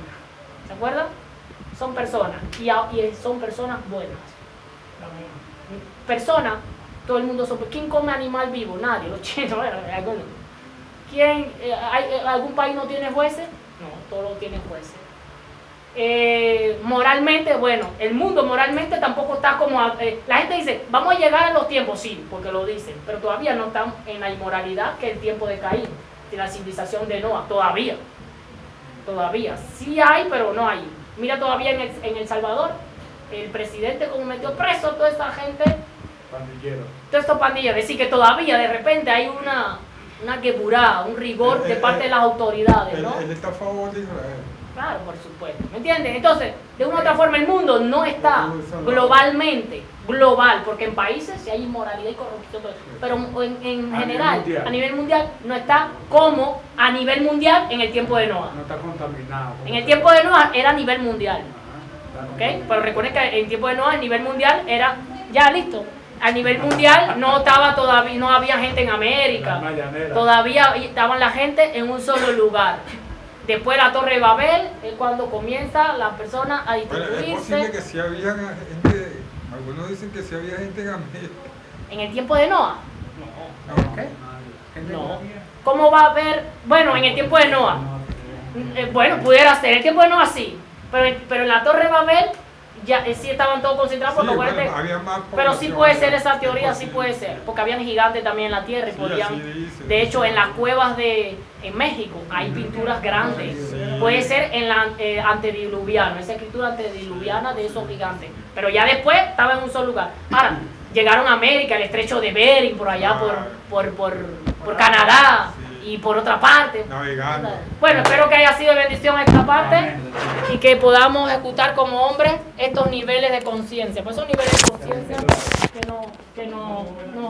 ¿Se acuerdan? Son personas. Y, y son personas buenas. Personas, todo el mundo son. ¿Quién come animal vivo? Nadie, los chinos, algunos. ¿Quién, eh, hay, eh, ¿Algún país no tiene jueces? No, todos tienen jueces. Eh, moralmente, bueno, el mundo moralmente tampoco está como... a- eh, la gente dice, vamos a llegar a los tiempos, sí, porque lo dicen, pero todavía no están en la inmoralidad que el tiempo de Caín, de la civilización de Noah, todavía. Todavía. Sí hay, pero no hay. Mira todavía en El, en el Salvador, el presidente como metió preso a toda esa gente Pandillero. todos estos pandillas, decir que todavía de repente hay una, una queburá, un rigor de parte de las autoridades, Él, ¿no? él está a favor de Israel. Claro, por supuesto. ¿Me entiendes? Entonces, de una u otra forma, el mundo no está globalmente, global, porque en países sí hay inmoralidad y corrupción, pero en, en A nivel general, a nivel mundial, no está como a nivel mundial en el tiempo de Noah. No está contaminado. En el tiempo de Noah era a nivel mundial. Está ¿ok? Pero recuerden que en el tiempo de Noah, a nivel mundial, era ya listo. A nivel mundial no estaba todavía, no había gente en América. Todavía estaban la gente en un solo lugar. Después la Torre de Babel es cuando comienza la persona a Bueno, es posible distribuirse. que sí había gente, algunos dicen que sí había gente en América. En el tiempo de Noah. No. No. ¿Cómo va a haber? Bueno, en el tiempo de Noah. Eh, bueno, pudiera ser. En el tiempo de Noah sí. Pero, pero en la Torre de Babel ya eh, sí estaban todos concentrados, Sí, bueno, pero sí puede ser esa teoría, sí Pues puede ser, porque habían gigantes también en la tierra y Sí, podían, dice. de hecho en las cuevas de en México hay pinturas grandes, Sí. puede ser en la eh, antediluviana, esa escritura antediluviana de esos gigantes, pero ya después estaba en un solo lugar. Ahora, llegaron a América, el estrecho de Bering, por allá, por, por, por, por Canadá y por otra parte. Navegando. Bueno, espero que haya sido de bendición esta parte y que podamos ejecutar como hombres estos niveles de conciencia. Pues esos niveles de conciencia que no, que no, no